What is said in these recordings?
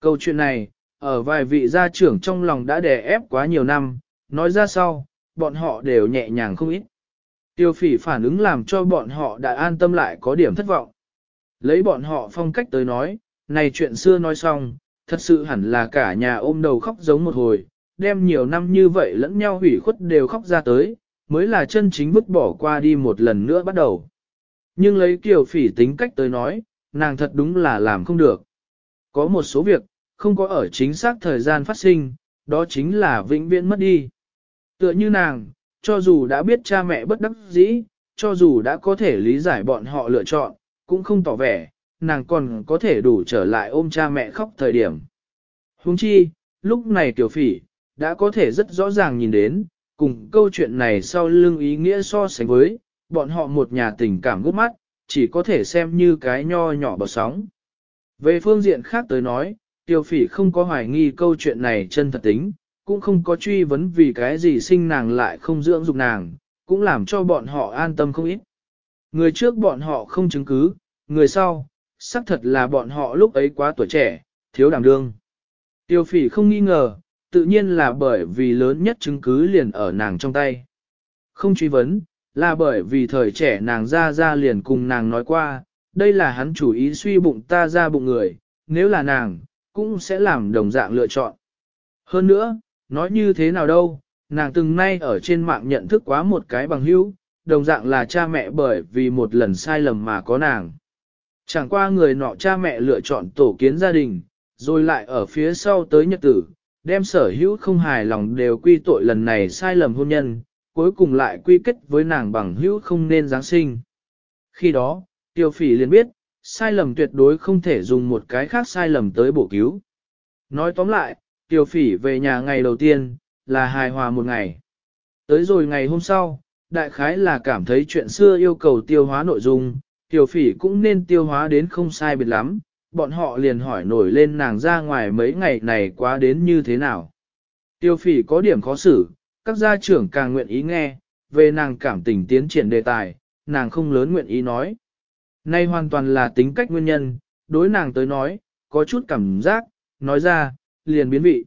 Câu chuyện này, ở vài vị gia trưởng trong lòng đã đè ép quá nhiều năm, nói ra sau, bọn họ đều nhẹ nhàng không ít. Tiêu phỉ phản ứng làm cho bọn họ đã an tâm lại có điểm thất vọng. Lấy bọn họ phong cách tới nói, này chuyện xưa nói xong, thật sự hẳn là cả nhà ôm đầu khóc giống một hồi, đem nhiều năm như vậy lẫn nhau hủy khuất đều khóc ra tới, mới là chân chính vứt bỏ qua đi một lần nữa bắt đầu. Nhưng lấy kiều phỉ tính cách tới nói, nàng thật đúng là làm không được. Có một số việc, không có ở chính xác thời gian phát sinh, đó chính là vĩnh viễn mất đi. Tựa như nàng, cho dù đã biết cha mẹ bất đắc dĩ, cho dù đã có thể lý giải bọn họ lựa chọn, cũng không tỏ vẻ, nàng còn có thể đủ trở lại ôm cha mẹ khóc thời điểm. Huống chi, lúc này tiểu phỉ, đã có thể rất rõ ràng nhìn đến, cùng câu chuyện này sau lưng ý nghĩa so sánh với, bọn họ một nhà tình cảm gút mắt, chỉ có thể xem như cái nho nhỏ bọt sóng. Về phương diện khác tới nói, Tiêu phỉ không có hoài nghi câu chuyện này chân thật tính, cũng không có truy vấn vì cái gì sinh nàng lại không dưỡng dục nàng, cũng làm cho bọn họ an tâm không ít. Người trước bọn họ không chứng cứ, người sau, xác thật là bọn họ lúc ấy quá tuổi trẻ, thiếu đảm đương. Tiêu phỉ không nghi ngờ, tự nhiên là bởi vì lớn nhất chứng cứ liền ở nàng trong tay. Không truy vấn, là bởi vì thời trẻ nàng ra ra liền cùng nàng nói qua, đây là hắn chủ ý suy bụng ta ra bụng người, nếu là nàng, cũng sẽ làm đồng dạng lựa chọn. Hơn nữa, nói như thế nào đâu, nàng từng nay ở trên mạng nhận thức quá một cái bằng hữu, đồng dạng là cha mẹ bởi vì một lần sai lầm mà có nàng. Chẳng qua người nọ cha mẹ lựa chọn tổ kiến gia đình, rồi lại ở phía sau tới nhật tử, đem sở hữu không hài lòng đều quy tội lần này sai lầm hôn nhân, cuối cùng lại quy kết với nàng bằng hữu không nên Giáng sinh. Khi đó, tiêu phỉ liền biết, sai lầm tuyệt đối không thể dùng một cái khác sai lầm tới bổ cứu. Nói tóm lại, tiểu phỉ về nhà ngày đầu tiên, là hài hòa một ngày. Tới rồi ngày hôm sau, đại khái là cảm thấy chuyện xưa yêu cầu tiêu hóa nội dung, tiểu phỉ cũng nên tiêu hóa đến không sai biệt lắm, bọn họ liền hỏi nổi lên nàng ra ngoài mấy ngày này quá đến như thế nào. Tiêu phỉ có điểm khó xử, các gia trưởng càng nguyện ý nghe, về nàng cảm tình tiến triển đề tài, nàng không lớn nguyện ý nói. Nay hoàn toàn là tính cách nguyên nhân, đối nàng tới nói, có chút cảm giác, nói ra, liền biến vị.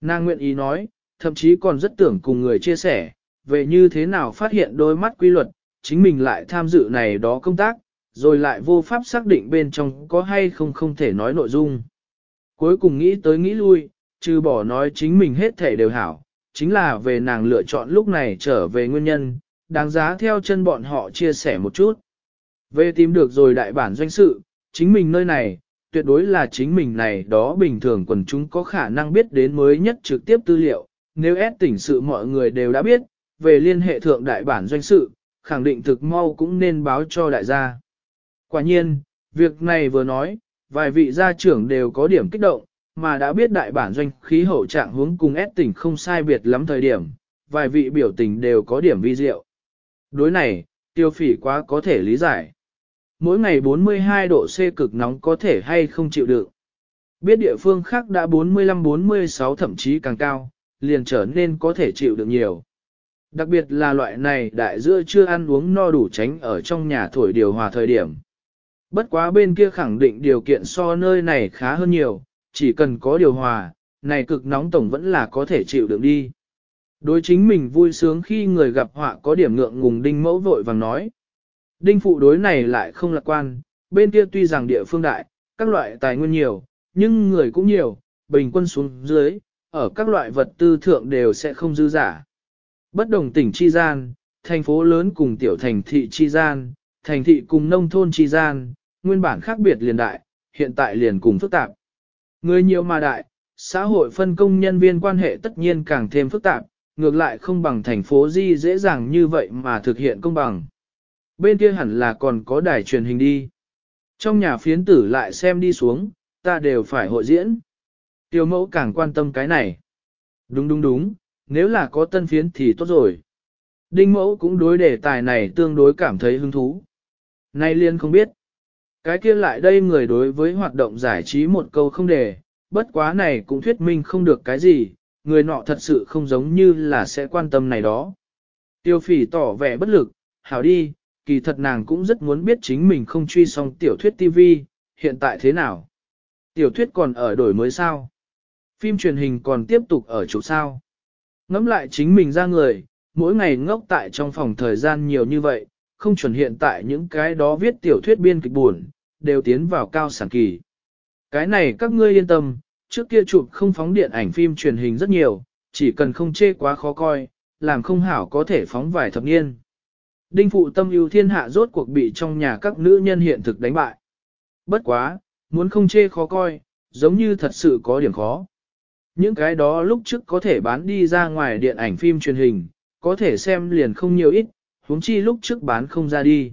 Nàng nguyện ý nói, thậm chí còn rất tưởng cùng người chia sẻ, về như thế nào phát hiện đôi mắt quy luật, chính mình lại tham dự này đó công tác, rồi lại vô pháp xác định bên trong có hay không không thể nói nội dung. Cuối cùng nghĩ tới nghĩ lui, trừ bỏ nói chính mình hết thể đều hảo, chính là về nàng lựa chọn lúc này trở về nguyên nhân, đáng giá theo chân bọn họ chia sẻ một chút. Về tìm được rồi đại bản doanh sự, chính mình nơi này, tuyệt đối là chính mình này đó bình thường quần chúng có khả năng biết đến mới nhất trực tiếp tư liệu, nếu ép tỉnh sự mọi người đều đã biết, về liên hệ thượng đại bản doanh sự, khẳng định thực mau cũng nên báo cho đại gia. Quả nhiên, việc này vừa nói, vài vị gia trưởng đều có điểm kích động, mà đã biết đại bản doanh khí hậu trạng hướng cùng ép tỉnh không sai biệt lắm thời điểm, vài vị biểu tình đều có điểm vi diệu. Đối này, tiêu phỉ quá có thể lý giải. Mỗi ngày 42 độ C cực nóng có thể hay không chịu được. Biết địa phương khác đã 45-46 thậm chí càng cao, liền trở nên có thể chịu được nhiều. Đặc biệt là loại này đại dưa chưa ăn uống no đủ tránh ở trong nhà thổi điều hòa thời điểm. Bất quá bên kia khẳng định điều kiện so nơi này khá hơn nhiều, chỉ cần có điều hòa, này cực nóng tổng vẫn là có thể chịu đựng đi. Đối chính mình vui sướng khi người gặp họa có điểm ngượng ngùng đinh mẫu vội vàng nói. Đinh phụ đối này lại không lạc quan, bên kia tuy rằng địa phương đại, các loại tài nguyên nhiều, nhưng người cũng nhiều, bình quân xuống dưới, ở các loại vật tư thượng đều sẽ không dư giả. Bất đồng tỉnh chi gian, thành phố lớn cùng tiểu thành thị chi gian, thành thị cùng nông thôn chi gian, nguyên bản khác biệt liền đại, hiện tại liền cùng phức tạp. Người nhiều mà đại, xã hội phân công nhân viên quan hệ tất nhiên càng thêm phức tạp, ngược lại không bằng thành phố Di dễ dàng như vậy mà thực hiện công bằng. Bên kia hẳn là còn có đài truyền hình đi. Trong nhà phiến tử lại xem đi xuống, ta đều phải hội diễn. Tiêu mẫu càng quan tâm cái này. Đúng đúng đúng, nếu là có tân phiến thì tốt rồi. Đinh mẫu cũng đối đề tài này tương đối cảm thấy hứng thú. Nay liên không biết. Cái kia lại đây người đối với hoạt động giải trí một câu không đề, bất quá này cũng thuyết minh không được cái gì, người nọ thật sự không giống như là sẽ quan tâm này đó. Tiêu phỉ tỏ vẻ bất lực, hảo đi, kỳ thật nàng cũng rất muốn biết chính mình không truy xong tiểu thuyết TV, hiện tại thế nào. Tiểu thuyết còn ở đổi mới sao? Phim truyền hình còn tiếp tục ở chỗ sao? Ngắm lại chính mình ra người, mỗi ngày ngốc tại trong phòng thời gian nhiều như vậy, không chuẩn hiện tại những cái đó viết tiểu thuyết biên kịch buồn, đều tiến vào cao sản kỳ. Cái này các ngươi yên tâm, trước kia chụp không phóng điện ảnh phim truyền hình rất nhiều, chỉ cần không chê quá khó coi, làm không hảo có thể phóng vài thập niên. Đinh phụ tâm ưu thiên hạ rốt cuộc bị trong nhà các nữ nhân hiện thực đánh bại. Bất quá, muốn không chê khó coi, giống như thật sự có điểm khó. Những cái đó lúc trước có thể bán đi ra ngoài điện ảnh phim truyền hình, có thể xem liền không nhiều ít, huống chi lúc trước bán không ra đi.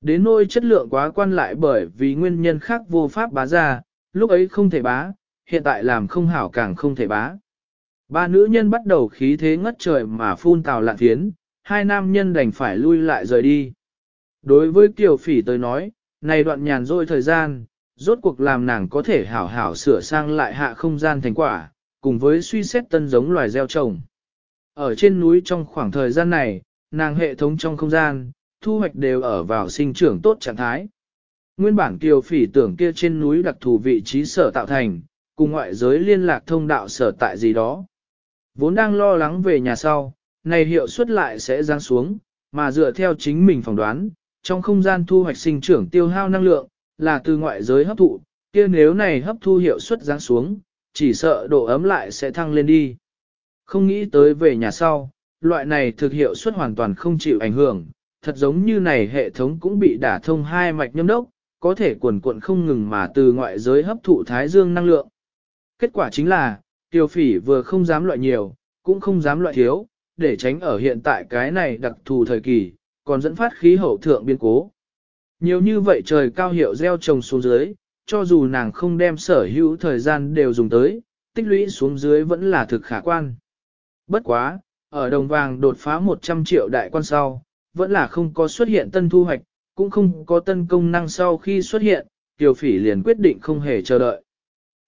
Đến nôi chất lượng quá quan lại bởi vì nguyên nhân khác vô pháp bá ra, lúc ấy không thể bá, hiện tại làm không hảo càng không thể bá. Ba nữ nhân bắt đầu khí thế ngất trời mà phun tào lạ thiến, hai nam nhân đành phải lui lại rời đi. Đối với Kiều Phỉ tới nói, này đoạn nhàn rỗi thời gian, rốt cuộc làm nàng có thể hảo hảo sửa sang lại hạ không gian thành quả, cùng với suy xét tân giống loài gieo trồng. Ở trên núi trong khoảng thời gian này, nàng hệ thống trong không gian, thu hoạch đều ở vào sinh trưởng tốt trạng thái. Nguyên bản kiều phỉ tưởng kia trên núi đặc thù vị trí sở tạo thành, cùng ngoại giới liên lạc thông đạo sở tại gì đó. Vốn đang lo lắng về nhà sau, này hiệu suất lại sẽ giáng xuống, mà dựa theo chính mình phỏng đoán, trong không gian thu hoạch sinh trưởng tiêu hao năng lượng, là từ ngoại giới hấp thụ, kia nếu này hấp thu hiệu suất giáng xuống, chỉ sợ độ ấm lại sẽ thăng lên đi. Không nghĩ tới về nhà sau, loại này thực hiệu suất hoàn toàn không chịu ảnh hưởng, thật giống như này hệ thống cũng bị đả thông hai mạch nhâm đốc, có thể cuồn cuộn không ngừng mà từ ngoại giới hấp thụ thái dương năng lượng. Kết quả chính là, tiêu phỉ vừa không dám loại nhiều, cũng không dám loại thiếu, để tránh ở hiện tại cái này đặc thù thời kỳ, còn dẫn phát khí hậu thượng biên cố. Nhiều như vậy trời cao hiệu gieo trồng xuống dưới, cho dù nàng không đem sở hữu thời gian đều dùng tới, tích lũy xuống dưới vẫn là thực khả quan. Bất quá, ở đồng vàng đột phá 100 triệu đại quan sau, vẫn là không có xuất hiện tân thu hoạch, cũng không có tân công năng sau khi xuất hiện, Kiều Phỉ liền quyết định không hề chờ đợi.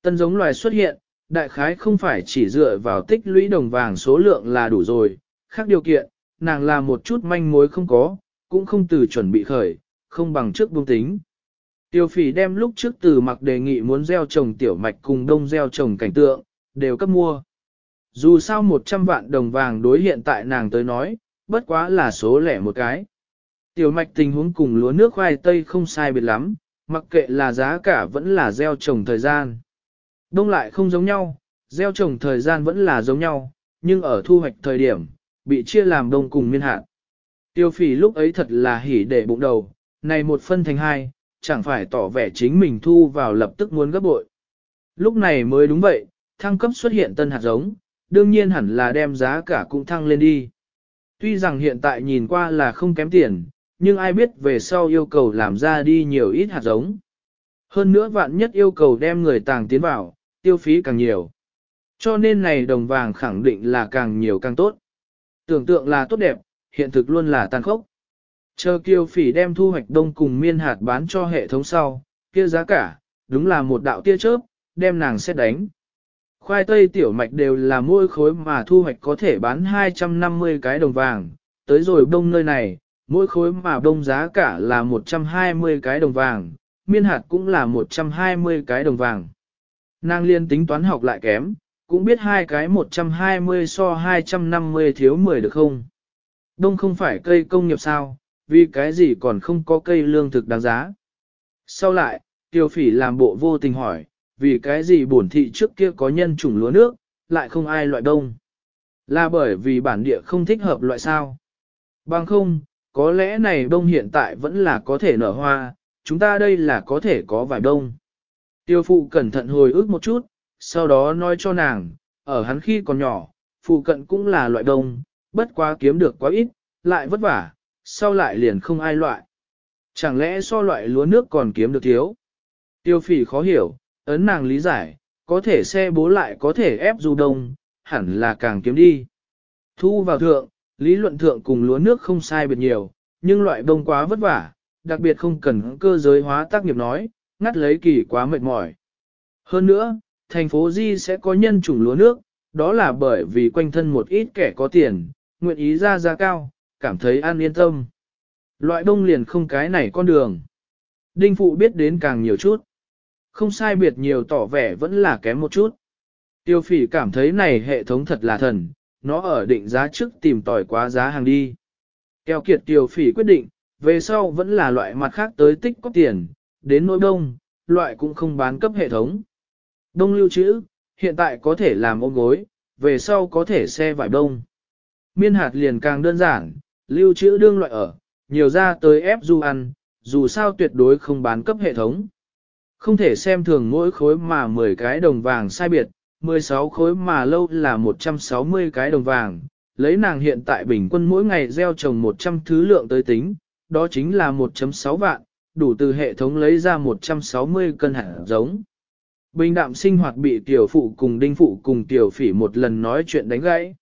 Tân giống loài xuất hiện, đại khái không phải chỉ dựa vào tích lũy đồng vàng số lượng là đủ rồi, khác điều kiện, nàng là một chút manh mối không có, cũng không từ chuẩn bị khởi, không bằng trước buông tính. Tiêu phỉ đem lúc trước từ mặc đề nghị muốn gieo trồng tiểu mạch cùng đông gieo trồng cảnh tượng, đều cấp mua. Dù sao 100 vạn đồng vàng đối hiện tại nàng tới nói, bất quá là số lẻ một cái. Tiểu mạch tình huống cùng lúa nước khoai tây không sai biệt lắm, mặc kệ là giá cả vẫn là gieo trồng thời gian. Đông lại không giống nhau, gieo trồng thời gian vẫn là giống nhau, nhưng ở thu hoạch thời điểm, bị chia làm đông cùng miên hạn. Tiêu phỉ lúc ấy thật là hỉ để bụng đầu, này một phân thành hai, chẳng phải tỏ vẻ chính mình thu vào lập tức muốn gấp bội. Lúc này mới đúng vậy, thăng cấp xuất hiện tân hạt giống, đương nhiên hẳn là đem giá cả cũng thăng lên đi. Tuy rằng hiện tại nhìn qua là không kém tiền, nhưng ai biết về sau yêu cầu làm ra đi nhiều ít hạt giống. Hơn nữa vạn nhất yêu cầu đem người tàng tiến vào, tiêu phí càng nhiều. Cho nên này đồng vàng khẳng định là càng nhiều càng tốt. Tưởng tượng là tốt đẹp, hiện thực luôn là tàn khốc. Chờ kiều phỉ đem thu hoạch đông cùng miên hạt bán cho hệ thống sau, kia giá cả, đúng là một đạo tia chớp, đem nàng xét đánh. Khoai tây tiểu mạch đều là mỗi khối mà thu hoạch có thể bán 250 cái đồng vàng, tới rồi đông nơi này, mỗi khối mà đông giá cả là 120 cái đồng vàng, miên hạt cũng là 120 cái đồng vàng. Nàng liên tính toán học lại kém, cũng biết hai cái 120 so 250 thiếu 10 được không? Đông không phải cây công nghiệp sao, vì cái gì còn không có cây lương thực đáng giá. Sau lại, tiêu phỉ làm bộ vô tình hỏi, vì cái gì bổn thị trước kia có nhân chủng lúa nước, lại không ai loại đông. Là bởi vì bản địa không thích hợp loại sao. Bằng không, có lẽ này đông hiện tại vẫn là có thể nở hoa, chúng ta đây là có thể có vài đông. Tiêu phụ cẩn thận hồi ức một chút, sau đó nói cho nàng, ở hắn khi còn nhỏ, phụ cận cũng là loại đông, bất quá kiếm được quá ít, lại vất vả, sau lại liền không ai loại. Chẳng lẽ so loại lúa nước còn kiếm được thiếu? Tiêu phỉ khó hiểu, ấn nàng lý giải, có thể xe bố lại có thể ép du đông, hẳn là càng kiếm đi. Thu vào thượng, lý luận thượng cùng lúa nước không sai biệt nhiều, nhưng loại đông quá vất vả, đặc biệt không cần cơ giới hóa tác nghiệp nói, ngắt lấy kỳ quá mệt mỏi. Hơn nữa, thành phố Di sẽ có nhân chủng lúa nước, đó là bởi vì quanh thân một ít kẻ có tiền, nguyện ý ra giá cao, cảm thấy an yên tâm. Loại đông liền không cái này con đường. Đinh Phụ biết đến càng nhiều chút. Không sai biệt nhiều tỏ vẻ vẫn là kém một chút. Tiêu phỉ cảm thấy này hệ thống thật là thần, nó ở định giá trước tìm tỏi quá giá hàng đi. Keo kiệt tiêu phỉ quyết định, về sau vẫn là loại mặt khác tới tích có tiền, đến nỗi đông, loại cũng không bán cấp hệ thống. Đông lưu trữ, hiện tại có thể làm ôm gối, về sau có thể xe vải đông. Miên hạt liền càng đơn giản, lưu trữ đương loại ở, nhiều ra tới ép du ăn, dù sao tuyệt đối không bán cấp hệ thống. Không thể xem thường mỗi khối mà 10 cái đồng vàng sai biệt, 16 khối mà lâu là 160 cái đồng vàng, lấy nàng hiện tại bình quân mỗi ngày gieo trồng 100 thứ lượng tới tính, đó chính là 1.6 vạn, đủ từ hệ thống lấy ra 160 cân hạt giống. Bình đạm sinh hoạt bị tiểu phụ cùng đinh phụ cùng tiểu phỉ một lần nói chuyện đánh gãy.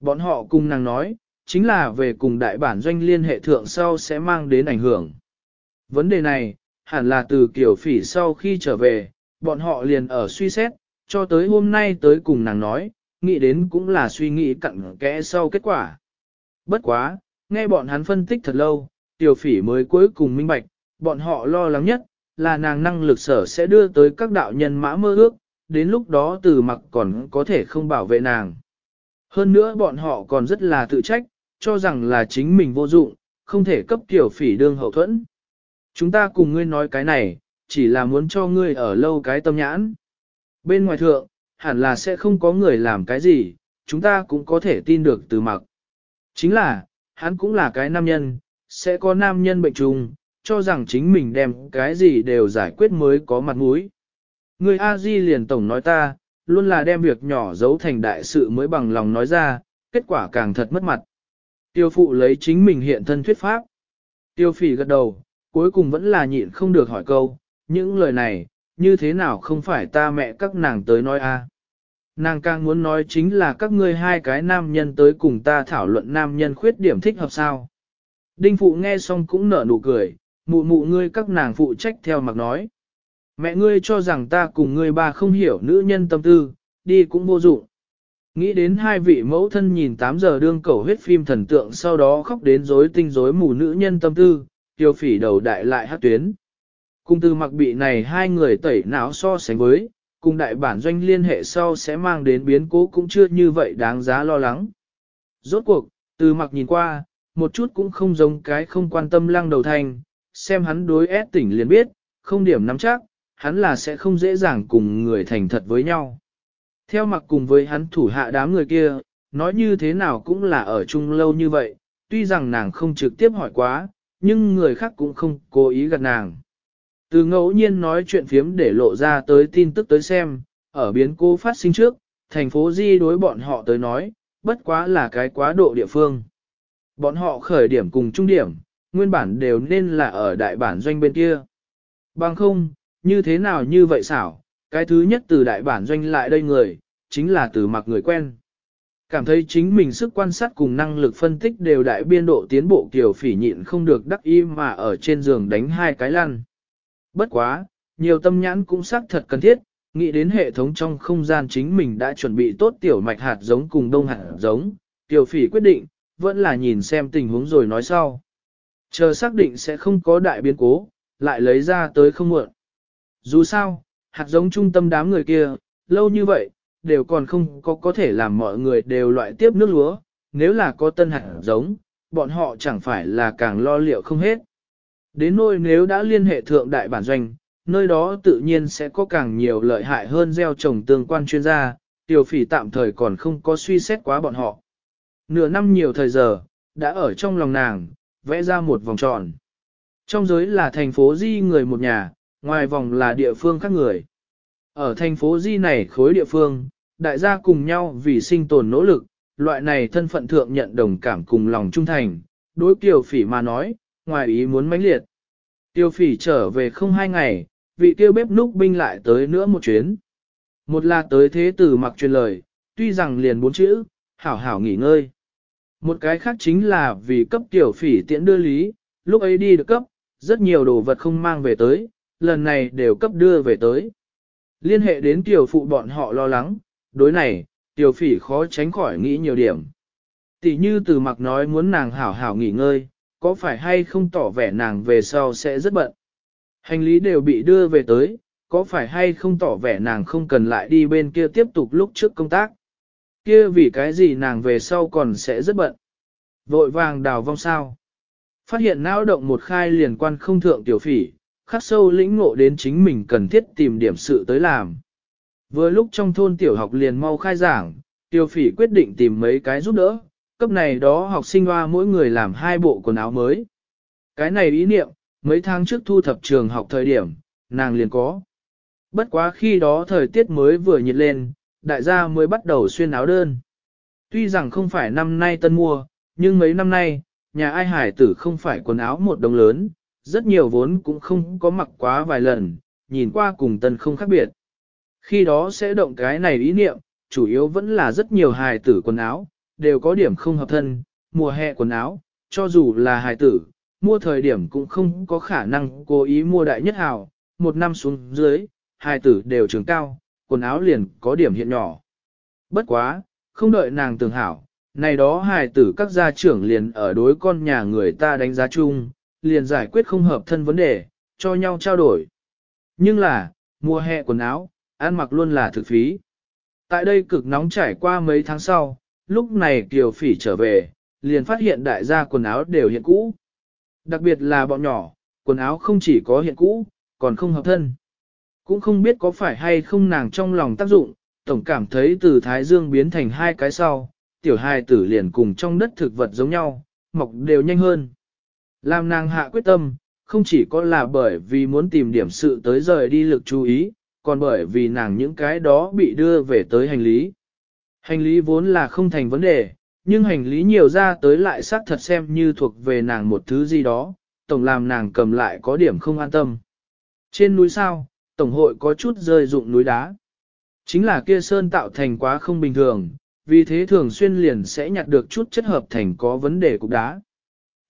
Bọn họ cùng nàng nói, chính là về cùng đại bản doanh liên hệ thượng sau sẽ mang đến ảnh hưởng. Vấn đề này, hẳn là từ kiểu phỉ sau khi trở về, bọn họ liền ở suy xét, cho tới hôm nay tới cùng nàng nói, nghĩ đến cũng là suy nghĩ cặn kẽ sau kết quả. Bất quá, nghe bọn hắn phân tích thật lâu, tiểu phỉ mới cuối cùng minh bạch, bọn họ lo lắng nhất, là nàng năng lực sở sẽ đưa tới các đạo nhân mã mơ ước, đến lúc đó từ mặc còn có thể không bảo vệ nàng. Hơn nữa bọn họ còn rất là tự trách, cho rằng là chính mình vô dụng, không thể cấp tiểu phỉ đương hậu thuẫn. Chúng ta cùng ngươi nói cái này, chỉ là muốn cho ngươi ở lâu cái tâm nhãn. Bên ngoài thượng, hẳn là sẽ không có người làm cái gì, chúng ta cũng có thể tin được từ mặc. Chính là, hắn cũng là cái nam nhân, sẽ có nam nhân bệnh trùng, cho rằng chính mình đem cái gì đều giải quyết mới có mặt mũi. Người A-di liền tổng nói ta, luôn là đem việc nhỏ giấu thành đại sự mới bằng lòng nói ra, kết quả càng thật mất mặt. Tiêu phụ lấy chính mình hiện thân thuyết pháp. Tiêu phỉ gật đầu, cuối cùng vẫn là nhịn không được hỏi câu, những lời này, như thế nào không phải ta mẹ các nàng tới nói a? Nàng càng muốn nói chính là các ngươi hai cái nam nhân tới cùng ta thảo luận nam nhân khuyết điểm thích hợp sao. Đinh phụ nghe xong cũng nở nụ cười, mụ mụ ngươi các nàng phụ trách theo mặc nói. Mẹ ngươi cho rằng ta cùng ngươi ba không hiểu nữ nhân tâm tư, đi cũng vô dụng. Nghĩ đến hai vị mẫu thân nhìn 8 giờ đương cầu huyết phim thần tượng sau đó khóc đến rối tinh rối mù nữ nhân tâm tư, tiêu phỉ đầu đại lại hát tuyến. cung từ mặc bị này hai người tẩy não so sánh với, cùng đại bản doanh liên hệ sau sẽ mang đến biến cố cũng chưa như vậy đáng giá lo lắng. Rốt cuộc, từ mặc nhìn qua, một chút cũng không giống cái không quan tâm lăng đầu thành, xem hắn đối ép tỉnh liền biết, không điểm nắm chắc, hắn là sẽ không dễ dàng cùng người thành thật với nhau. Theo mặc cùng với hắn thủ hạ đám người kia, nói như thế nào cũng là ở chung lâu như vậy, tuy rằng nàng không trực tiếp hỏi quá, nhưng người khác cũng không cố ý gật nàng. Từ ngẫu nhiên nói chuyện phiếm để lộ ra tới tin tức tới xem, ở biến cố phát sinh trước, thành phố Di đối bọn họ tới nói, bất quá là cái quá độ địa phương. Bọn họ khởi điểm cùng trung điểm, nguyên bản đều nên là ở đại bản doanh bên kia. Bằng không, như thế nào như vậy xảo, cái thứ nhất từ đại bản doanh lại đây người, chính là từ mặc người quen. Cảm thấy chính mình sức quan sát cùng năng lực phân tích đều đại biên độ tiến bộ kiểu phỉ nhịn không được đắc im mà ở trên giường đánh hai cái lăn. Bất quá, nhiều tâm nhãn cũng xác thật cần thiết, nghĩ đến hệ thống trong không gian chính mình đã chuẩn bị tốt tiểu mạch hạt giống cùng đông hạt giống, tiểu phỉ quyết định, vẫn là nhìn xem tình huống rồi nói sau. Chờ xác định sẽ không có đại biến cố, lại lấy ra tới không muộn. Dù sao, hạt giống trung tâm đám người kia, lâu như vậy, đều còn không có có thể làm mọi người đều loại tiếp nước lúa, nếu là có tân hạt giống, bọn họ chẳng phải là càng lo liệu không hết. Đến nỗi nếu đã liên hệ thượng đại bản doanh, nơi đó tự nhiên sẽ có càng nhiều lợi hại hơn gieo trồng tương quan chuyên gia, tiểu phỉ tạm thời còn không có suy xét quá bọn họ. Nửa năm nhiều thời giờ, đã ở trong lòng nàng, vẽ ra một vòng tròn. Trong giới là thành phố Di người một nhà, ngoài vòng là địa phương khác người. Ở thành phố Di này khối địa phương, đại gia cùng nhau vì sinh tồn nỗ lực, loại này thân phận thượng nhận đồng cảm cùng lòng trung thành, đối kiều phỉ mà nói, ngoài ý muốn mãnh liệt. Tiêu phỉ trở về không hai ngày, vị tiêu bếp núc binh lại tới nữa một chuyến. Một là tới thế tử mặc truyền lời, tuy rằng liền bốn chữ, hảo hảo nghỉ ngơi. Một cái khác chính là vì cấp tiểu phỉ tiễn đưa lý, lúc ấy đi được cấp, rất nhiều đồ vật không mang về tới, lần này đều cấp đưa về tới. Liên hệ đến tiểu phụ bọn họ lo lắng, đối này, tiểu phỉ khó tránh khỏi nghĩ nhiều điểm. Tỷ như từ mặc nói muốn nàng hảo hảo nghỉ ngơi, có phải hay không tỏ vẻ nàng về sau sẽ rất bận. Hành lý đều bị đưa về tới, có phải hay không tỏ vẻ nàng không cần lại đi bên kia tiếp tục lúc trước công tác. Kia vì cái gì nàng về sau còn sẽ rất bận. Vội vàng đào vong sao. Phát hiện não động một khai liền quan không thượng tiểu phỉ, khắc sâu lĩnh ngộ đến chính mình cần thiết tìm điểm sự tới làm. Vừa lúc trong thôn tiểu học liền mau khai giảng, tiểu phỉ quyết định tìm mấy cái giúp đỡ, cấp này đó học sinh hoa mỗi người làm hai bộ quần áo mới. Cái này ý niệm, mấy tháng trước thu thập trường học thời điểm, nàng liền có. Bất quá khi đó thời tiết mới vừa nhiệt lên, đại gia mới bắt đầu xuyên áo đơn. Tuy rằng không phải năm nay tân mua, nhưng mấy năm nay, nhà ai hải tử không phải quần áo một đồng lớn, rất nhiều vốn cũng không có mặc quá vài lần, nhìn qua cùng tân không khác biệt. Khi đó sẽ động cái này ý niệm, chủ yếu vẫn là rất nhiều hài tử quần áo, đều có điểm không hợp thân, mùa hè quần áo, cho dù là hài tử, mua thời điểm cũng không có khả năng cố ý mua đại nhất hào, một năm xuống dưới, hài tử đều trường cao, quần áo liền có điểm hiện nhỏ. Bất quá, không đợi nàng tưởng hảo, này đó hài tử các gia trưởng liền ở đối con nhà người ta đánh giá chung, liền giải quyết không hợp thân vấn đề, cho nhau trao đổi. Nhưng là, mùa hè quần áo, ăn mặc luôn là thực phí. Tại đây cực nóng trải qua mấy tháng sau, lúc này Kiều Phỉ trở về, liền phát hiện đại gia quần áo đều hiện cũ. Đặc biệt là bọn nhỏ, quần áo không chỉ có hiện cũ, còn không hợp thân. Cũng không biết có phải hay không nàng trong lòng tác dụng, tổng cảm thấy từ Thái Dương biến thành hai cái sau, tiểu hài tử liền cùng trong đất thực vật giống nhau, mọc đều nhanh hơn. Làm nàng hạ quyết tâm, không chỉ có là bởi vì muốn tìm điểm sự tới rời đi lực chú ý, còn bởi vì nàng những cái đó bị đưa về tới hành lý. Hành lý vốn là không thành vấn đề, nhưng hành lý nhiều ra tới lại xác thật xem như thuộc về nàng một thứ gì đó, tổng làm nàng cầm lại có điểm không an tâm. Trên núi sao, tổng hội có chút rơi dụng núi đá. Chính là kia sơn tạo thành quá không bình thường, vì thế thường xuyên liền sẽ nhặt được chút chất hợp thành có vấn đề cục đá.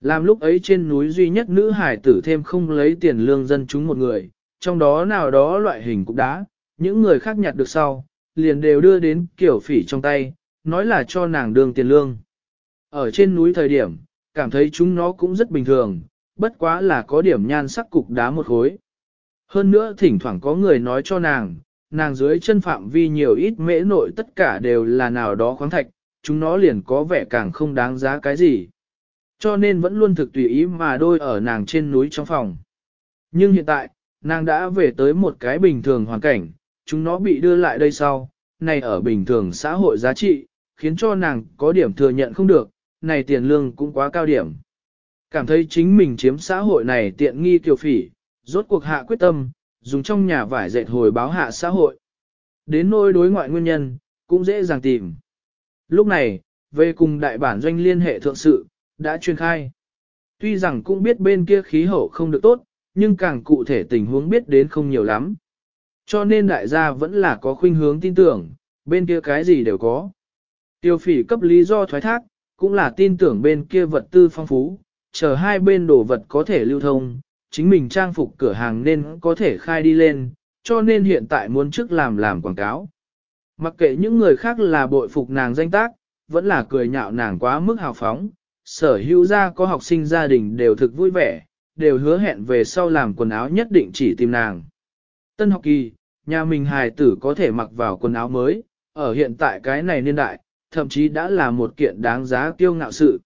Làm lúc ấy trên núi duy nhất nữ hải tử thêm không lấy tiền lương dân chúng một người, trong đó nào đó loại hình cục đá, những người khác nhặt được sau, liền đều đưa đến kiểu phỉ trong tay, nói là cho nàng đường tiền lương. Ở trên núi thời điểm, cảm thấy chúng nó cũng rất bình thường, bất quá là có điểm nhan sắc cục đá một khối. Hơn nữa thỉnh thoảng có người nói cho nàng, nàng dưới chân phạm vi nhiều ít mễ nội tất cả đều là nào đó khoáng thạch, chúng nó liền có vẻ càng không đáng giá cái gì. Cho nên vẫn luôn thực tùy ý mà đôi ở nàng trên núi trong phòng. Nhưng hiện tại, nàng đã về tới một cái bình thường hoàn cảnh, chúng nó bị đưa lại đây sau, này ở bình thường xã hội giá trị, khiến cho nàng có điểm thừa nhận không được, này tiền lương cũng quá cao điểm. Cảm thấy chính mình chiếm xã hội này tiện nghi kiều phỉ, rốt cuộc hạ quyết tâm, dùng trong nhà vải dệt hồi báo hạ xã hội. Đến nỗi đối ngoại nguyên nhân, cũng dễ dàng tìm. Lúc này, về cùng đại bản doanh liên hệ thượng sự, đã truyền khai. Tuy rằng cũng biết bên kia khí hậu không được tốt, nhưng càng cụ thể tình huống biết đến không nhiều lắm. Cho nên đại gia vẫn là có khuynh hướng tin tưởng, bên kia cái gì đều có. Tiêu phỉ cấp lý do thoái thác, cũng là tin tưởng bên kia vật tư phong phú, chờ hai bên đồ vật có thể lưu thông, chính mình trang phục cửa hàng nên có thể khai đi lên, cho nên hiện tại muốn trước làm làm quảng cáo. Mặc kệ những người khác là bội phục nàng danh tác, vẫn là cười nhạo nàng quá mức hào phóng, sở hữu ra có học sinh gia đình đều thực vui vẻ, đều hứa hẹn về sau làm quần áo nhất định chỉ tìm nàng. Tân học kỳ, nhà mình hài tử có thể mặc vào quần áo mới, ở hiện tại cái này niên đại, thậm chí đã là một kiện đáng giá tiêu ngạo sự.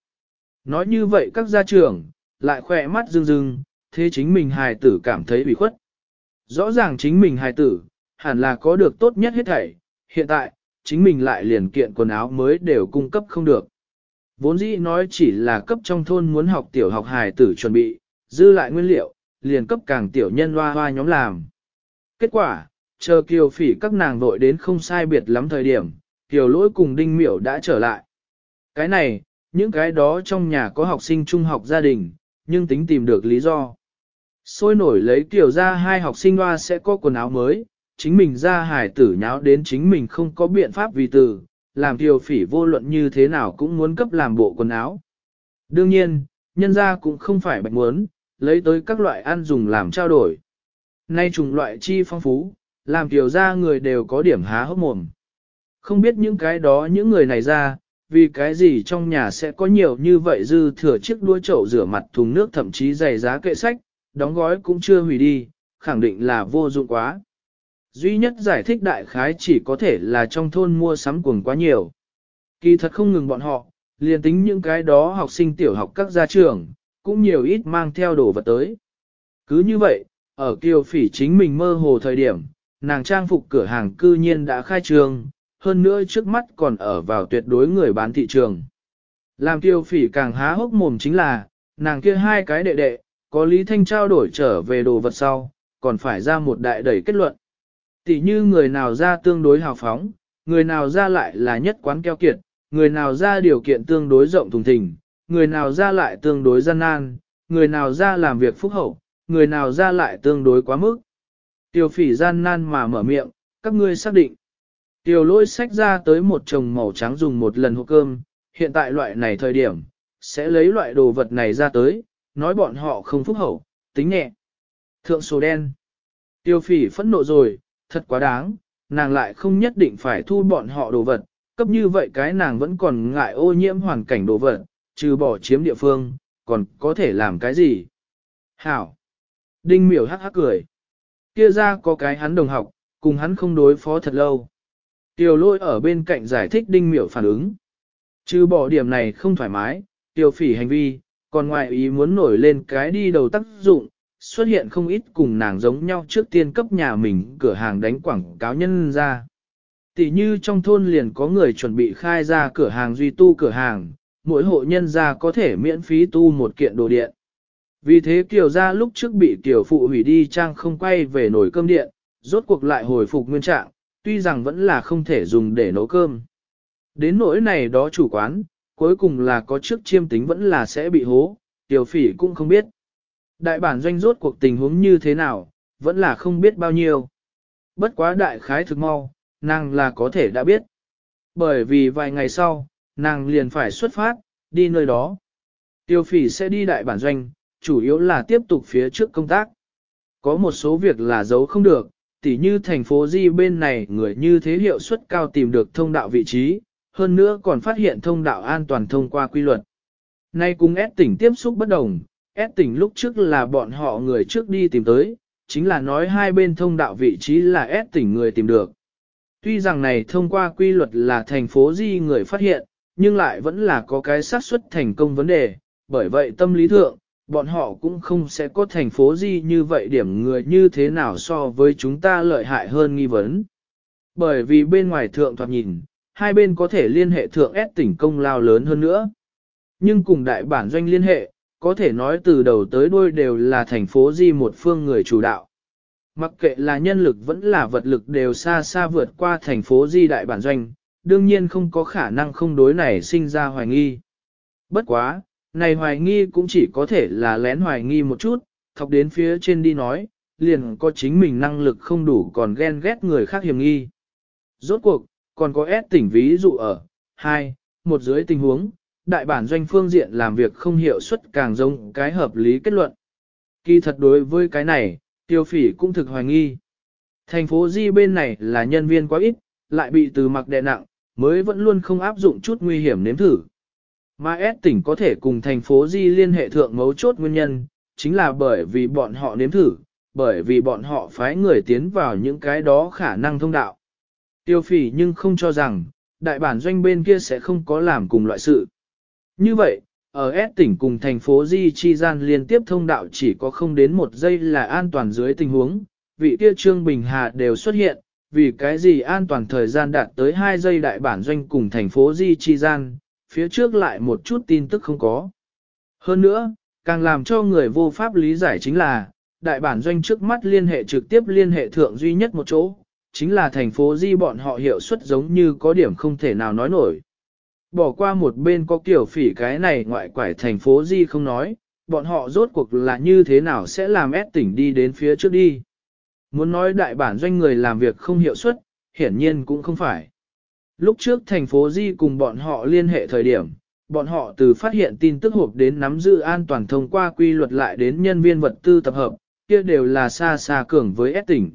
Nói như vậy các gia trưởng, lại khỏe mắt rưng rưng, thế chính mình hài tử cảm thấy bị khuất. Rõ ràng chính mình hài tử, hẳn là có được tốt nhất hết thảy, hiện tại, chính mình lại liền kiện quần áo mới đều cung cấp không được. Vốn dĩ nói chỉ là cấp trong thôn muốn học tiểu học hài tử chuẩn bị, dư lại nguyên liệu, liền cấp càng tiểu nhân hoa hoa nhóm làm. Kết quả, chờ kiều phỉ các nàng vội đến không sai biệt lắm thời điểm, kiều lỗi cùng đinh miểu đã trở lại. Cái này, những cái đó trong nhà có học sinh trung học gia đình, nhưng tính tìm được lý do. Sôi nổi lấy kiểu ra hai học sinh hoa sẽ có quần áo mới, chính mình ra hải tử nháo đến chính mình không có biện pháp vì từ, làm tiểu phỉ vô luận như thế nào cũng muốn cấp làm bộ quần áo. Đương nhiên, nhân ra cũng không phải bạch muốn, lấy tới các loại ăn dùng làm trao đổi. Nay trùng loại chi phong phú, làm tiểu ra người đều có điểm há hốc mồm. Không biết những cái đó những người này ra, vì cái gì trong nhà sẽ có nhiều như vậy dư thừa chiếc đuôi chậu rửa mặt thùng nước thậm chí giày giá kệ sách, đóng gói cũng chưa hủy đi, khẳng định là vô dụng quá. Duy nhất giải thích đại khái chỉ có thể là trong thôn mua sắm cuồng quá nhiều. Kỳ thật không ngừng bọn họ, liền tính những cái đó học sinh tiểu học các gia trưởng, cũng nhiều ít mang theo đồ vật tới. Cứ như vậy, ở kiều phỉ chính mình mơ hồ thời điểm, nàng trang phục cửa hàng cư nhiên đã khai trương, hơn nữa trước mắt còn ở vào tuyệt đối người bán thị trường. Làm kiều phỉ càng há hốc mồm chính là, nàng kia hai cái đệ đệ, có Lý Thanh trao đổi trở về đồ vật sau, còn phải ra một đại đẩy kết luận. Tỷ như người nào ra tương đối hào phóng, người nào ra lại là nhất quán keo kiệt, người nào ra điều kiện tương đối rộng thùng thình, người nào ra lại tương đối gian nan, người nào ra làm việc phúc hậu, người nào ra lại tương đối quá mức. Tiểu phỉ gian nan mà mở miệng, các ngươi xác định. Tiểu lôi sách ra tới một chồng màu trắng dùng một lần hộp cơm, hiện tại loại này thời điểm, sẽ lấy loại đồ vật này ra tới, nói bọn họ không phúc hậu, tính nhẹ. Thượng số đen. Tiêu phỉ phẫn nộ rồi, thật quá đáng, nàng lại không nhất định phải thu bọn họ đồ vật, cấp như vậy cái nàng vẫn còn ngại ô nhiễm hoàn cảnh đồ vật, trừ bỏ chiếm địa phương, còn có thể làm cái gì? Hảo! Đinh miểu hắc hắc cười. Kia ra có cái hắn đồng học, cùng hắn không đối phó thật lâu. Tiểu lôi ở bên cạnh giải thích đinh miểu phản ứng. Trừ bỏ điểm này không thoải mái, tiểu phỉ hành vi, còn ngoại ý muốn nổi lên cái đi đầu tác dụng, xuất hiện không ít cùng nàng giống nhau trước tiên cấp nhà mình cửa hàng đánh quảng cáo nhân ra. Tỷ như trong thôn liền có người chuẩn bị khai ra cửa hàng duy tu cửa hàng, mỗi hộ nhân gia có thể miễn phí tu một kiện đồ điện. Vì thế Kiều gia lúc trước bị Kiều phụ hủy đi trang không quay về nồi cơm điện, rốt cuộc lại hồi phục nguyên trạng, tuy rằng vẫn là không thể dùng để nấu cơm. Đến nỗi này đó chủ quán, cuối cùng là có trước chiêm tính vẫn là sẽ bị hố, tiểu phỉ cũng không biết. Đại bản doanh rốt cuộc tình huống như thế nào, vẫn là không biết bao nhiêu. Bất quá đại khái thực mau, nàng là có thể đã biết. Bởi vì vài ngày sau, nàng liền phải xuất phát, đi nơi đó. Tiêu phỉ sẽ đi đại bản doanh, chủ yếu là tiếp tục phía trước công tác. Có một số việc là giấu không được, tỉ như thành phố Di bên này người như thế hiệu suất cao tìm được thông đạo vị trí, hơn nữa còn phát hiện thông đạo an toàn thông qua quy luật. Nay cùng S tỉnh tiếp xúc bất đồng, S tỉnh lúc trước là bọn họ người trước đi tìm tới, chính là nói hai bên thông đạo vị trí là S tỉnh người tìm được. Tuy rằng này thông qua quy luật là thành phố Di người phát hiện, nhưng lại vẫn là có cái xác suất thành công vấn đề, bởi vậy tâm lý thượng, bọn họ cũng không sẽ có thành phố Di như vậy điểm người như thế nào so với chúng ta lợi hại hơn nghi vấn. Bởi vì bên ngoài thượng thoạt nhìn, hai bên có thể liên hệ thượng S tỉnh công lao lớn hơn nữa. Nhưng cùng đại bản doanh liên hệ, có thể nói từ đầu tới đuôi đều là thành phố Di một phương người chủ đạo. Mặc kệ là nhân lực vẫn là vật lực đều xa xa vượt qua thành phố Di đại bản doanh, đương nhiên không có khả năng không đối này sinh ra hoài nghi. Bất quá, này hoài nghi cũng chỉ có thể là lén hoài nghi một chút, thọc đến phía trên đi nói, liền có chính mình năng lực không đủ còn ghen ghét người khác hiểm nghi. Rốt cuộc, còn có S tỉnh ví dụ ở, hai, một dưới tình huống, đại bản doanh phương diện làm việc không hiệu suất càng giống cái hợp lý kết luận. Kỳ thật đối với cái này, tiêu phỉ cũng thực hoài nghi. Thành phố Di bên này là nhân viên quá ít, lại bị từ mặc đè nặng, mới vẫn luôn không áp dụng chút nguy hiểm nếm thử. Mà S tỉnh có thể cùng thành phố Di liên hệ thượng mấu chốt nguyên nhân, chính là bởi vì bọn họ nếm thử, bởi vì bọn họ phái người tiến vào những cái đó khả năng thông đạo. Tiêu phỉ nhưng không cho rằng, đại bản doanh bên kia sẽ không có làm cùng loại sự. Như vậy, ở S tỉnh cùng thành phố Di chi gian liên tiếp thông đạo chỉ có không đến một giây là an toàn dưới tình huống, vị kia Trương Bình Hà đều xuất hiện, vì cái gì an toàn thời gian đạt tới 2 giây đại bản doanh cùng thành phố Di chi gian, phía trước lại một chút tin tức không có. Hơn nữa, càng làm cho người vô pháp lý giải chính là, đại bản doanh trước mắt liên hệ trực tiếp liên hệ thượng duy nhất một chỗ, chính là thành phố Di bọn họ hiệu suất giống như có điểm không thể nào nói nổi. Bỏ qua một bên có kiểu phỉ cái này ngoại quải thành phố Di không nói, bọn họ rốt cuộc là như thế nào sẽ làm ép tỉnh đi đến phía trước đi. Muốn nói đại bản doanh người làm việc không hiệu suất, hiển nhiên cũng không phải. Lúc trước thành phố Di cùng bọn họ liên hệ thời điểm, bọn họ từ phát hiện tin tức hộp đến nắm giữ an toàn thông qua quy luật lại đến nhân viên vật tư tập hợp, kia đều là xa xa cường với S tỉnh.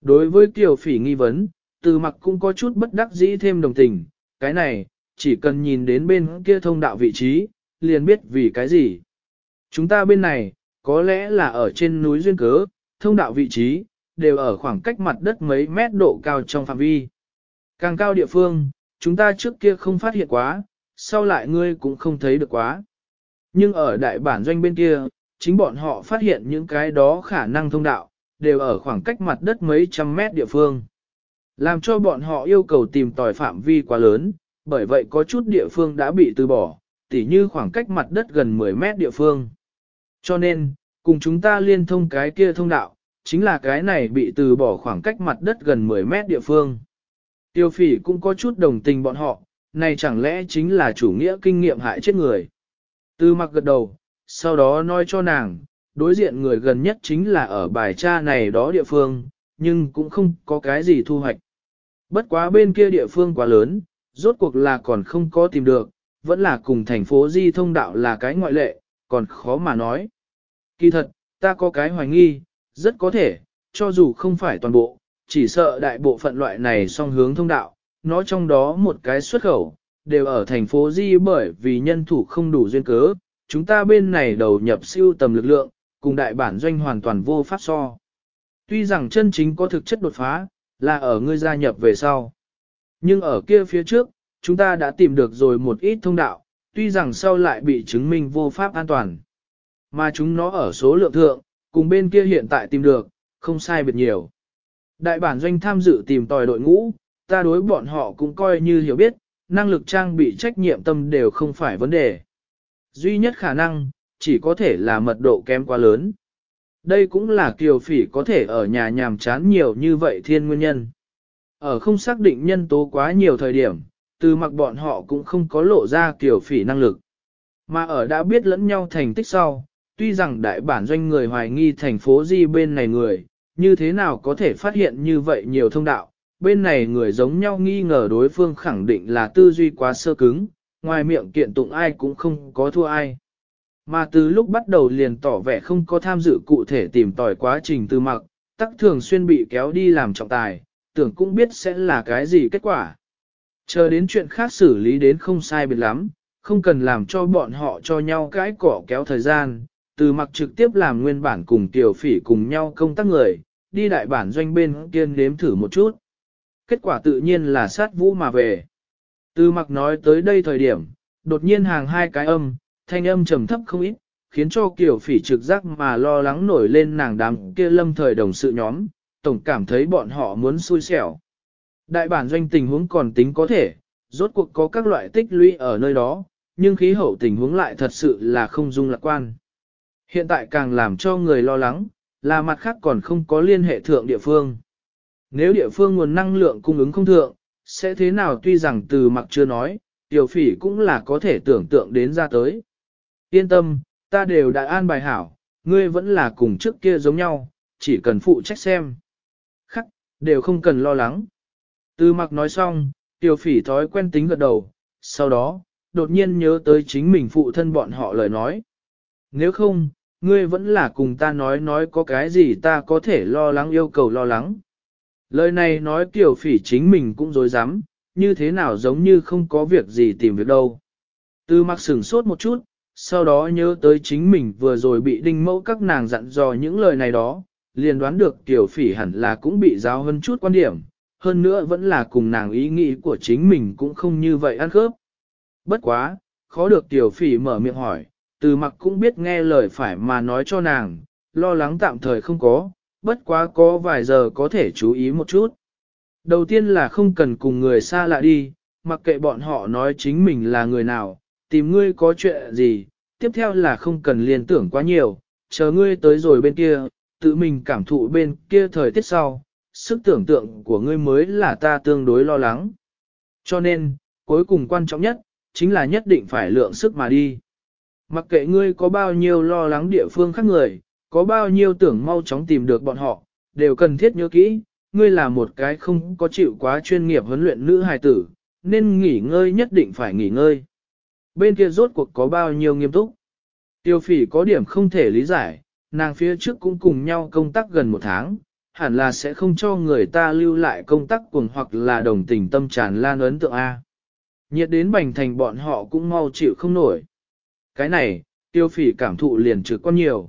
Đối với Kiều Phỉ nghi vấn, từ mặc cũng có chút bất đắc dĩ thêm đồng tình, cái này, chỉ cần nhìn đến bên kia thông đạo vị trí, liền biết vì cái gì. Chúng ta bên này, có lẽ là ở trên núi duyên cớ, thông đạo vị trí, đều ở khoảng cách mặt đất mấy mét độ cao trong phạm vi. Càng cao địa phương, chúng ta trước kia không phát hiện quá, sau lại ngươi cũng không thấy được quá. Nhưng ở đại bản doanh bên kia, chính bọn họ phát hiện những cái đó khả năng thông đạo, đều ở khoảng cách mặt đất mấy trăm mét địa phương. Làm cho bọn họ yêu cầu tìm tòi phạm vi quá lớn, bởi vậy có chút địa phương đã bị từ bỏ, tỉ như khoảng cách mặt đất gần 10 mét địa phương. Cho nên, cùng chúng ta liên thông cái kia thông đạo, chính là cái này bị từ bỏ khoảng cách mặt đất gần 10 mét địa phương. Tiêu phỉ cũng có chút đồng tình bọn họ, này chẳng lẽ chính là chủ nghĩa kinh nghiệm hại chết người. Từ mặc gật đầu, sau đó nói cho nàng, đối diện người gần nhất chính là ở bài tra này đó địa phương, nhưng cũng không có cái gì thu hoạch. Bất quá bên kia địa phương quá lớn, rốt cuộc là còn không có tìm được, vẫn là cùng thành phố Di thông đạo là cái ngoại lệ, còn khó mà nói. Kỳ thật, ta có cái hoài nghi, rất có thể, cho dù không phải toàn bộ, chỉ sợ đại bộ phận loại này song hướng thông đạo, nó trong đó một cái xuất khẩu, đều ở thành phố Di bởi vì nhân thủ không đủ duyên cớ, chúng ta bên này đầu nhập siêu tầm lực lượng, cùng đại bản doanh hoàn toàn vô pháp so. Tuy rằng chân chính có thực chất đột phá, là ở ngươi gia nhập về sau. Nhưng ở kia phía trước, chúng ta đã tìm được rồi một ít thông đạo, tuy rằng sau lại bị chứng minh vô pháp an toàn. Mà chúng nó ở số lượng thượng, cùng bên kia hiện tại tìm được, không sai biệt nhiều. Đại bản doanh tham dự tìm tòi đội ngũ, ta đối bọn họ cũng coi như hiểu biết, năng lực trang bị trách nhiệm tâm đều không phải vấn đề. Duy nhất khả năng, chỉ có thể là mật độ kém quá lớn. Đây cũng là kiều phỉ có thể ở nhà nhàm chán nhiều như vậy thiên nguyên nhân. Ở không xác định nhân tố quá nhiều thời điểm, từ mặc bọn họ cũng không có lộ ra kiều phỉ năng lực. Mà ở đã biết lẫn nhau thành tích sau, tuy rằng đại bản doanh người hoài nghi thành phố di bên này người, như thế nào có thể phát hiện như vậy nhiều thông đạo, bên này người giống nhau nghi ngờ đối phương khẳng định là tư duy quá sơ cứng, ngoài miệng kiện tụng ai cũng không có thua ai. Mà từ lúc bắt đầu liền tỏ vẻ không có tham dự cụ thể tìm tòi quá trình từ mặc, tắc thường xuyên bị kéo đi làm trọng tài, tưởng cũng biết sẽ là cái gì kết quả. Chờ đến chuyện khác xử lý đến không sai biệt lắm, không cần làm cho bọn họ cho nhau cái cỏ kéo thời gian, từ mặc trực tiếp làm nguyên bản cùng tiểu phỉ cùng nhau công tác người, đi đại bản doanh bên kiên đếm thử một chút. Kết quả tự nhiên là sát vũ mà về. Từ mặc nói tới đây thời điểm, đột nhiên hàng hai cái âm, thanh âm trầm thấp không ít, khiến cho kiểu phỉ trực giác mà lo lắng nổi lên nàng đám kia lâm thời đồng sự nhóm, tổng cảm thấy bọn họ muốn xui xẻo. Đại bản doanh tình huống còn tính có thể, rốt cuộc có các loại tích lũy ở nơi đó, nhưng khí hậu tình huống lại thật sự là không dung lạc quan. Hiện tại càng làm cho người lo lắng, là mặt khác còn không có liên hệ thượng địa phương. Nếu địa phương nguồn năng lượng cung ứng không thượng, sẽ thế nào tuy rằng từ mặc chưa nói, tiểu phỉ cũng là có thể tưởng tượng đến ra tới. Yên tâm, ta đều đã an bài hảo, ngươi vẫn là cùng trước kia giống nhau, chỉ cần phụ trách xem. Khắc, đều không cần lo lắng. Từ mặc nói xong, tiểu phỉ thói quen tính gật đầu, sau đó, đột nhiên nhớ tới chính mình phụ thân bọn họ lời nói. Nếu không, ngươi vẫn là cùng ta nói nói có cái gì ta có thể lo lắng yêu cầu lo lắng. Lời này nói kiểu phỉ chính mình cũng dối dám, như thế nào giống như không có việc gì tìm việc đâu. Từ mặc sửng sốt một chút, sau đó nhớ tới chính mình vừa rồi bị đinh mẫu các nàng dặn dò những lời này đó, liền đoán được tiểu phỉ hẳn là cũng bị giáo hơn chút quan điểm, hơn nữa vẫn là cùng nàng ý nghĩ của chính mình cũng không như vậy ăn khớp. Bất quá, khó được tiểu phỉ mở miệng hỏi, từ mặc cũng biết nghe lời phải mà nói cho nàng, lo lắng tạm thời không có, bất quá có vài giờ có thể chú ý một chút. Đầu tiên là không cần cùng người xa lạ đi, mặc kệ bọn họ nói chính mình là người nào, tìm ngươi có chuyện gì, tiếp theo là không cần liên tưởng quá nhiều, chờ ngươi tới rồi bên kia, tự mình cảm thụ bên kia thời tiết sau, sức tưởng tượng của ngươi mới là ta tương đối lo lắng. Cho nên, cuối cùng quan trọng nhất, chính là nhất định phải lượng sức mà đi. Mặc kệ ngươi có bao nhiêu lo lắng địa phương khác người, có bao nhiêu tưởng mau chóng tìm được bọn họ, đều cần thiết nhớ kỹ, ngươi là một cái không có chịu quá chuyên nghiệp huấn luyện nữ hài tử, nên nghỉ ngơi nhất định phải nghỉ ngơi. Bên kia rốt cuộc có bao nhiêu nghiêm túc. Tiêu phỉ có điểm không thể lý giải, nàng phía trước cũng cùng nhau công tác gần một tháng, hẳn là sẽ không cho người ta lưu lại công tác cùng hoặc là đồng tình tâm tràn lan ấn tượng A. Nhiệt đến bành thành bọn họ cũng mau chịu không nổi. Cái này, tiêu phỉ cảm thụ liền trực quan nhiều.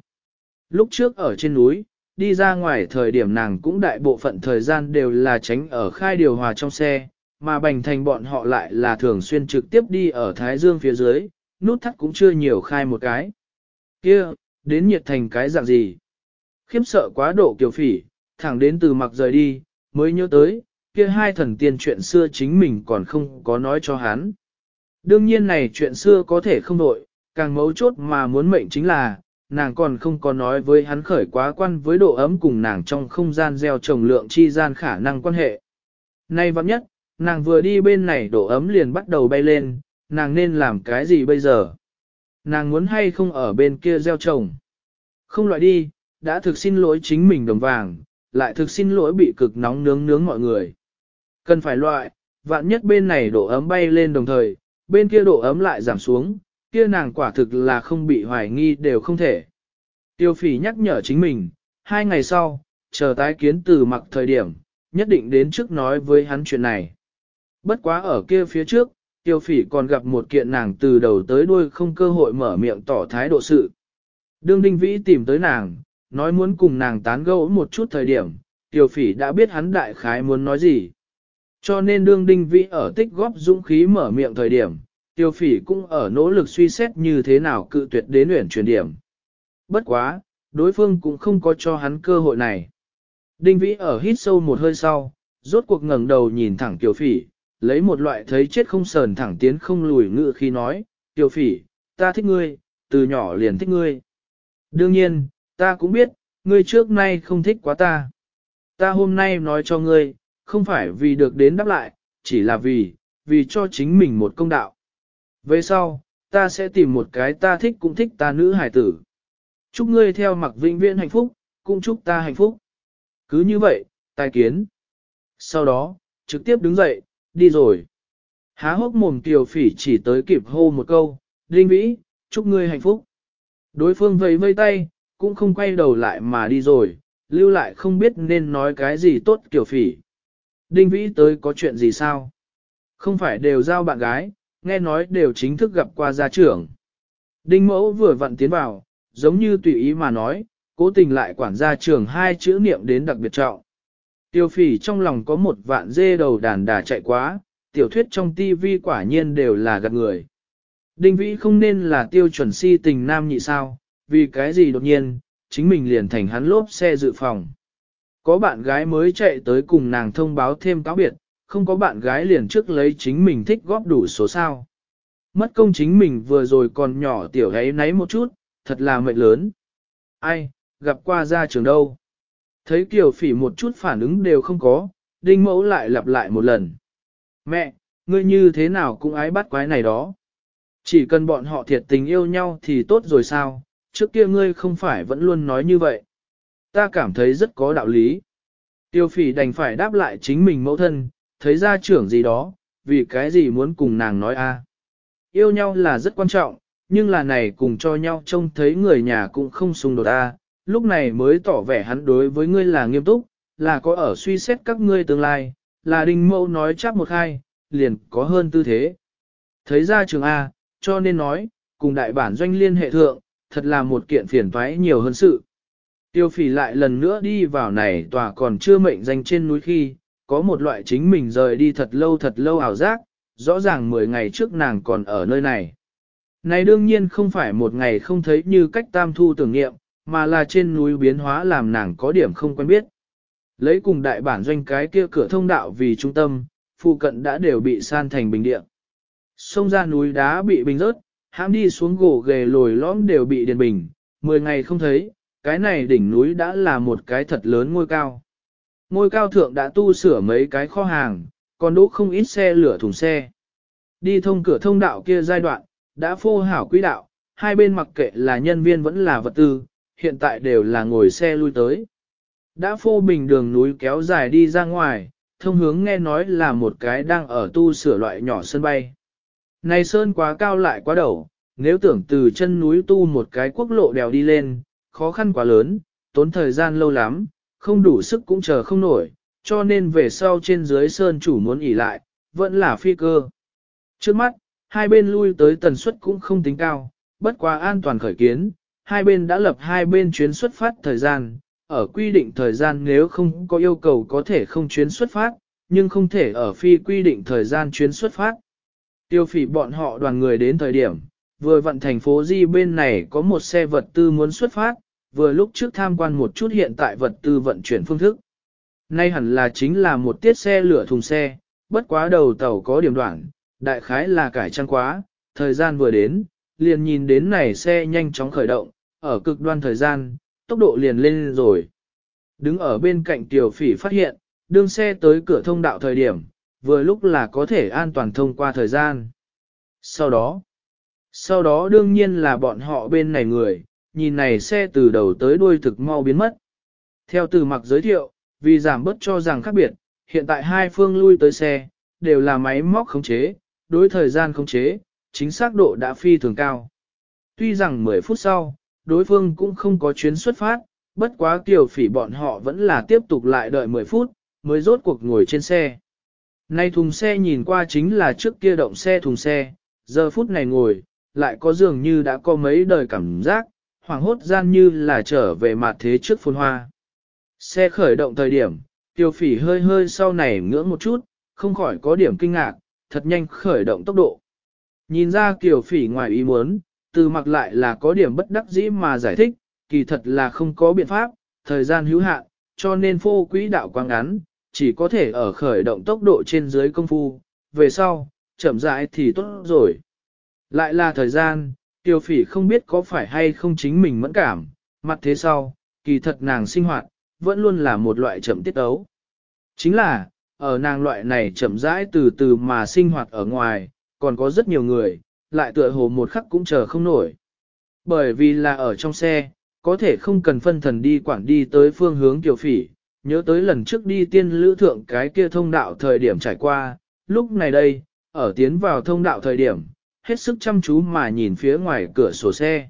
Lúc trước ở trên núi, đi ra ngoài thời điểm nàng cũng đại bộ phận thời gian đều là tránh ở khai điều hòa trong xe, mà bành thành bọn họ lại là thường xuyên trực tiếp đi ở Thái Dương phía dưới, nút thắt cũng chưa nhiều khai một cái. kia đến nhiệt thành cái dạng gì? Khiếm sợ quá độ kiều phỉ, thẳng đến từ mặc rời đi, mới nhớ tới, kia hai thần tiên chuyện xưa chính mình còn không có nói cho hắn. Đương nhiên này chuyện xưa có thể không đổi, càng mấu chốt mà muốn mệnh chính là, nàng còn không có nói với hắn khởi quá quan với độ ấm cùng nàng trong không gian gieo trồng lượng chi gian khả năng quan hệ. Nay vắng nhất, nàng vừa đi bên này độ ấm liền bắt đầu bay lên, nàng nên làm cái gì bây giờ? Nàng muốn hay không ở bên kia gieo trồng? Không loại đi, đã thực xin lỗi chính mình đồng vàng, lại thực xin lỗi bị cực nóng nướng nướng mọi người. Cần phải loại, vạn nhất bên này độ ấm bay lên đồng thời, bên kia độ ấm lại giảm xuống, kia nàng quả thực là không bị hoài nghi đều không thể. Tiêu phỉ nhắc nhở chính mình, hai ngày sau, chờ tái kiến từ mặc thời điểm, nhất định đến trước nói với hắn chuyện này. Bất quá ở kia phía trước, tiêu phỉ còn gặp một kiện nàng từ đầu tới đuôi không cơ hội mở miệng tỏ thái độ sự. Đương Đinh Vĩ tìm tới nàng, nói muốn cùng nàng tán gẫu một chút thời điểm, tiêu phỉ đã biết hắn đại khái muốn nói gì. Cho nên đương Đinh Vĩ ở tích góp dũng khí mở miệng thời điểm, tiêu phỉ cũng ở nỗ lực suy xét như thế nào cự tuyệt đến luyện truyền điểm. Bất quá, đối phương cũng không có cho hắn cơ hội này. Đinh Vĩ ở hít sâu một hơi sau, rốt cuộc ngẩng đầu nhìn thẳng Tiêu Phỉ, lấy một loại thấy chết không sờn thẳng tiến không lùi ngự khi nói, tiểu Phỉ, ta thích ngươi, từ nhỏ liền thích ngươi. Đương nhiên, ta cũng biết, ngươi trước nay không thích quá ta. Ta hôm nay nói cho ngươi, không phải vì được đến đáp lại, chỉ là vì, vì cho chính mình một công đạo. Về sau, ta sẽ tìm một cái ta thích cũng thích ta nữ hải tử. Chúc ngươi theo mặc vĩnh viễn hạnh phúc, cũng chúc ta hạnh phúc. Cứ như vậy, tài kiến. Sau đó, trực tiếp đứng dậy, đi rồi. Há hốc mồm kiều phỉ chỉ tới kịp hô một câu, Đinh Vĩ, chúc ngươi hạnh phúc. Đối phương vẫy vây tay, cũng không quay đầu lại mà đi rồi, lưu lại không biết nên nói cái gì tốt kiểu phỉ. Đinh Vĩ tới có chuyện gì sao? Không phải đều giao bạn gái, nghe nói đều chính thức gặp qua gia trưởng. Đinh mẫu vừa vặn tiến vào, giống như tùy ý mà nói, cố tình lại quản gia trưởng hai chữ niệm đến đặc biệt trọng. Tiêu phỉ trong lòng có một vạn dê đầu đàn đà chạy quá, tiểu thuyết trong tivi quả nhiên đều là gạt người. Đinh vĩ không nên là tiêu chuẩn si tình nam nhị sao, vì cái gì đột nhiên, chính mình liền thành hắn lốp xe dự phòng. Có bạn gái mới chạy tới cùng nàng thông báo thêm cáo biệt, không có bạn gái liền trước lấy chính mình thích góp đủ số sao. Mất công chính mình vừa rồi còn nhỏ tiểu ấy nấy một chút, thật là mệnh lớn. Ai, gặp qua ra trường đâu? Thấy Kiều Phỉ một chút phản ứng đều không có, Đinh Mẫu lại lặp lại một lần. Mẹ, ngươi như thế nào cũng ái bắt quái này đó. Chỉ cần bọn họ thiệt tình yêu nhau thì tốt rồi sao, trước kia ngươi không phải vẫn luôn nói như vậy. Ta cảm thấy rất có đạo lý. Tiêu phỉ đành phải đáp lại chính mình mẫu thân, thấy ra trưởng gì đó, vì cái gì muốn cùng nàng nói a? Yêu nhau là rất quan trọng, nhưng là này cùng cho nhau trông thấy người nhà cũng không xung đột a, lúc này mới tỏ vẻ hắn đối với ngươi là nghiêm túc, là có ở suy xét các ngươi tương lai, là đình mẫu nói chắc một hai, liền có hơn tư thế. Thấy ra trường A, cho nên nói, cùng đại bản doanh liên hệ thượng, thật là một kiện phiền toái nhiều hơn sự. Tiêu phỉ lại lần nữa đi vào này tòa còn chưa mệnh danh trên núi khi, có một loại chính mình rời đi thật lâu thật lâu ảo giác, rõ ràng 10 ngày trước nàng còn ở nơi này. Này đương nhiên không phải một ngày không thấy như cách tam thu tưởng nghiệm, mà là trên núi biến hóa làm nàng có điểm không quen biết. Lấy cùng đại bản doanh cái kia cửa thông đạo vì trung tâm, phụ cận đã đều bị san thành bình địa. Sông ra núi đá bị bình rớt, hãm đi xuống gỗ ghề lồi lõm đều bị điền bình, mười ngày không thấy, cái này đỉnh núi đã là một cái thật lớn ngôi cao. Ngôi cao thượng đã tu sửa mấy cái kho hàng, còn đỗ không ít xe lửa thùng xe. Đi thông cửa thông đạo kia giai đoạn, đã phô hảo quỹ đạo, hai bên mặc kệ là nhân viên vẫn là vật tư, hiện tại đều là ngồi xe lui tới. Đã phô bình đường núi kéo dài đi ra ngoài, thông hướng nghe nói là một cái đang ở tu sửa loại nhỏ sân bay. Này sơn quá cao lại quá đầu, nếu tưởng từ chân núi tu một cái quốc lộ đèo đi lên, khó khăn quá lớn, tốn thời gian lâu lắm, không đủ sức cũng chờ không nổi, cho nên về sau trên dưới sơn chủ muốn ỉ lại, vẫn là phi cơ. Trước mắt, hai bên lui tới tần suất cũng không tính cao, bất quá an toàn khởi kiến, hai bên đã lập hai bên chuyến xuất phát thời gian, ở quy định thời gian nếu không có yêu cầu có thể không chuyến xuất phát, nhưng không thể ở phi quy định thời gian chuyến xuất phát. Tiêu phỉ bọn họ đoàn người đến thời điểm, vừa vận thành phố Di bên này có một xe vật tư muốn xuất phát, vừa lúc trước tham quan một chút hiện tại vật tư vận chuyển phương thức. Nay hẳn là chính là một tiết xe lửa thùng xe, bất quá đầu tàu có điểm đoạn, đại khái là cải trang quá, thời gian vừa đến, liền nhìn đến này xe nhanh chóng khởi động, ở cực đoan thời gian, tốc độ liền lên rồi. Đứng ở bên cạnh tiểu phỉ phát hiện, đương xe tới cửa thông đạo thời điểm, vừa lúc là có thể an toàn thông qua thời gian. Sau đó, sau đó đương nhiên là bọn họ bên này người, nhìn này xe từ đầu tới đuôi thực mau biến mất. Theo từ mặc giới thiệu, vì giảm bớt cho rằng khác biệt, hiện tại hai phương lui tới xe, đều là máy móc khống chế, đối thời gian khống chế, chính xác độ đã phi thường cao. Tuy rằng 10 phút sau, đối phương cũng không có chuyến xuất phát, bất quá tiểu phỉ bọn họ vẫn là tiếp tục lại đợi 10 phút, mới rốt cuộc ngồi trên xe. Nay thùng xe nhìn qua chính là trước kia động xe thùng xe, giờ phút này ngồi, lại có dường như đã có mấy đời cảm giác, hoàng hốt gian như là trở về mặt thế trước phun hoa. Xe khởi động thời điểm, tiêu phỉ hơi hơi sau này ngưỡng một chút, không khỏi có điểm kinh ngạc, thật nhanh khởi động tốc độ. Nhìn ra tiểu phỉ ngoài ý muốn, từ mặc lại là có điểm bất đắc dĩ mà giải thích, kỳ thật là không có biện pháp, thời gian hữu hạn, cho nên phô quỹ đạo quang ngắn, chỉ có thể ở khởi động tốc độ trên dưới công phu, về sau, chậm rãi thì tốt rồi. Lại là thời gian, tiêu phỉ không biết có phải hay không chính mình mẫn cảm, mặt thế sau, kỳ thật nàng sinh hoạt, vẫn luôn là một loại chậm tiết ấu. Chính là, ở nàng loại này chậm rãi từ từ mà sinh hoạt ở ngoài, còn có rất nhiều người, lại tựa hồ một khắc cũng chờ không nổi. Bởi vì là ở trong xe, có thể không cần phân thần đi quản đi tới phương hướng tiểu phỉ, nhớ tới lần trước đi tiên lữ thượng cái kia thông đạo thời điểm trải qua, lúc này đây, ở tiến vào thông đạo thời điểm, hết sức chăm chú mà nhìn phía ngoài cửa sổ xe.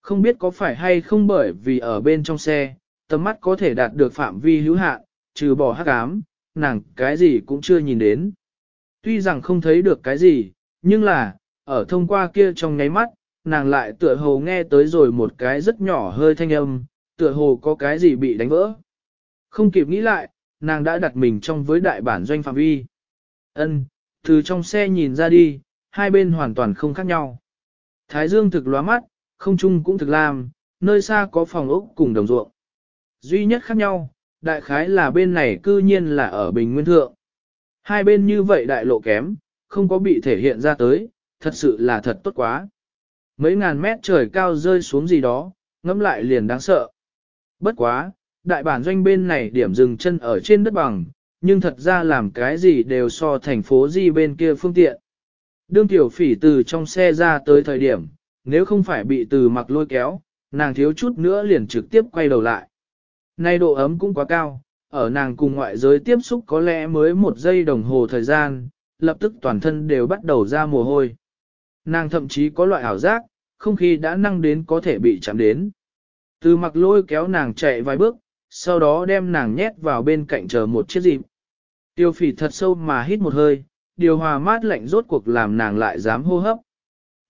Không biết có phải hay không bởi vì ở bên trong xe, tầm mắt có thể đạt được phạm vi hữu hạn, trừ bỏ hắc ám, nàng cái gì cũng chưa nhìn đến. Tuy rằng không thấy được cái gì, nhưng là, ở thông qua kia trong nháy mắt, nàng lại tựa hồ nghe tới rồi một cái rất nhỏ hơi thanh âm, tựa hồ có cái gì bị đánh vỡ. Không kịp nghĩ lại, nàng đã đặt mình trong với đại bản doanh phạm vi. Ân, từ trong xe nhìn ra đi, hai bên hoàn toàn không khác nhau. Thái dương thực lóa mắt, không trung cũng thực làm nơi xa có phòng ốc cùng đồng ruộng. Duy nhất khác nhau, đại khái là bên này cư nhiên là ở Bình Nguyên Thượng. Hai bên như vậy đại lộ kém, không có bị thể hiện ra tới, thật sự là thật tốt quá. Mấy ngàn mét trời cao rơi xuống gì đó, ngẫm lại liền đáng sợ. Bất quá, đại bản doanh bên này điểm dừng chân ở trên đất bằng, nhưng thật ra làm cái gì đều so thành phố gì bên kia phương tiện. Đương tiểu phỉ từ trong xe ra tới thời điểm, nếu không phải bị từ mặc lôi kéo, nàng thiếu chút nữa liền trực tiếp quay đầu lại. Nay độ ấm cũng quá cao, ở nàng cùng ngoại giới tiếp xúc có lẽ mới một giây đồng hồ thời gian, lập tức toàn thân đều bắt đầu ra mồ hôi. Nàng thậm chí có loại ảo giác, không khí đã năng đến có thể bị chạm đến. Từ mặc lôi kéo nàng chạy vài bước, sau đó đem nàng nhét vào bên cạnh chờ một chiếc dịp. Tiêu phỉ thật sâu mà hít một hơi, điều hòa mát lạnh rốt cuộc làm nàng lại dám hô hấp.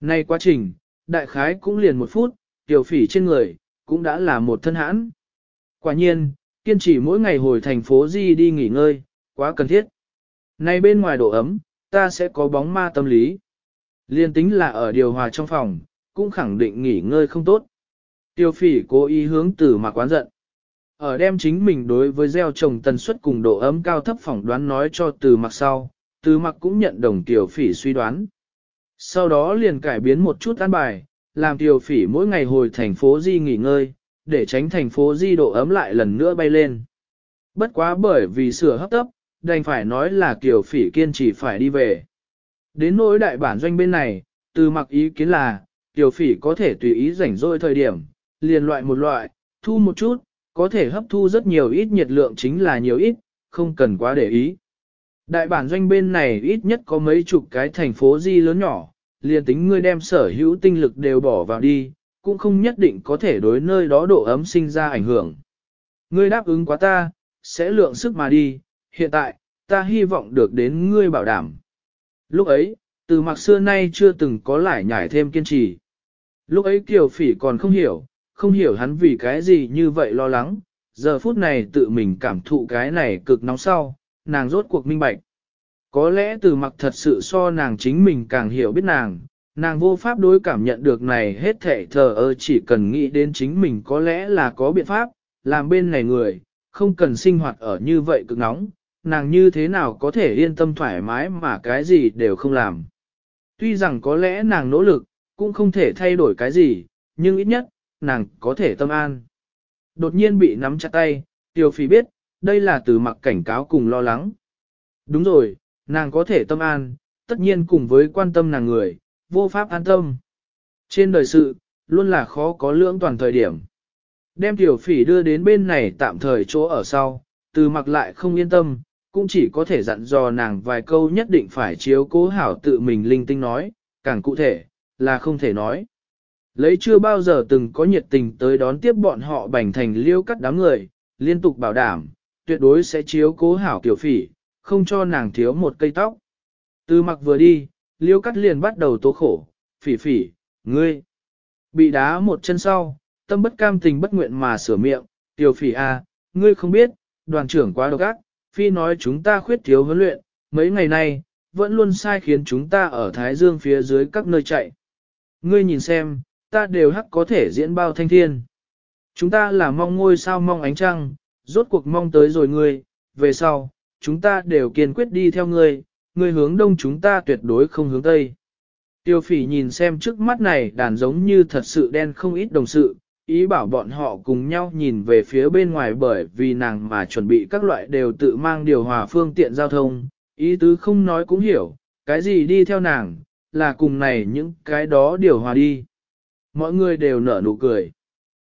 Nay quá trình, đại khái cũng liền một phút, tiêu phỉ trên người, cũng đã là một thân hãn. Quả nhiên, kiên trì mỗi ngày hồi thành phố Di đi nghỉ ngơi, quá cần thiết. Nay bên ngoài độ ấm, ta sẽ có bóng ma tâm lý. Liên tính là ở điều hòa trong phòng, cũng khẳng định nghỉ ngơi không tốt. Tiêu phỉ cố ý hướng từ mà quán giận. Ở đem chính mình đối với gieo trồng tần suất cùng độ ấm cao thấp phỏng đoán nói cho từ mặc sau, từ mặc cũng nhận đồng tiểu phỉ suy đoán. Sau đó liền cải biến một chút an bài, làm tiểu phỉ mỗi ngày hồi thành phố Di nghỉ ngơi, để tránh thành phố Di độ ấm lại lần nữa bay lên. Bất quá bởi vì sửa hấp tấp, đành phải nói là tiểu phỉ kiên trì phải đi về. Đến nỗi đại bản doanh bên này, từ mặc ý kiến là, tiểu phỉ có thể tùy ý rảnh rỗi thời điểm, liền loại một loại, thu một chút, có thể hấp thu rất nhiều ít nhiệt lượng chính là nhiều ít, không cần quá để ý. Đại bản doanh bên này ít nhất có mấy chục cái thành phố di lớn nhỏ, liền tính ngươi đem sở hữu tinh lực đều bỏ vào đi, cũng không nhất định có thể đối nơi đó độ ấm sinh ra ảnh hưởng. Ngươi đáp ứng quá ta, sẽ lượng sức mà đi, hiện tại, ta hy vọng được đến ngươi bảo đảm. Lúc ấy, từ mặc xưa nay chưa từng có lại nhảy thêm kiên trì. Lúc ấy Kiều Phỉ còn không hiểu, không hiểu hắn vì cái gì như vậy lo lắng, giờ phút này tự mình cảm thụ cái này cực nóng sau, nàng rốt cuộc minh bạch. Có lẽ từ mặc thật sự so nàng chính mình càng hiểu biết nàng, nàng vô pháp đối cảm nhận được này hết thể thờ ơ chỉ cần nghĩ đến chính mình có lẽ là có biện pháp, làm bên này người, không cần sinh hoạt ở như vậy cực nóng, nàng như thế nào có thể yên tâm thoải mái mà cái gì đều không làm. Tuy rằng có lẽ nàng nỗ lực, cũng không thể thay đổi cái gì, nhưng ít nhất, nàng có thể tâm an. Đột nhiên bị nắm chặt tay, Tiêu Phi biết, đây là từ mặc cảnh cáo cùng lo lắng. Đúng rồi, nàng có thể tâm an, tất nhiên cùng với quan tâm nàng người, vô pháp an tâm. Trên đời sự, luôn là khó có lưỡng toàn thời điểm. Đem tiểu phỉ đưa đến bên này tạm thời chỗ ở sau, từ mặc lại không yên tâm, cũng chỉ có thể dặn dò nàng vài câu nhất định phải chiếu cố hảo tự mình linh tinh nói, càng cụ thể, là không thể nói. Lấy chưa bao giờ từng có nhiệt tình tới đón tiếp bọn họ bành thành liêu cắt đám người, liên tục bảo đảm, tuyệt đối sẽ chiếu cố hảo tiểu phỉ, không cho nàng thiếu một cây tóc. Từ mặc vừa đi, liêu cắt liền bắt đầu tố khổ, phỉ phỉ, ngươi, bị đá một chân sau, tâm bất cam tình bất nguyện mà sửa miệng, tiểu phỉ a, à, ngươi không biết, đoàn trưởng quá độc ác, phi nói chúng ta khuyết thiếu huấn luyện, mấy ngày nay, vẫn luôn sai khiến chúng ta ở Thái Dương phía dưới các nơi chạy. Ngươi nhìn xem, ta đều hắc có thể diễn bao thanh thiên. Chúng ta là mong ngôi sao mong ánh trăng, rốt cuộc mong tới rồi ngươi, về sau, chúng ta đều kiên quyết đi theo ngươi, ngươi hướng đông chúng ta tuyệt đối không hướng tây. Tiêu phỉ nhìn xem trước mắt này đàn giống như thật sự đen không ít đồng sự, ý bảo bọn họ cùng nhau nhìn về phía bên ngoài bởi vì nàng mà chuẩn bị các loại đều tự mang điều hòa phương tiện giao thông, ý tứ không nói cũng hiểu, cái gì đi theo nàng, là cùng này những cái đó điều hòa đi. Mọi người đều nở nụ cười.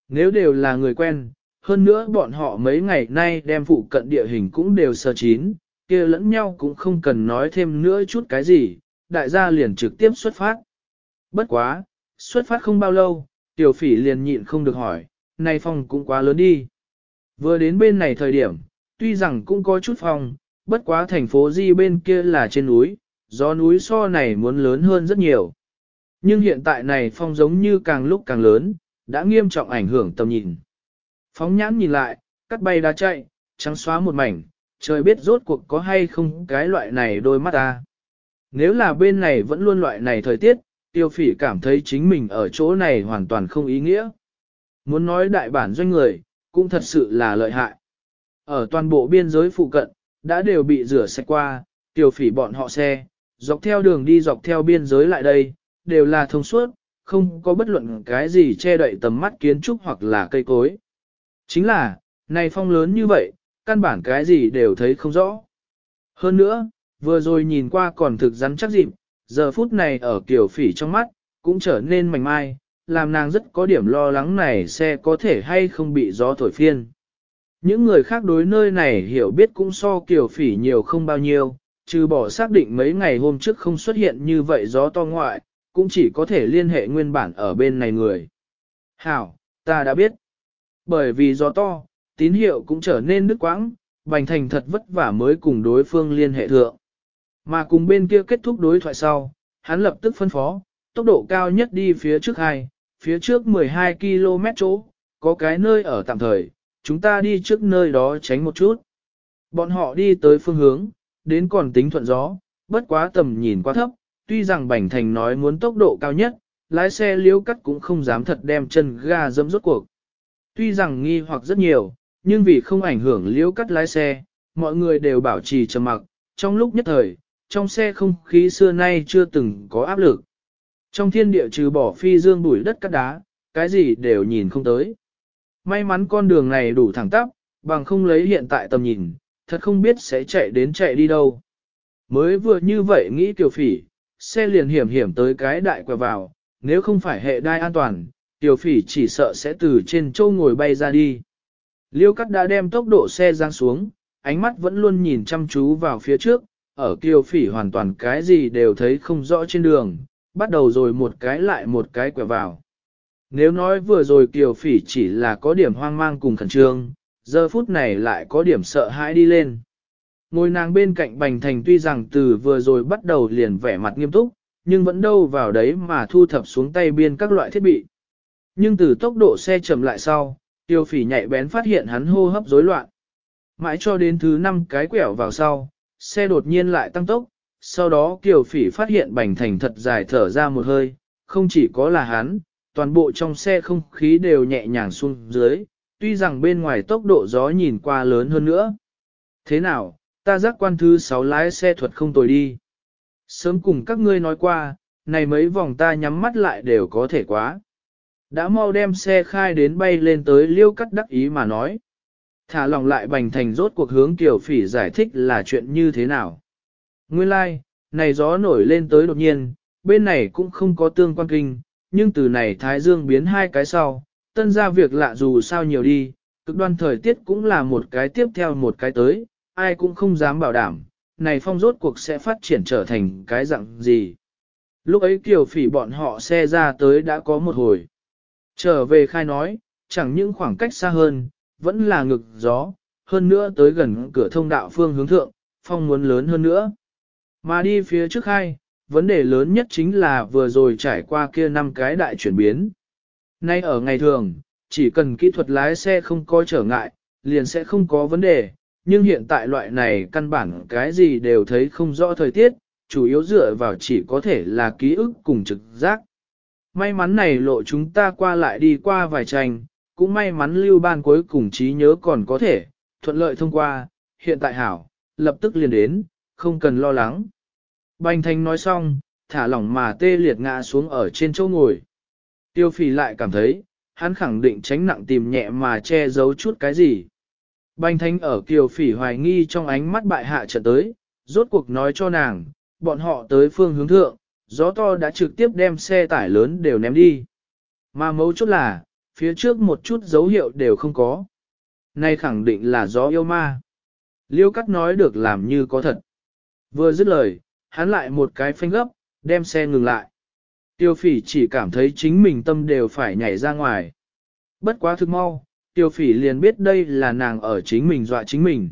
Nếu đều là người quen, hơn nữa bọn họ mấy ngày nay đem phụ cận địa hình cũng đều sơ chín, kia lẫn nhau cũng không cần nói thêm nữa chút cái gì, đại gia liền trực tiếp xuất phát. Bất quá, xuất phát không bao lâu, tiểu phỉ liền nhịn không được hỏi, này phòng cũng quá lớn đi. Vừa đến bên này thời điểm, tuy rằng cũng có chút phòng, bất quá thành phố Di bên kia là trên núi, gió núi so này muốn lớn hơn rất nhiều. Nhưng hiện tại này phong giống như càng lúc càng lớn, đã nghiêm trọng ảnh hưởng tầm nhìn. Phóng nhãn nhìn lại, cắt bay đá chạy, trắng xóa một mảnh, trời biết rốt cuộc có hay không cái loại này đôi mắt ta. Nếu là bên này vẫn luôn loại này thời tiết, tiêu phỉ cảm thấy chính mình ở chỗ này hoàn toàn không ý nghĩa. Muốn nói đại bản doanh người, cũng thật sự là lợi hại. Ở toàn bộ biên giới phụ cận, đã đều bị rửa sạch qua, tiêu phỉ bọn họ xe, dọc theo đường đi dọc theo biên giới lại đây, đều là thông suốt, không có bất luận cái gì che đậy tầm mắt kiến trúc hoặc là cây cối. Chính là, này phong lớn như vậy, căn bản cái gì đều thấy không rõ. Hơn nữa, vừa rồi nhìn qua còn thực rắn chắc dịp, giờ phút này ở kiểu phỉ trong mắt, cũng trở nên mảnh mai, làm nàng rất có điểm lo lắng này xe có thể hay không bị gió thổi phiên. Những người khác đối nơi này hiểu biết cũng so kiểu phỉ nhiều không bao nhiêu, trừ bỏ xác định mấy ngày hôm trước không xuất hiện như vậy gió to ngoại, cũng chỉ có thể liên hệ nguyên bản ở bên này người. Hảo, ta đã biết. Bởi vì gió to, tín hiệu cũng trở nên nứt quãng, Bành Thành thật vất vả mới cùng đối phương liên hệ thượng. Mà cùng bên kia kết thúc đối thoại sau, hắn lập tức phân phó, tốc độ cao nhất đi phía trước hai, phía trước 12 km chỗ, có cái nơi ở tạm thời, chúng ta đi trước nơi đó tránh một chút. Bọn họ đi tới phương hướng, đến còn tính thuận gió, bất quá tầm nhìn quá thấp, tuy rằng Bành Thành nói muốn tốc độ cao nhất, lái xe liếu cắt cũng không dám thật đem chân ga dẫm rốt cuộc. Tuy rằng nghi hoặc rất nhiều, nhưng vì không ảnh hưởng liếu cắt lái xe, mọi người đều bảo trì trầm mặc, trong lúc nhất thời, trong xe không khí xưa nay chưa từng có áp lực. Trong thiên địa trừ bỏ phi dương bụi đất cắt đá, cái gì đều nhìn không tới. May mắn con đường này đủ thẳng tắp, bằng không lấy hiện tại tầm nhìn, thật không biết sẽ chạy đến chạy đi đâu. Mới vừa như vậy nghĩ kiều phỉ, xe liền hiểm hiểm tới cái đại quẹo vào, nếu không phải hệ đai an toàn, kiều phỉ chỉ sợ sẽ từ trên châu ngồi bay ra đi. Liêu cắt đã đem tốc độ xe giang xuống, ánh mắt vẫn luôn nhìn chăm chú vào phía trước, ở kiều phỉ hoàn toàn cái gì đều thấy không rõ trên đường, bắt đầu rồi một cái lại một cái quẹo vào. Nếu nói vừa rồi kiều phỉ chỉ là có điểm hoang mang cùng khẩn trương, giờ phút này lại có điểm sợ hãi đi lên. Ngồi nàng bên cạnh Bành Thành tuy rằng từ vừa rồi bắt đầu liền vẻ mặt nghiêm túc, nhưng vẫn đâu vào đấy mà thu thập xuống tay biên các loại thiết bị. Nhưng từ tốc độ xe chậm lại sau, Tiêu phỉ nhạy bén phát hiện hắn hô hấp rối loạn. Mãi cho đến thứ năm cái quẹo vào sau, xe đột nhiên lại tăng tốc, sau đó Kiều Phỉ phát hiện Bành Thành thật dài thở ra một hơi, không chỉ có là hắn, toàn bộ trong xe không khí đều nhẹ nhàng xuống dưới, tuy rằng bên ngoài tốc độ gió nhìn qua lớn hơn nữa. Thế nào, ta giác quan thứ 6 lái xe thuật không tồi đi. Sớm cùng các ngươi nói qua, này mấy vòng ta nhắm mắt lại đều có thể quá. Đã mau đem xe khai đến bay lên tới liêu cắt đắc ý mà nói. Thả lòng lại bành thành rốt cuộc hướng kiều phỉ giải thích là chuyện như thế nào. Nguyên lai, like, này gió nổi lên tới đột nhiên, bên này cũng không có tương quan kinh, nhưng từ này Thái Dương biến hai cái sau, tân ra việc lạ dù sao nhiều đi, cực đoan thời tiết cũng là một cái tiếp theo một cái tới, ai cũng không dám bảo đảm, này phong rốt cuộc sẽ phát triển trở thành cái dạng gì. Lúc ấy kiều phỉ bọn họ xe ra tới đã có một hồi. Trở về khai nói, chẳng những khoảng cách xa hơn, vẫn là ngực gió, hơn nữa tới gần cửa thông đạo phương hướng thượng, phong muốn lớn hơn nữa. Mà đi phía trước hai, vấn đề lớn nhất chính là vừa rồi trải qua kia năm cái đại chuyển biến. Nay ở ngày thường, chỉ cần kỹ thuật lái xe không có trở ngại, liền sẽ không có vấn đề, nhưng hiện tại loại này căn bản cái gì đều thấy không rõ thời tiết, chủ yếu dựa vào chỉ có thể là ký ức cùng trực giác. May mắn này lộ chúng ta qua lại đi qua vài tranh, cũng may mắn lưu ban cuối cùng trí nhớ còn có thể, thuận lợi thông qua, hiện tại hảo, lập tức liền đến, không cần lo lắng. Bành thanh nói xong, thả lỏng mà tê liệt ngã xuống ở trên chỗ ngồi. Tiêu phì lại cảm thấy, hắn khẳng định tránh nặng tìm nhẹ mà che giấu chút cái gì. Bành thanh ở kiều phỉ hoài nghi trong ánh mắt bại hạ trở tới, rốt cuộc nói cho nàng, bọn họ tới phương hướng thượng, gió to đã trực tiếp đem xe tải lớn đều ném đi. Mà mấu chốt là, phía trước một chút dấu hiệu đều không có. Nay khẳng định là gió yêu ma. Liêu cắt nói được làm như có thật. Vừa dứt lời, hắn lại một cái phanh gấp, đem xe ngừng lại. Tiêu phỉ chỉ cảm thấy chính mình tâm đều phải nhảy ra ngoài. Bất quá thực mau, tiêu phỉ liền biết đây là nàng ở chính mình dọa chính mình.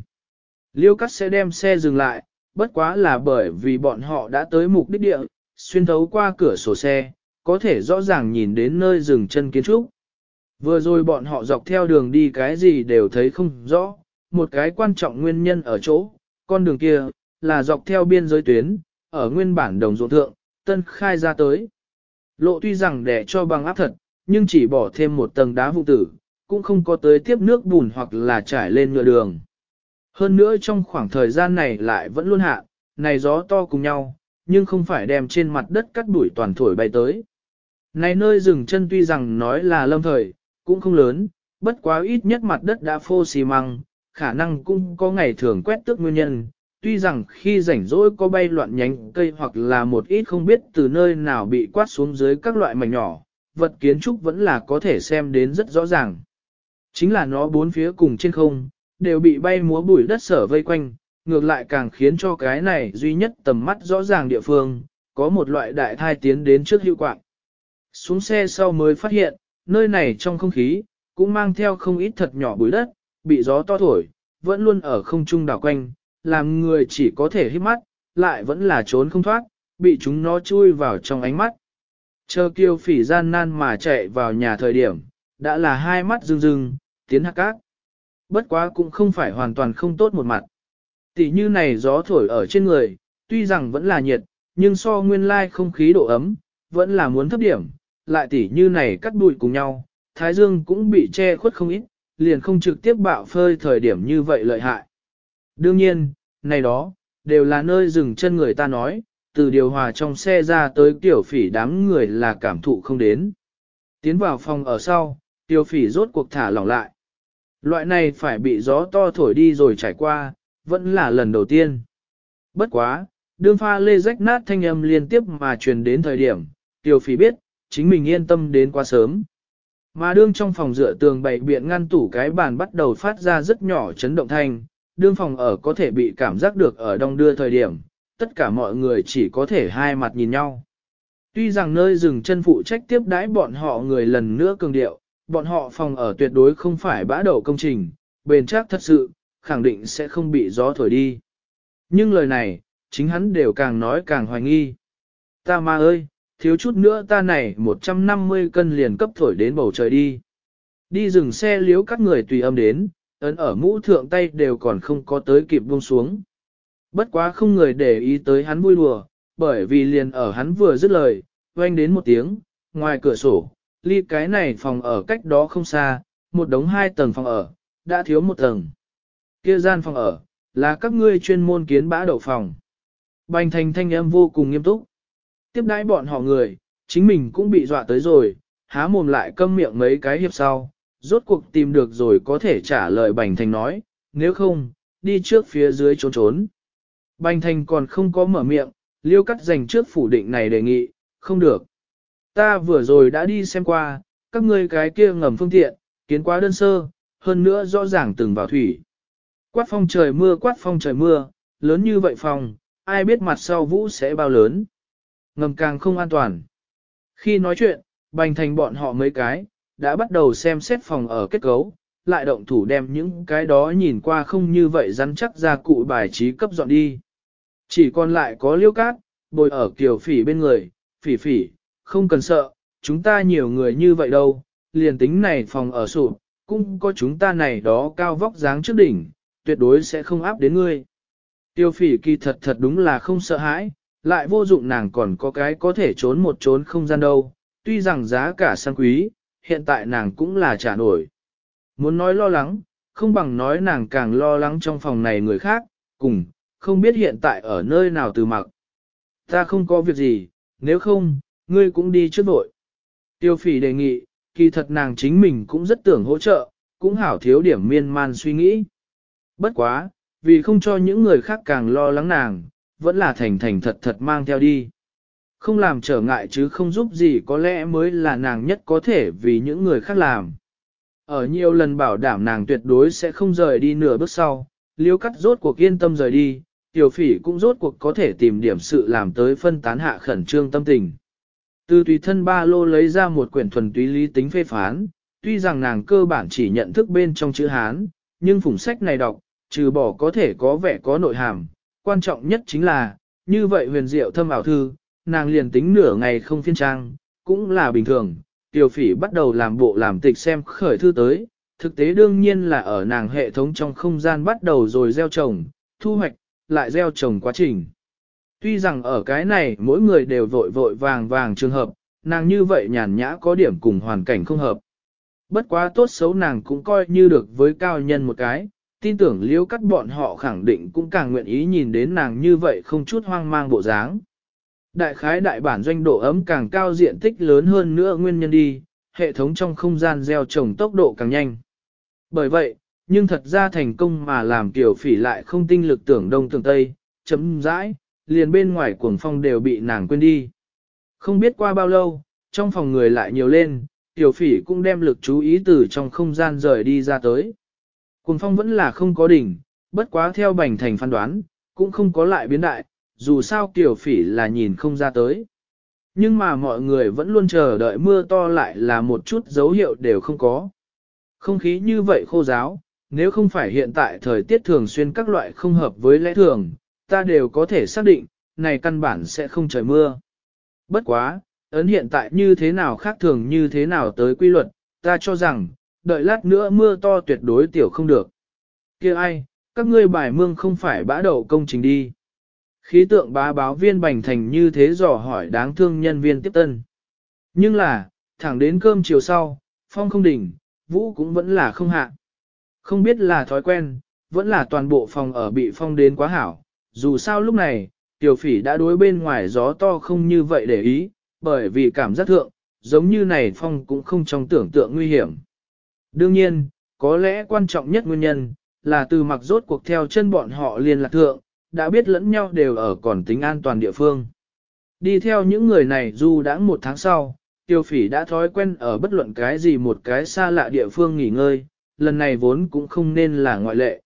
Liêu cắt sẽ đem xe dừng lại, bất quá là bởi vì bọn họ đã tới mục đích địa, xuyên thấu qua cửa sổ xe, có thể rõ ràng nhìn đến nơi dừng chân kiến trúc. Vừa rồi bọn họ dọc theo đường đi cái gì đều thấy không rõ, một cái quan trọng nguyên nhân ở chỗ, con đường kia, là dọc theo biên giới tuyến, ở nguyên bản đồng ruộng thượng, tân khai ra tới. Lộ tuy rằng để cho bằng áp thật, nhưng chỉ bỏ thêm một tầng đá vụ tử, cũng không có tới tiếp nước bùn hoặc là trải lên nhựa đường. Hơn nữa trong khoảng thời gian này lại vẫn luôn hạ, này gió to cùng nhau, nhưng không phải đem trên mặt đất cắt đuổi toàn thổi bay tới. Này nơi rừng chân tuy rằng nói là lâm thời, cũng không lớn, bất quá ít nhất mặt đất đã phô xì măng, khả năng cũng có ngày thường quét tước nguyên nhân. Tuy rằng khi rảnh rỗi có bay loạn nhánh cây hoặc là một ít không biết từ nơi nào bị quát xuống dưới các loại mảnh nhỏ, vật kiến trúc vẫn là có thể xem đến rất rõ ràng. Chính là nó bốn phía cùng trên không, đều bị bay múa bụi đất sở vây quanh, ngược lại càng khiến cho cái này duy nhất tầm mắt rõ ràng địa phương, có một loại đại thai tiến đến trước hữu quạng. Xuống xe sau mới phát hiện, nơi này trong không khí, cũng mang theo không ít thật nhỏ bụi đất, bị gió to thổi, vẫn luôn ở không trung đảo quanh, làm người chỉ có thể hít mắt, lại vẫn là trốn không thoát, bị chúng nó chui vào trong ánh mắt. Chờ kiêu phỉ gian nan mà chạy vào nhà thời điểm, đã là hai mắt rưng rưng, tiến hắc cát. Bất quá cũng không phải hoàn toàn không tốt một mặt. Tỷ như này gió thổi ở trên người, tuy rằng vẫn là nhiệt, nhưng so nguyên lai không khí độ ấm, vẫn là muốn thấp điểm, lại tỷ như này cắt bụi cùng nhau, thái dương cũng bị che khuất không ít, liền không trực tiếp bạo phơi thời điểm như vậy lợi hại. Đương nhiên, này đó, đều là nơi dừng chân người ta nói, từ điều hòa trong xe ra tới tiểu phỉ đám người là cảm thụ không đến. Tiến vào phòng ở sau, tiểu phỉ rốt cuộc thả lỏng lại. Loại này phải bị gió to thổi đi rồi trải qua, vẫn là lần đầu tiên. Bất quá, đương pha lê rách nát thanh âm liên tiếp mà truyền đến thời điểm, tiểu phỉ biết, chính mình yên tâm đến quá sớm. Mà đương trong phòng dựa tường bày biện ngăn tủ cái bàn bắt đầu phát ra rất nhỏ chấn động thanh, đương phòng ở có thể bị cảm giác được ở đông đưa thời điểm, tất cả mọi người chỉ có thể hai mặt nhìn nhau. Tuy rằng nơi dừng chân phụ trách tiếp đãi bọn họ người lần nữa cường điệu, bọn họ phòng ở tuyệt đối không phải bã đầu công trình, bền chắc thật sự, khẳng định sẽ không bị gió thổi đi. Nhưng lời này, chính hắn đều càng nói càng hoài nghi. Ta ma ơi, thiếu chút nữa ta này 150 cân liền cấp thổi đến bầu trời đi. Đi dừng xe liếu các người tùy âm đến, ấn ở mũ thượng tay đều còn không có tới kịp buông xuống. Bất quá không người để ý tới hắn vui đùa, bởi vì liền ở hắn vừa dứt lời, oanh đến một tiếng, ngoài cửa sổ, ly cái này phòng ở cách đó không xa, một đống hai tầng phòng ở, đã thiếu một tầng. Kia gian phòng ở, là các ngươi chuyên môn kiến bã đậu phòng. Bành thành thanh âm vô cùng nghiêm túc. Tiếp đãi bọn họ người, chính mình cũng bị dọa tới rồi, há mồm lại câm miệng mấy cái hiệp sau, rốt cuộc tìm được rồi có thể trả lời Bành Thành nói, nếu không, đi trước phía dưới trốn trốn. Bành Thành còn không có mở miệng, liêu cắt dành trước phủ định này đề nghị, không được. Ta vừa rồi đã đi xem qua, các ngươi cái kia ngầm phương tiện, kiến quá đơn sơ, hơn nữa rõ ràng từng vào thủy. Quát phong trời mưa quát phong trời mưa, lớn như vậy phòng, ai biết mặt sau vũ sẽ bao lớn. Ngầm càng không an toàn. Khi nói chuyện, bành thành bọn họ mấy cái, đã bắt đầu xem xét phòng ở kết cấu, lại động thủ đem những cái đó nhìn qua không như vậy rắn chắc ra cụ bài trí cấp dọn đi. Chỉ còn lại có liêu cát, bồi ở kiều phỉ bên người, phỉ phỉ, không cần sợ, chúng ta nhiều người như vậy đâu, liền tính này phòng ở sụp, cũng có chúng ta này đó cao vóc dáng trước đỉnh, tuyệt đối sẽ không áp đến ngươi. Tiêu phỉ kỳ thật thật đúng là không sợ hãi, lại vô dụng nàng còn có cái có thể trốn một trốn không gian đâu, tuy rằng giá cả sang quý, hiện tại nàng cũng là trả nổi. Muốn nói lo lắng, không bằng nói nàng càng lo lắng trong phòng này người khác, cùng, không biết hiện tại ở nơi nào từ mặc. Ta không có việc gì, nếu không, ngươi cũng đi trước vội. Tiêu phỉ đề nghị, kỳ thật nàng chính mình cũng rất tưởng hỗ trợ, cũng hảo thiếu điểm miên man suy nghĩ. Bất quá, vì không cho những người khác càng lo lắng nàng, vẫn là thành thành thật thật mang theo đi. Không làm trở ngại chứ không giúp gì có lẽ mới là nàng nhất có thể vì những người khác làm. Ở nhiều lần bảo đảm nàng tuyệt đối sẽ không rời đi nửa bước sau, liêu cắt rốt cuộc yên tâm rời đi, tiểu phỉ cũng rốt cuộc có thể tìm điểm sự làm tới phân tán hạ khẩn trương tâm tình. Từ tùy thân ba lô lấy ra một quyển thuần túy lý tính phê phán, tuy rằng nàng cơ bản chỉ nhận thức bên trong chữ Hán, nhưng phủng sách này đọc, trừ bỏ có thể có vẻ có nội hàm, quan trọng nhất chính là, như vậy huyền diệu thâm ảo thư, nàng liền tính nửa ngày không phiên trang, cũng là bình thường. Tiểu phỉ bắt đầu làm bộ làm tịch xem khởi thư tới, thực tế đương nhiên là ở nàng hệ thống trong không gian bắt đầu rồi gieo trồng, thu hoạch, lại gieo trồng quá trình. Tuy rằng ở cái này mỗi người đều vội vội vàng vàng trường hợp, nàng như vậy nhàn nhã có điểm cùng hoàn cảnh không hợp. Bất quá tốt xấu nàng cũng coi như được với cao nhân một cái, tin tưởng liễu cắt bọn họ khẳng định cũng càng nguyện ý nhìn đến nàng như vậy không chút hoang mang bộ dáng. Đại khái đại bản doanh độ ấm càng cao diện tích lớn hơn nữa nguyên nhân đi, hệ thống trong không gian gieo trồng tốc độ càng nhanh. Bởi vậy, nhưng thật ra thành công mà làm tiểu phỉ lại không tinh lực tưởng đông tưởng tây, chấm dãi, liền bên ngoài cuồng phong đều bị nàng quên đi. Không biết qua bao lâu, trong phòng người lại nhiều lên, tiểu phỉ cũng đem lực chú ý từ trong không gian rời đi ra tới. Cuồng phong vẫn là không có đỉnh, bất quá theo bành thành phán đoán, cũng không có lại biến đại, dù sao kiểu phỉ là nhìn không ra tới. Nhưng mà mọi người vẫn luôn chờ đợi mưa to lại là một chút dấu hiệu đều không có. Không khí như vậy khô giáo, nếu không phải hiện tại thời tiết thường xuyên các loại không hợp với lẽ thường, ta đều có thể xác định, này căn bản sẽ không trời mưa. Bất quá, ấn hiện tại như thế nào khác thường như thế nào tới quy luật, ta cho rằng, đợi lát nữa mưa to tuyệt đối tiểu không được. kia ai, các ngươi bài mương không phải bã đậu công trình đi. Khí tượng bá báo viên bành thành như thế dò hỏi đáng thương nhân viên tiếp tân. Nhưng là, thẳng đến cơm chiều sau, phong không đỉnh, vũ cũng vẫn là không hạ. Không biết là thói quen, vẫn là toàn bộ phòng ở bị phong đến quá hảo. Dù sao lúc này, tiểu phỉ đã đối bên ngoài gió to không như vậy để ý, bởi vì cảm giác thượng, giống như này phong cũng không trong tưởng tượng nguy hiểm. Đương nhiên, có lẽ quan trọng nhất nguyên nhân, là từ mặc rốt cuộc theo chân bọn họ liên lạc thượng, đã biết lẫn nhau đều ở còn tính an toàn địa phương. Đi theo những người này dù đã một tháng sau, tiêu phỉ đã thói quen ở bất luận cái gì một cái xa lạ địa phương nghỉ ngơi, lần này vốn cũng không nên là ngoại lệ.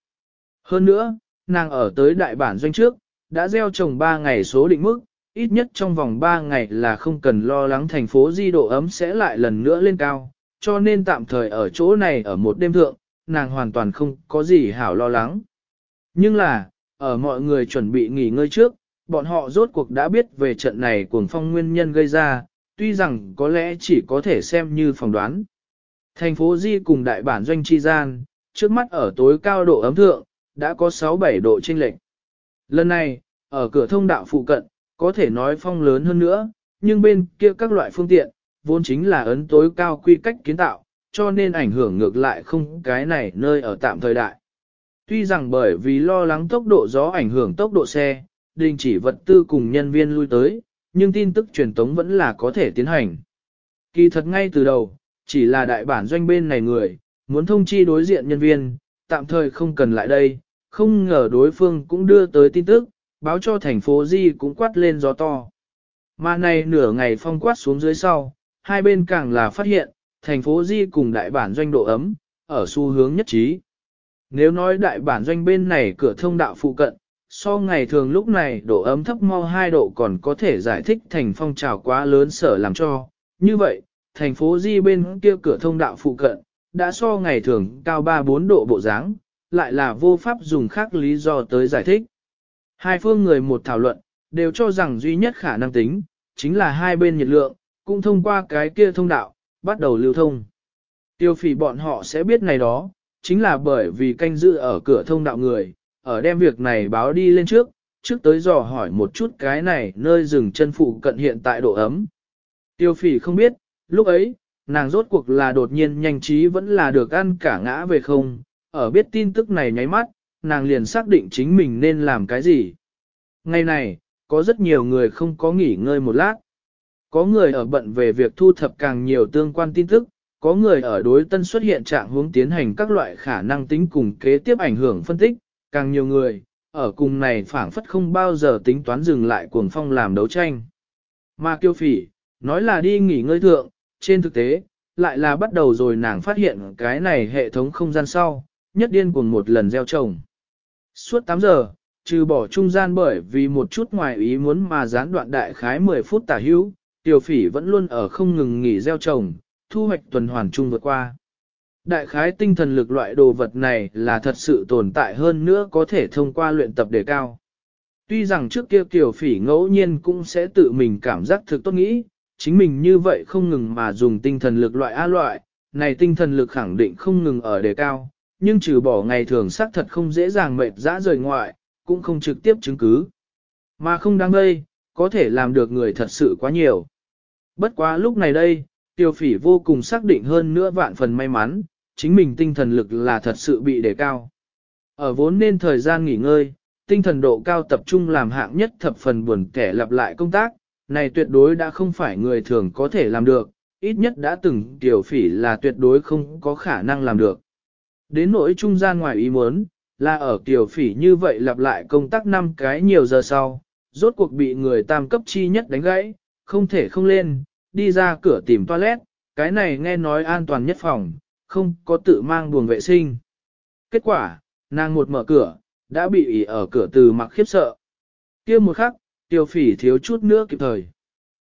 Hơn nữa, nàng ở tới đại bản doanh trước, đã gieo trồng 3 ngày số định mức, ít nhất trong vòng 3 ngày là không cần lo lắng thành phố di độ ấm sẽ lại lần nữa lên cao, cho nên tạm thời ở chỗ này ở một đêm thượng, nàng hoàn toàn không có gì hảo lo lắng. Nhưng là, ở mọi người chuẩn bị nghỉ ngơi trước, bọn họ rốt cuộc đã biết về trận này cuồng phong nguyên nhân gây ra, tuy rằng có lẽ chỉ có thể xem như phỏng đoán. Thành phố Di cùng đại bản doanh chi gian, trước mắt ở tối cao độ ấm thượng, đã có 6-7 độ chênh lệch. Lần này, ở cửa thông đạo phụ cận, có thể nói phong lớn hơn nữa, nhưng bên kia các loại phương tiện, vốn chính là ấn tối cao quy cách kiến tạo, cho nên ảnh hưởng ngược lại không cái này nơi ở tạm thời đại. Tuy rằng bởi vì lo lắng tốc độ gió ảnh hưởng tốc độ xe, đình chỉ vật tư cùng nhân viên lui tới, nhưng tin tức truyền tống vẫn là có thể tiến hành. Kỳ thật ngay từ đầu, chỉ là đại bản doanh bên này người, muốn thông chi đối diện nhân viên, tạm thời không cần lại đây, không ngờ đối phương cũng đưa tới tin tức, báo cho thành phố Di cũng quát lên gió to. Mà này nửa ngày phong quát xuống dưới sau, hai bên càng là phát hiện, thành phố Di cùng đại bản doanh độ ấm, ở xu hướng nhất trí. Nếu nói đại bản doanh bên này cửa thông đạo phụ cận, so ngày thường lúc này độ ấm thấp mau 2 độ còn có thể giải thích thành phong trào quá lớn sở làm cho. Như vậy, thành phố Di bên kia cửa thông đạo phụ cận, đã so ngày thường cao 3-4 độ bộ dáng, lại là vô pháp dùng khác lý do tới giải thích. Hai phương người một thảo luận, đều cho rằng duy nhất khả năng tính, chính là hai bên nhiệt lượng, cũng thông qua cái kia thông đạo, bắt đầu lưu thông. Tiêu phỉ bọn họ sẽ biết này đó, chính là bởi vì canh giữ ở cửa thông đạo người, ở đem việc này báo đi lên trước, trước tới dò hỏi một chút cái này nơi dừng chân phụ cận hiện tại độ ấm. Tiêu phỉ không biết, lúc ấy, nàng rốt cuộc là đột nhiên nhanh trí vẫn là được ăn cả ngã về không, ở biết tin tức này nháy mắt, nàng liền xác định chính mình nên làm cái gì. Ngày này, có rất nhiều người không có nghỉ ngơi một lát. Có người ở bận về việc thu thập càng nhiều tương quan tin tức, có người ở đối tân xuất hiện trạng hướng tiến hành các loại khả năng tính cùng kế tiếp ảnh hưởng phân tích, càng nhiều người, ở cùng này phảng phất không bao giờ tính toán dừng lại cuồng phong làm đấu tranh. Mà kiêu phỉ, nói là đi nghỉ ngơi thượng, trên thực tế, lại là bắt đầu rồi nàng phát hiện cái này hệ thống không gian sau, nhất điên cuồng một lần gieo trồng. Suốt 8 giờ, trừ bỏ trung gian bởi vì một chút ngoài ý muốn mà gián đoạn đại khái 10 phút tả hữu, tiểu phỉ vẫn luôn ở không ngừng nghỉ gieo trồng, thu hoạch tuần hoàn chung vượt qua. Đại khái tinh thần lực loại đồ vật này là thật sự tồn tại hơn nữa có thể thông qua luyện tập đề cao. Tuy rằng trước kia tiểu phỉ ngẫu nhiên cũng sẽ tự mình cảm giác thực tốt nghĩ, chính mình như vậy không ngừng mà dùng tinh thần lực loại A loại, này tinh thần lực khẳng định không ngừng ở đề cao, nhưng trừ bỏ ngày thường xác thật không dễ dàng mệt dã rời ngoại, cũng không trực tiếp chứng cứ. Mà không đáng đây, có thể làm được người thật sự quá nhiều. Bất quá lúc này đây, tiêu phỉ vô cùng xác định hơn nữa vạn phần may mắn, chính mình tinh thần lực là thật sự bị đề cao. Ở vốn nên thời gian nghỉ ngơi, tinh thần độ cao tập trung làm hạng nhất thập phần buồn kẻ lặp lại công tác, này tuyệt đối đã không phải người thường có thể làm được, ít nhất đã từng tiểu phỉ là tuyệt đối không có khả năng làm được. Đến nỗi trung gian ngoài ý muốn, là ở tiểu phỉ như vậy lặp lại công tác năm cái nhiều giờ sau, rốt cuộc bị người tam cấp chi nhất đánh gãy, không thể không lên, đi ra cửa tìm toilet, cái này nghe nói an toàn nhất phòng, không có tự mang buồng vệ sinh. Kết quả, nàng một mở cửa, đã bị ỉ ở cửa từ mặc khiếp sợ. kia một khắc, tiêu phỉ thiếu chút nữa kịp thời.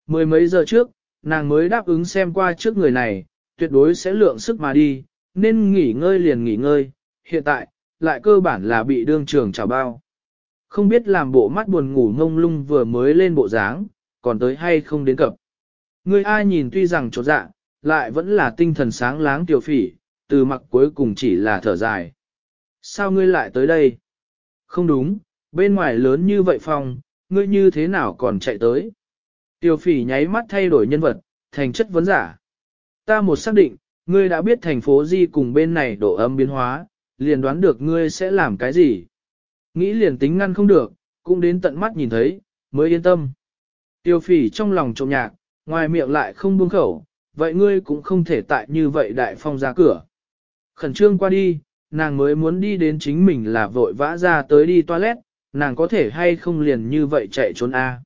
Mười mấy giờ trước, nàng mới đáp ứng xem qua trước người này, tuyệt đối sẽ lượng sức mà đi, nên nghỉ ngơi liền nghỉ ngơi, hiện tại, lại cơ bản là bị đương trường trào bao. Không biết làm bộ mắt buồn ngủ ngông lung vừa mới lên bộ dáng, còn tới hay không đến cập. Người ai nhìn tuy rằng trột dạ, lại vẫn là tinh thần sáng láng tiểu phỉ, từ mặc cuối cùng chỉ là thở dài. Sao ngươi lại tới đây? Không đúng, bên ngoài lớn như vậy phòng, ngươi như thế nào còn chạy tới? Tiểu phỉ nháy mắt thay đổi nhân vật, thành chất vấn giả. Ta một xác định, ngươi đã biết thành phố Di cùng bên này độ âm biến hóa, liền đoán được ngươi sẽ làm cái gì. Nghĩ liền tính ngăn không được, cũng đến tận mắt nhìn thấy, mới yên tâm. Tiêu phỉ trong lòng trộm nhạc, ngoài miệng lại không buông khẩu, vậy ngươi cũng không thể tại như vậy đại phong ra cửa. Khẩn trương qua đi, nàng mới muốn đi đến chính mình là vội vã ra tới đi toilet, nàng có thể hay không liền như vậy chạy trốn a.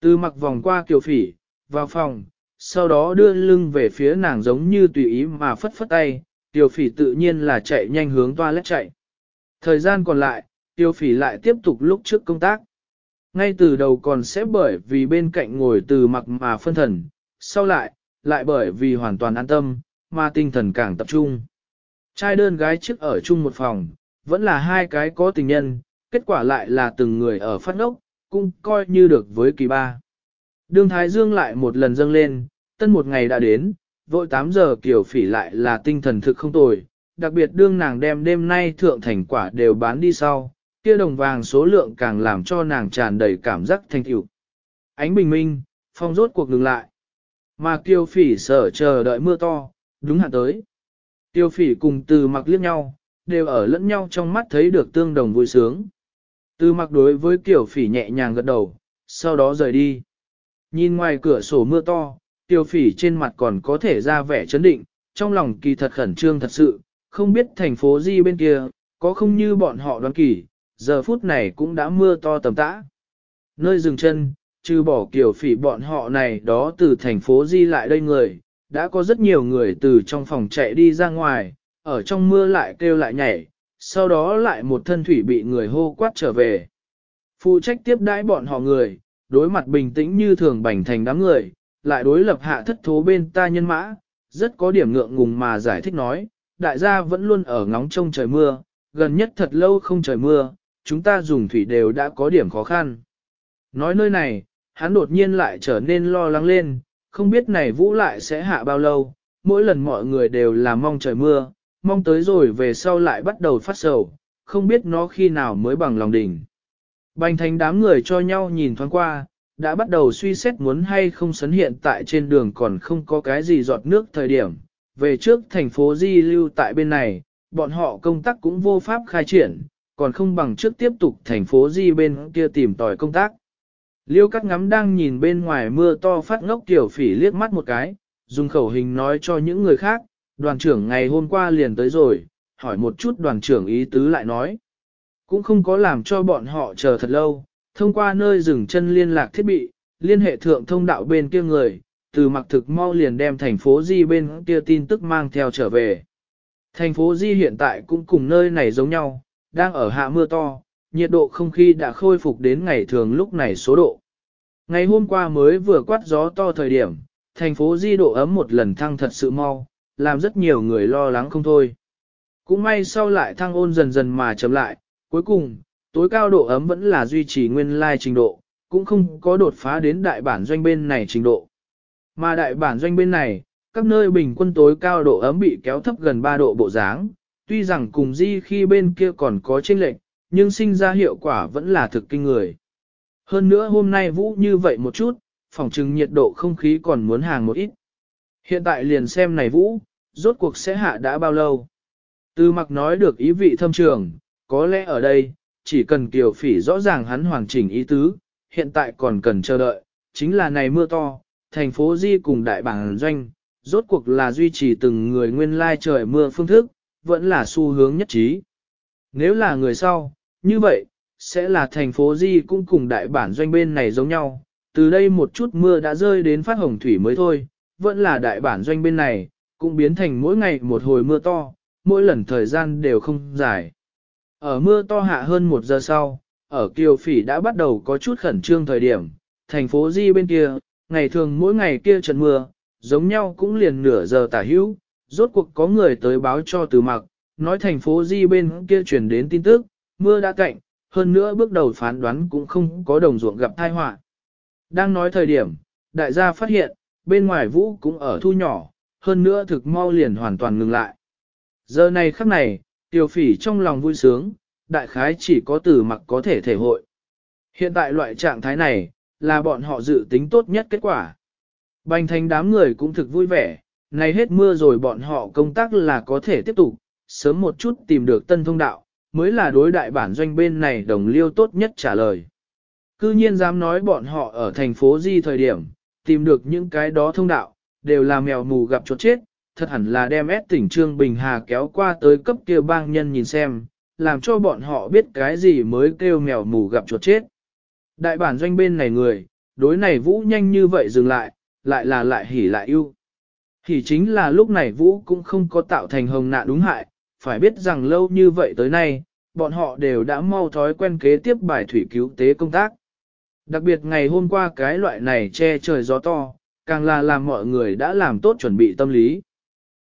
Từ mặc vòng qua kiều phỉ, vào phòng, sau đó đưa lưng về phía nàng giống như tùy ý mà phất phất tay, tiểu phỉ tự nhiên là chạy nhanh hướng toilet chạy. Thời gian còn lại, tiêu phỉ lại tiếp tục lúc trước công tác. Ngay từ đầu còn sẽ bởi vì bên cạnh ngồi từ mặc mà phân thần, sau lại, lại bởi vì hoàn toàn an tâm, mà tinh thần càng tập trung. Trai đơn gái trước ở chung một phòng, vẫn là hai cái có tình nhân, kết quả lại là từng người ở phát ngốc, cũng coi như được với kỳ ba. Đường Thái Dương lại một lần dâng lên, tân một ngày đã đến, vội 8 giờ kiểu Phỉ lại là tinh thần thực không tồi, đặc biệt đương nàng đem đêm nay thượng thành quả đều bán đi sau, kia đồng vàng số lượng càng làm cho nàng tràn đầy cảm giác thanh tựu. Ánh bình minh, phong rốt cuộc ngừng lại. Mà Kiều Phỉ sở chờ đợi mưa to, đúng hạn tới. Kiều Phỉ cùng từ mặc liếc nhau, đều ở lẫn nhau trong mắt thấy được tương đồng vui sướng. Từ mặc đối với Kiều Phỉ nhẹ nhàng gật đầu, sau đó rời đi. Nhìn ngoài cửa sổ mưa to, Kiều Phỉ trên mặt còn có thể ra vẻ chấn định, trong lòng kỳ thật khẩn trương thật sự, không biết thành phố gì bên kia, có không như bọn họ đoán kỳ, giờ phút này cũng đã mưa to tầm tã. Nơi dừng chân, trừ bỏ kiểu phỉ bọn họ này đó từ thành phố Di lại đây người, đã có rất nhiều người từ trong phòng chạy đi ra ngoài, ở trong mưa lại kêu lại nhảy, sau đó lại một thân thủy bị người hô quát trở về. Phụ trách tiếp đãi bọn họ người, đối mặt bình tĩnh như thường bành thành đám người, lại đối lập hạ thất thố bên ta nhân mã, rất có điểm ngượng ngùng mà giải thích nói, đại gia vẫn luôn ở ngóng trông trời mưa, gần nhất thật lâu không trời mưa, chúng ta dùng thủy đều đã có điểm khó khăn. Nói nơi này, hắn đột nhiên lại trở nên lo lắng lên, không biết này vũ lại sẽ hạ bao lâu, mỗi lần mọi người đều là mong trời mưa, mong tới rồi về sau lại bắt đầu phát sầu, không biết nó khi nào mới bằng lòng đỉnh. Bành thành đám người cho nhau nhìn thoáng qua, đã bắt đầu suy xét muốn hay không sấn hiện tại trên đường còn không có cái gì giọt nước thời điểm. Về trước thành phố Di lưu tại bên này, bọn họ công tác cũng vô pháp khai triển, còn không bằng trước tiếp tục thành phố Di bên kia tìm tòi công tác. Liêu cắt ngắm đang nhìn bên ngoài mưa to phát ngốc tiểu phỉ liếc mắt một cái, dùng khẩu hình nói cho những người khác, đoàn trưởng ngày hôm qua liền tới rồi, hỏi một chút đoàn trưởng ý tứ lại nói. Cũng không có làm cho bọn họ chờ thật lâu, thông qua nơi dừng chân liên lạc thiết bị, liên hệ thượng thông đạo bên kia người, từ mặc thực mau liền đem thành phố Di bên kia tin tức mang theo trở về. Thành phố Di hiện tại cũng cùng nơi này giống nhau, đang ở hạ mưa to, nhiệt độ không khí đã khôi phục đến ngày thường lúc này số độ. Ngày hôm qua mới vừa quát gió to thời điểm, thành phố Di độ ấm một lần thăng thật sự mau, làm rất nhiều người lo lắng không thôi. Cũng may sau lại thăng ôn dần dần mà chậm lại, cuối cùng, tối cao độ ấm vẫn là duy trì nguyên lai trình độ, cũng không có đột phá đến đại bản doanh bên này trình độ. Mà đại bản doanh bên này, các nơi bình quân tối cao độ ấm bị kéo thấp gần 3 độ bộ dáng, tuy rằng cùng di khi bên kia còn có chênh lệch, nhưng sinh ra hiệu quả vẫn là thực kinh người. Hơn nữa hôm nay vũ như vậy một chút, phòng trừng nhiệt độ không khí còn muốn hàng một ít. Hiện tại liền xem này vũ, rốt cuộc sẽ hạ đã bao lâu. Từ mặc nói được ý vị thâm trường, có lẽ ở đây, chỉ cần kiều phỉ rõ ràng hắn hoàn chỉnh ý tứ, hiện tại còn cần chờ đợi, chính là này mưa to, thành phố Di cùng đại bản doanh, rốt cuộc là duy trì từng người nguyên lai trời mưa phương thức, vẫn là xu hướng nhất trí. Nếu là người sau, như vậy, sẽ là thành phố Di cũng cùng đại bản doanh bên này giống nhau, từ đây một chút mưa đã rơi đến phát hồng thủy mới thôi, vẫn là đại bản doanh bên này, cũng biến thành mỗi ngày một hồi mưa to, mỗi lần thời gian đều không dài. Ở mưa to hạ hơn một giờ sau, ở Kiều Phỉ đã bắt đầu có chút khẩn trương thời điểm, thành phố Di bên kia, ngày thường mỗi ngày kia trận mưa, giống nhau cũng liền nửa giờ tả hữu, rốt cuộc có người tới báo cho từ mặc, nói thành phố Di bên kia truyền đến tin tức, mưa đã cạnh, hơn nữa bước đầu phán đoán cũng không có đồng ruộng gặp tai họa. Đang nói thời điểm, đại gia phát hiện, bên ngoài vũ cũng ở thu nhỏ, hơn nữa thực mau liền hoàn toàn ngừng lại. Giờ này khắc này, tiêu phỉ trong lòng vui sướng, đại khái chỉ có từ mặc có thể thể hội. Hiện tại loại trạng thái này, là bọn họ dự tính tốt nhất kết quả. Bành thành đám người cũng thực vui vẻ, nay hết mưa rồi bọn họ công tác là có thể tiếp tục, sớm một chút tìm được tân thông đạo, mới là đối đại bản doanh bên này đồng liêu tốt nhất trả lời. Cư nhiên dám nói bọn họ ở thành phố Di thời điểm, tìm được những cái đó thông đạo, đều là mèo mù gặp chuột chết, thật hẳn là đem ép tỉnh Trương Bình Hà kéo qua tới cấp kia bang nhân nhìn xem, làm cho bọn họ biết cái gì mới kêu mèo mù gặp chuột chết. Đại bản doanh bên này người, đối này vũ nhanh như vậy dừng lại, lại là lại hỉ lại yêu thì chính là lúc này vũ cũng không có tạo thành hồng nạn đúng hại, phải biết rằng lâu như vậy tới nay, bọn họ đều đã mau thói quen kế tiếp bài thủy cứu tế công tác. Đặc biệt ngày hôm qua cái loại này che trời gió to, càng là làm mọi người đã làm tốt chuẩn bị tâm lý.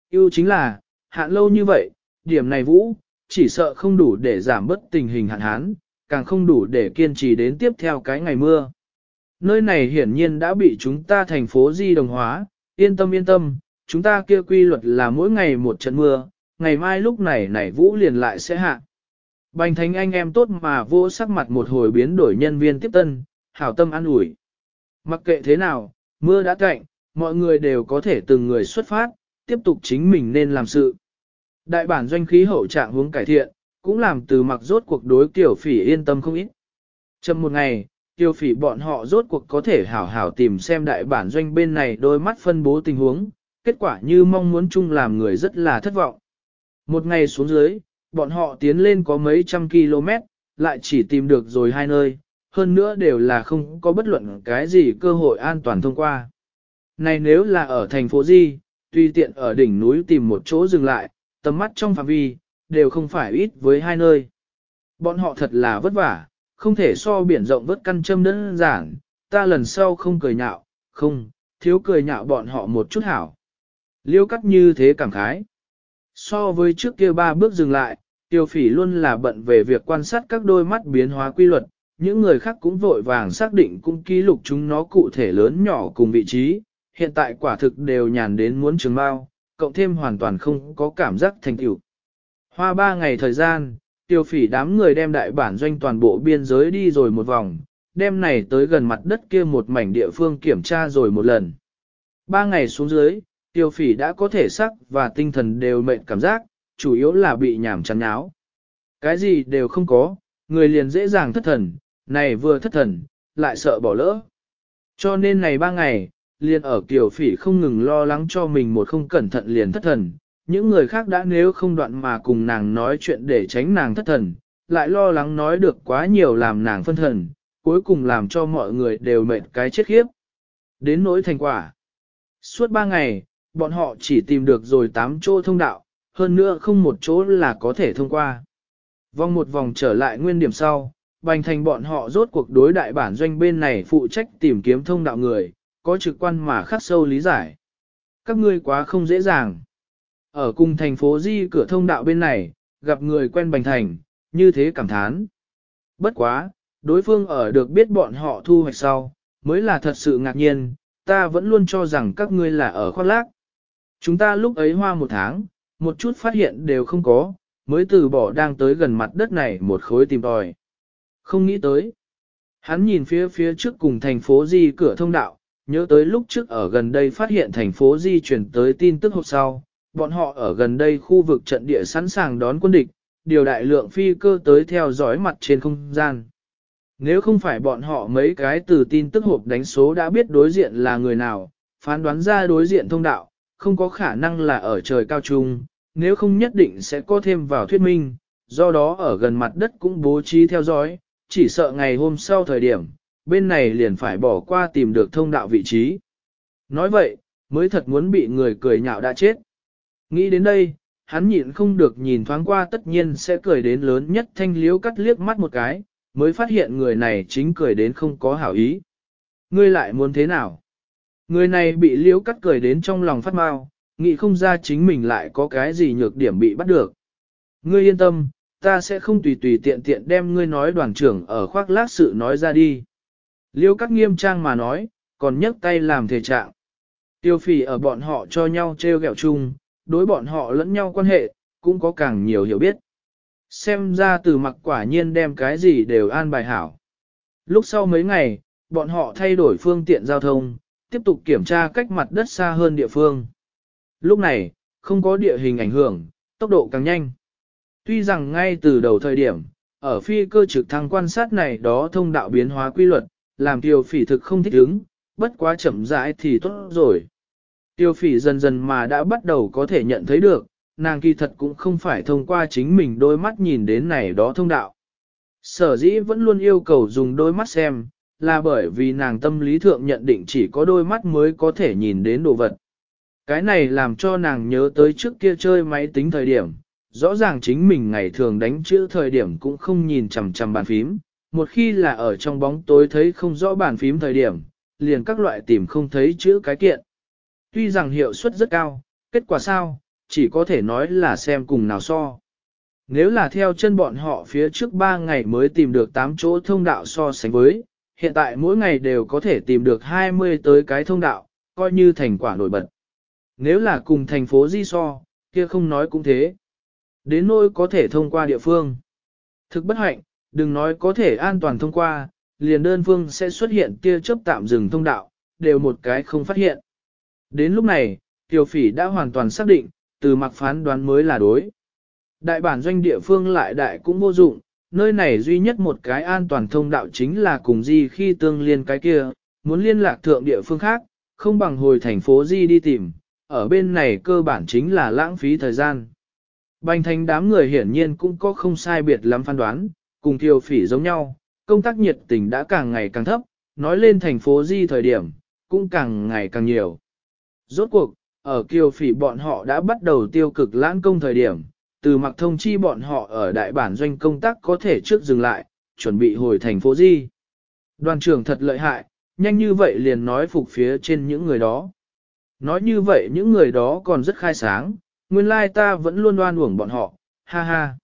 Yêu chính là, hạn lâu như vậy, điểm này vũ, chỉ sợ không đủ để giảm bớt tình hình hạn hán, càng không đủ để kiên trì đến tiếp theo cái ngày mưa. Nơi này hiển nhiên đã bị chúng ta thành phố di đồng hóa, yên tâm yên tâm, chúng ta kia quy luật là mỗi ngày một trận mưa, ngày mai lúc này nảy vũ liền lại sẽ hạ. Bành thánh anh em tốt mà vô sắc mặt một hồi biến đổi nhân viên tiếp tân, hảo tâm an ủi. Mặc kệ thế nào, mưa đã cạnh, mọi người đều có thể từng người xuất phát, tiếp tục chính mình nên làm sự. Đại bản doanh khí hậu trạng hướng cải thiện, cũng làm từ mặc rốt cuộc đối tiểu phỉ yên tâm không ít. Trong một ngày, tiểu phỉ bọn họ rốt cuộc có thể hảo hảo tìm xem đại bản doanh bên này đôi mắt phân bố tình huống, kết quả như mong muốn chung làm người rất là thất vọng. Một ngày xuống dưới, bọn họ tiến lên có mấy trăm km, lại chỉ tìm được rồi hai nơi, hơn nữa đều là không có bất luận cái gì cơ hội an toàn thông qua. Này nếu là ở thành phố Di, tuy tiện ở đỉnh núi tìm một chỗ dừng lại, tầm mắt trong phạm vi, đều không phải ít với hai nơi. Bọn họ thật là vất vả, không thể so biển rộng vớt căn châm đơn giản, ta lần sau không cười nhạo, không, thiếu cười nhạo bọn họ một chút hảo. Liêu cắt như thế cảm khái. So với trước kia ba bước dừng lại, tiêu phỉ luôn là bận về việc quan sát các đôi mắt biến hóa quy luật, những người khác cũng vội vàng xác định cũng ký lục chúng nó cụ thể lớn nhỏ cùng vị trí, hiện tại quả thực đều nhàn đến muốn trường bao, cộng thêm hoàn toàn không có cảm giác thành tựu. Hoa ba ngày thời gian, tiêu phỉ đám người đem đại bản doanh toàn bộ biên giới đi rồi một vòng, đem này tới gần mặt đất kia một mảnh địa phương kiểm tra rồi một lần. Ba ngày xuống dưới, tiêu phỉ đã có thể sắc và tinh thần đều mệt cảm giác, chủ yếu là bị nhảm chán áo. Cái gì đều không có, người liền dễ dàng thất thần, này vừa thất thần, lại sợ bỏ lỡ. Cho nên này ba ngày, liền ở kiểu phỉ không ngừng lo lắng cho mình một không cẩn thận liền thất thần, những người khác đã nếu không đoạn mà cùng nàng nói chuyện để tránh nàng thất thần, lại lo lắng nói được quá nhiều làm nàng phân thần, cuối cùng làm cho mọi người đều mệt cái chết khiếp. Đến nỗi thành quả. Suốt ba ngày, bọn họ chỉ tìm được rồi tám chỗ thông đạo, hơn nữa không một chỗ là có thể thông qua. Vòng một vòng trở lại nguyên điểm sau, bành thành bọn họ rốt cuộc đối đại bản doanh bên này phụ trách tìm kiếm thông đạo người, có trực quan mà khắc sâu lý giải. Các ngươi quá không dễ dàng. Ở cùng thành phố Di cửa thông đạo bên này, gặp người quen bành thành, như thế cảm thán. Bất quá, đối phương ở được biết bọn họ thu hoạch sau, mới là thật sự ngạc nhiên, ta vẫn luôn cho rằng các ngươi là ở khoác lác. Chúng ta lúc ấy hoa một tháng, một chút phát hiện đều không có, mới từ bỏ đang tới gần mặt đất này một khối tìm tòi. Không nghĩ tới. Hắn nhìn phía phía trước cùng thành phố Di cửa thông đạo, nhớ tới lúc trước ở gần đây phát hiện thành phố Di chuyển tới tin tức hộp sau, bọn họ ở gần đây khu vực trận địa sẵn sàng đón quân địch, điều đại lượng phi cơ tới theo dõi mặt trên không gian. Nếu không phải bọn họ mấy cái từ tin tức hộp đánh số đã biết đối diện là người nào, phán đoán ra đối diện thông đạo, không có khả năng là ở trời cao trung, nếu không nhất định sẽ có thêm vào thuyết minh, do đó ở gần mặt đất cũng bố trí theo dõi, chỉ sợ ngày hôm sau thời điểm, bên này liền phải bỏ qua tìm được thông đạo vị trí. Nói vậy, mới thật muốn bị người cười nhạo đã chết. Nghĩ đến đây, hắn nhịn không được nhìn thoáng qua tất nhiên sẽ cười đến lớn nhất thanh liếu cắt liếc mắt một cái, mới phát hiện người này chính cười đến không có hảo ý. Ngươi lại muốn thế nào? Người này bị Liễu cắt cười đến trong lòng phát mau, nghĩ không ra chính mình lại có cái gì nhược điểm bị bắt được. Ngươi yên tâm, ta sẽ không tùy tùy tiện tiện đem ngươi nói đoàn trưởng ở khoác lác sự nói ra đi. Liêu cắt nghiêm trang mà nói, còn nhấc tay làm thể trạng. Tiêu phỉ ở bọn họ cho nhau treo gẹo chung, đối bọn họ lẫn nhau quan hệ, cũng có càng nhiều hiểu biết. Xem ra từ mặc quả nhiên đem cái gì đều an bài hảo. Lúc sau mấy ngày, bọn họ thay đổi phương tiện giao thông, tiếp tục kiểm tra cách mặt đất xa hơn địa phương. Lúc này, không có địa hình ảnh hưởng, tốc độ càng nhanh. Tuy rằng ngay từ đầu thời điểm, ở phi cơ trực thăng quan sát này đó thông đạo biến hóa quy luật, làm tiêu phỉ thực không thích ứng, bất quá chậm rãi thì tốt rồi. Tiêu phỉ dần dần mà đã bắt đầu có thể nhận thấy được, nàng kỳ thật cũng không phải thông qua chính mình đôi mắt nhìn đến này đó thông đạo. Sở dĩ vẫn luôn yêu cầu dùng đôi mắt xem, là bởi vì nàng tâm lý thượng nhận định chỉ có đôi mắt mới có thể nhìn đến đồ vật. Cái này làm cho nàng nhớ tới trước kia chơi máy tính thời điểm, rõ ràng chính mình ngày thường đánh chữ thời điểm cũng không nhìn chằm chằm bàn phím, một khi là ở trong bóng tối thấy không rõ bàn phím thời điểm, liền các loại tìm không thấy chữ cái kiện. Tuy rằng hiệu suất rất cao, kết quả sao, chỉ có thể nói là xem cùng nào so. Nếu là theo chân bọn họ phía trước 3 ngày mới tìm được 8 chỗ thông đạo so sánh với, hiện tại mỗi ngày đều có thể tìm được 20 tới cái thông đạo, coi như thành quả nổi bật. Nếu là cùng thành phố Di so, kia không nói cũng thế. Đến nỗi có thể thông qua địa phương. Thực bất hạnh, đừng nói có thể an toàn thông qua, liền đơn phương sẽ xuất hiện tia chớp tạm dừng thông đạo, đều một cái không phát hiện. Đến lúc này, Tiểu Phỉ đã hoàn toàn xác định, từ mặc phán đoán mới là đối. Đại bản doanh địa phương lại đại cũng vô dụng, nơi này duy nhất một cái an toàn thông đạo chính là cùng Di khi tương liên cái kia, muốn liên lạc thượng địa phương khác, không bằng hồi thành phố Di đi tìm, ở bên này cơ bản chính là lãng phí thời gian. Bành thành đám người hiển nhiên cũng có không sai biệt lắm phán đoán, cùng Kiều Phỉ giống nhau, công tác nhiệt tình đã càng ngày càng thấp, nói lên thành phố Di thời điểm, cũng càng ngày càng nhiều. Rốt cuộc, ở Kiều Phỉ bọn họ đã bắt đầu tiêu cực lãng công thời điểm, từ mặc thông chi bọn họ ở đại bản doanh công tác có thể trước dừng lại, chuẩn bị hồi thành phố Di. Đoàn trưởng thật lợi hại, nhanh như vậy liền nói phục phía trên những người đó. Nói như vậy những người đó còn rất khai sáng, nguyên lai ta vẫn luôn đoan uổng bọn họ, ha ha.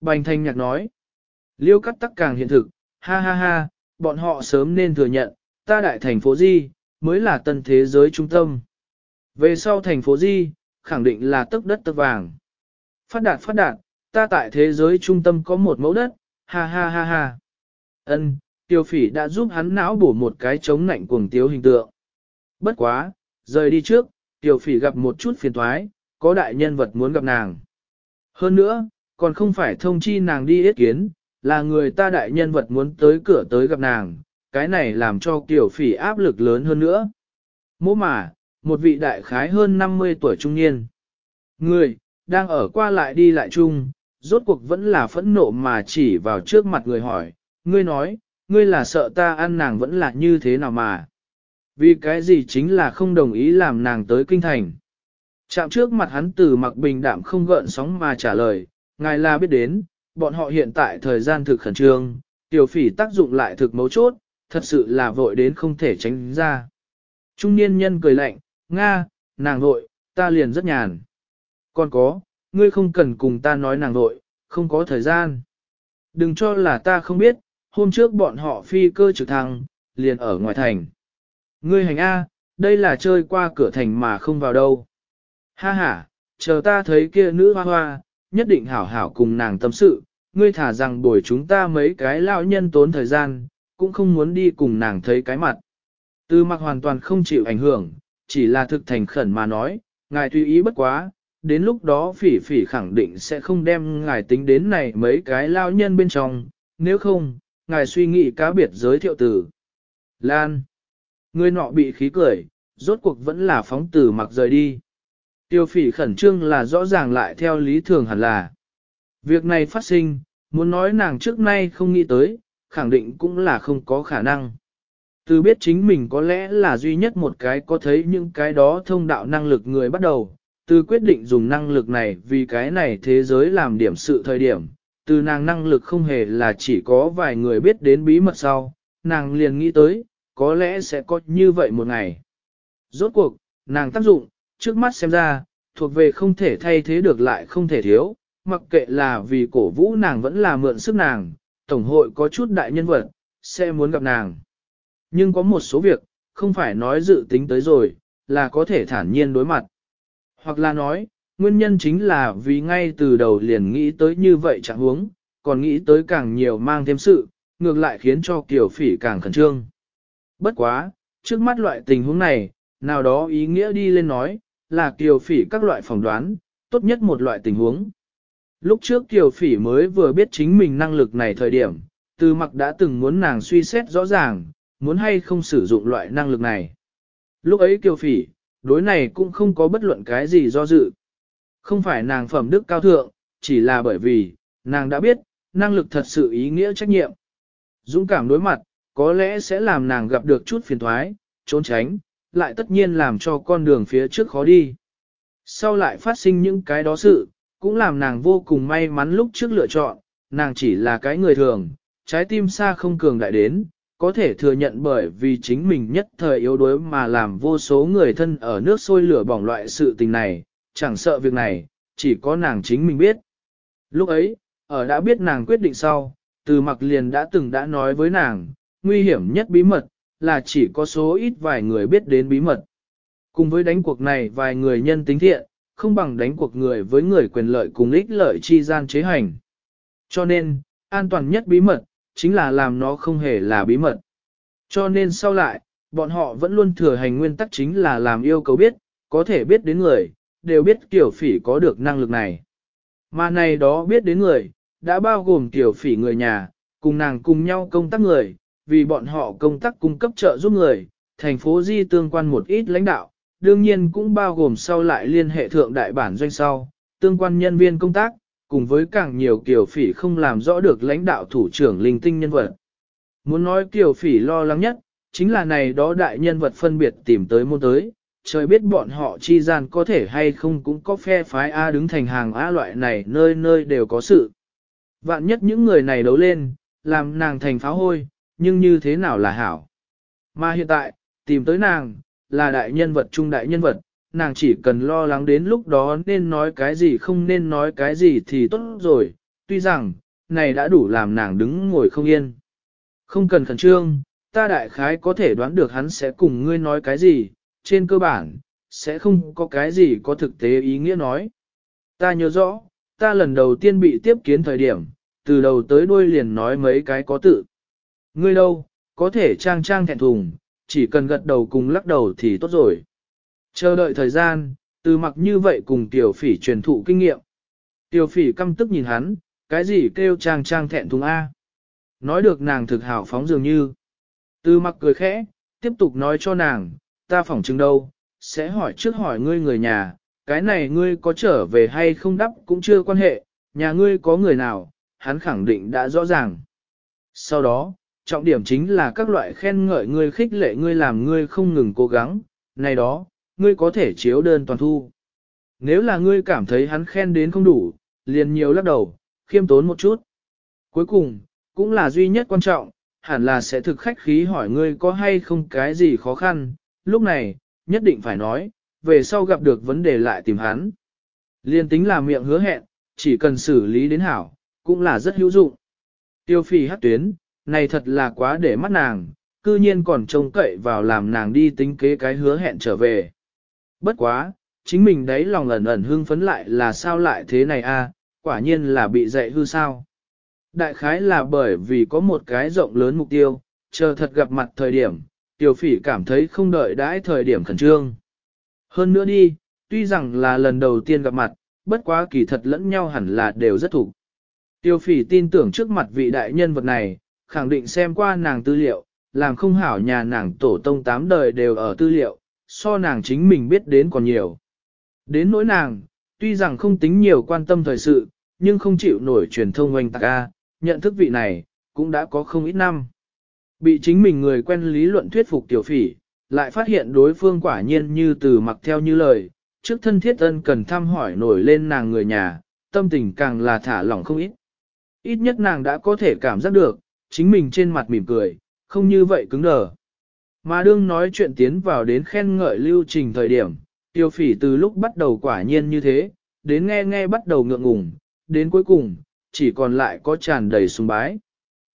Bành thanh nhạc nói, liêu cắt tắc càng hiện thực, ha ha ha, bọn họ sớm nên thừa nhận, ta đại thành phố Di, mới là tân thế giới trung tâm. Về sau thành phố Di, khẳng định là tức đất tức vàng. Phát đạt phát đạt, ta tại thế giới trung tâm có một mẫu đất, ha ha ha ha. Ân, tiêu phỉ đã giúp hắn não bổ một cái chống nạnh cuồng tiếu hình tượng. Bất quá, rời đi trước, tiêu phỉ gặp một chút phiền thoái, có đại nhân vật muốn gặp nàng. Hơn nữa, còn không phải thông chi nàng đi yết kiến, là người ta đại nhân vật muốn tới cửa tới gặp nàng, cái này làm cho tiểu Phỉ áp lực lớn hơn nữa. Mỗ mà, một vị đại khái hơn 50 tuổi trung niên. Người, đang ở qua lại đi lại chung, rốt cuộc vẫn là phẫn nộ mà chỉ vào trước mặt người hỏi, ngươi nói, ngươi là sợ ta ăn nàng vẫn là như thế nào mà. Vì cái gì chính là không đồng ý làm nàng tới kinh thành. Chạm trước mặt hắn từ mặc bình đạm không gợn sóng mà trả lời, ngài là biết đến, bọn họ hiện tại thời gian thực khẩn trương, tiểu phỉ tác dụng lại thực mấu chốt, thật sự là vội đến không thể tránh ra. Trung niên nhân cười lạnh, Nga, nàng vội, ta liền rất nhàn. Còn có, ngươi không cần cùng ta nói nàng nội, không có thời gian. Đừng cho là ta không biết, hôm trước bọn họ phi cơ trực thăng, liền ở ngoài thành. Ngươi hành A, đây là chơi qua cửa thành mà không vào đâu. Ha ha, chờ ta thấy kia nữ hoa hoa, nhất định hảo hảo cùng nàng tâm sự, ngươi thả rằng buổi chúng ta mấy cái lão nhân tốn thời gian, cũng không muốn đi cùng nàng thấy cái mặt. Tư mặc hoàn toàn không chịu ảnh hưởng, chỉ là thực thành khẩn mà nói, ngài tùy ý bất quá, đến lúc đó phỉ phỉ khẳng định sẽ không đem ngài tính đến này mấy cái lao nhân bên trong, nếu không, ngài suy nghĩ cá biệt giới thiệu từ. Lan. Người nọ bị khí cười, rốt cuộc vẫn là phóng tử mặc rời đi. Tiêu phỉ khẩn trương là rõ ràng lại theo lý thường hẳn là. Việc này phát sinh, muốn nói nàng trước nay không nghĩ tới, khẳng định cũng là không có khả năng. Từ biết chính mình có lẽ là duy nhất một cái có thấy những cái đó thông đạo năng lực người bắt đầu, từ quyết định dùng năng lực này vì cái này thế giới làm điểm sự thời điểm, từ nàng năng lực không hề là chỉ có vài người biết đến bí mật sau, nàng liền nghĩ tới, có lẽ sẽ có như vậy một ngày. Rốt cuộc, nàng tác dụng, trước mắt xem ra, thuộc về không thể thay thế được lại không thể thiếu, mặc kệ là vì cổ vũ nàng vẫn là mượn sức nàng, tổng hội có chút đại nhân vật, sẽ muốn gặp nàng. Nhưng có một số việc, không phải nói dự tính tới rồi, là có thể thản nhiên đối mặt. Hoặc là nói, nguyên nhân chính là vì ngay từ đầu liền nghĩ tới như vậy chẳng huống, còn nghĩ tới càng nhiều mang thêm sự, ngược lại khiến cho Kiều Phỉ càng khẩn trương. Bất quá, trước mắt loại tình huống này, nào đó ý nghĩa đi lên nói, là Kiều Phỉ các loại phỏng đoán, tốt nhất một loại tình huống. Lúc trước Kiều Phỉ mới vừa biết chính mình năng lực này thời điểm, từ mặc đã từng muốn nàng suy xét rõ ràng, muốn hay không sử dụng loại năng lực này. Lúc ấy Kiều Phỉ, đối này cũng không có bất luận cái gì do dự. Không phải nàng phẩm đức cao thượng, chỉ là bởi vì, nàng đã biết, năng lực thật sự ý nghĩa trách nhiệm. Dũng cảm đối mặt, có lẽ sẽ làm nàng gặp được chút phiền thoái, trốn tránh, lại tất nhiên làm cho con đường phía trước khó đi. Sau lại phát sinh những cái đó sự, cũng làm nàng vô cùng may mắn lúc trước lựa chọn, nàng chỉ là cái người thường, trái tim xa không cường đại đến, có thể thừa nhận bởi vì chính mình nhất thời yếu đuối mà làm vô số người thân ở nước sôi lửa bỏng loại sự tình này, chẳng sợ việc này, chỉ có nàng chính mình biết. Lúc ấy, ở đã biết nàng quyết định sau, từ mặc liền đã từng đã nói với nàng, nguy hiểm nhất bí mật, là chỉ có số ít vài người biết đến bí mật. Cùng với đánh cuộc này vài người nhân tính thiện, không bằng đánh cuộc người với người quyền lợi cùng ích lợi chi gian chế hành. Cho nên, an toàn nhất bí mật, chính là làm nó không hề là bí mật. Cho nên sau lại, bọn họ vẫn luôn thừa hành nguyên tắc chính là làm yêu cầu biết, có thể biết đến người, đều biết tiểu phỉ có được năng lực này. Mà này đó biết đến người, đã bao gồm tiểu phỉ người nhà, cùng nàng cùng nhau công tác người, vì bọn họ công tác cung cấp trợ giúp người, thành phố di tương quan một ít lãnh đạo, đương nhiên cũng bao gồm sau lại liên hệ thượng đại bản doanh sau, tương quan nhân viên công tác, cùng với càng nhiều kiểu phỉ không làm rõ được lãnh đạo thủ trưởng linh tinh nhân vật. Muốn nói kiểu phỉ lo lắng nhất, chính là này đó đại nhân vật phân biệt tìm tới môn tới, trời biết bọn họ chi gian có thể hay không cũng có phe phái A đứng thành hàng A loại này nơi nơi đều có sự. Vạn nhất những người này đấu lên, làm nàng thành pháo hôi, nhưng như thế nào là hảo. Mà hiện tại, tìm tới nàng, là đại nhân vật trung đại nhân vật, nàng chỉ cần lo lắng đến lúc đó nên nói cái gì không nên nói cái gì thì tốt rồi, tuy rằng, này đã đủ làm nàng đứng ngồi không yên. Không cần khẩn trương, ta đại khái có thể đoán được hắn sẽ cùng ngươi nói cái gì, trên cơ bản, sẽ không có cái gì có thực tế ý nghĩa nói. Ta nhớ rõ, ta lần đầu tiên bị tiếp kiến thời điểm, từ đầu tới đuôi liền nói mấy cái có tự. Ngươi đâu, có thể trang trang thẹn thùng, chỉ cần gật đầu cùng lắc đầu thì tốt rồi. Chờ đợi thời gian, từ mặc như vậy cùng tiểu phỉ truyền thụ kinh nghiệm. Tiểu phỉ căm tức nhìn hắn, cái gì kêu trang trang thẹn thùng A. Nói được nàng thực hảo phóng dường như. Từ mặc cười khẽ, tiếp tục nói cho nàng, ta phỏng chứng đâu, sẽ hỏi trước hỏi ngươi người nhà, cái này ngươi có trở về hay không đắp cũng chưa quan hệ, nhà ngươi có người nào, hắn khẳng định đã rõ ràng. Sau đó, trọng điểm chính là các loại khen ngợi ngươi khích lệ ngươi làm ngươi không ngừng cố gắng, này đó, ngươi có thể chiếu đơn toàn thu. Nếu là ngươi cảm thấy hắn khen đến không đủ, liền nhiều lắc đầu, khiêm tốn một chút. Cuối cùng, cũng là duy nhất quan trọng, hẳn là sẽ thực khách khí hỏi ngươi có hay không cái gì khó khăn, lúc này, nhất định phải nói, về sau gặp được vấn đề lại tìm hắn. Liên tính là miệng hứa hẹn, chỉ cần xử lý đến hảo, cũng là rất hữu dụng. Tiêu phi hát tuyến, này thật là quá để mắt nàng, cư nhiên còn trông cậy vào làm nàng đi tính kế cái hứa hẹn trở về. Bất quá, chính mình đấy lòng ẩn ẩn hưng phấn lại là sao lại thế này a? quả nhiên là bị dạy hư sao. Đại khái là bởi vì có một cái rộng lớn mục tiêu, chờ thật gặp mặt thời điểm, tiểu phỉ cảm thấy không đợi đãi thời điểm khẩn trương. Hơn nữa đi, tuy rằng là lần đầu tiên gặp mặt, bất quá kỳ thật lẫn nhau hẳn là đều rất thủ. Tiêu phỉ tin tưởng trước mặt vị đại nhân vật này, khẳng định xem qua nàng tư liệu, làm không hảo nhà nàng tổ tông tám đời đều ở tư liệu, so nàng chính mình biết đến còn nhiều. Đến nỗi nàng, tuy rằng không tính nhiều quan tâm thời sự, nhưng không chịu nổi truyền thông oanh tạc A, nhận thức vị này, cũng đã có không ít năm. Bị chính mình người quen lý luận thuyết phục tiểu phỉ, lại phát hiện đối phương quả nhiên như từ mặc theo như lời, trước thân thiết ân cần thăm hỏi nổi lên nàng người nhà, tâm tình càng là thả lỏng không ít. Ít nhất nàng đã có thể cảm giác được, chính mình trên mặt mỉm cười, không như vậy cứng đờ. Mà đương nói chuyện tiến vào đến khen ngợi lưu trình thời điểm, tiêu phỉ từ lúc bắt đầu quả nhiên như thế, đến nghe nghe bắt đầu ngượng ngùng, đến cuối cùng, chỉ còn lại có tràn đầy sùng bái.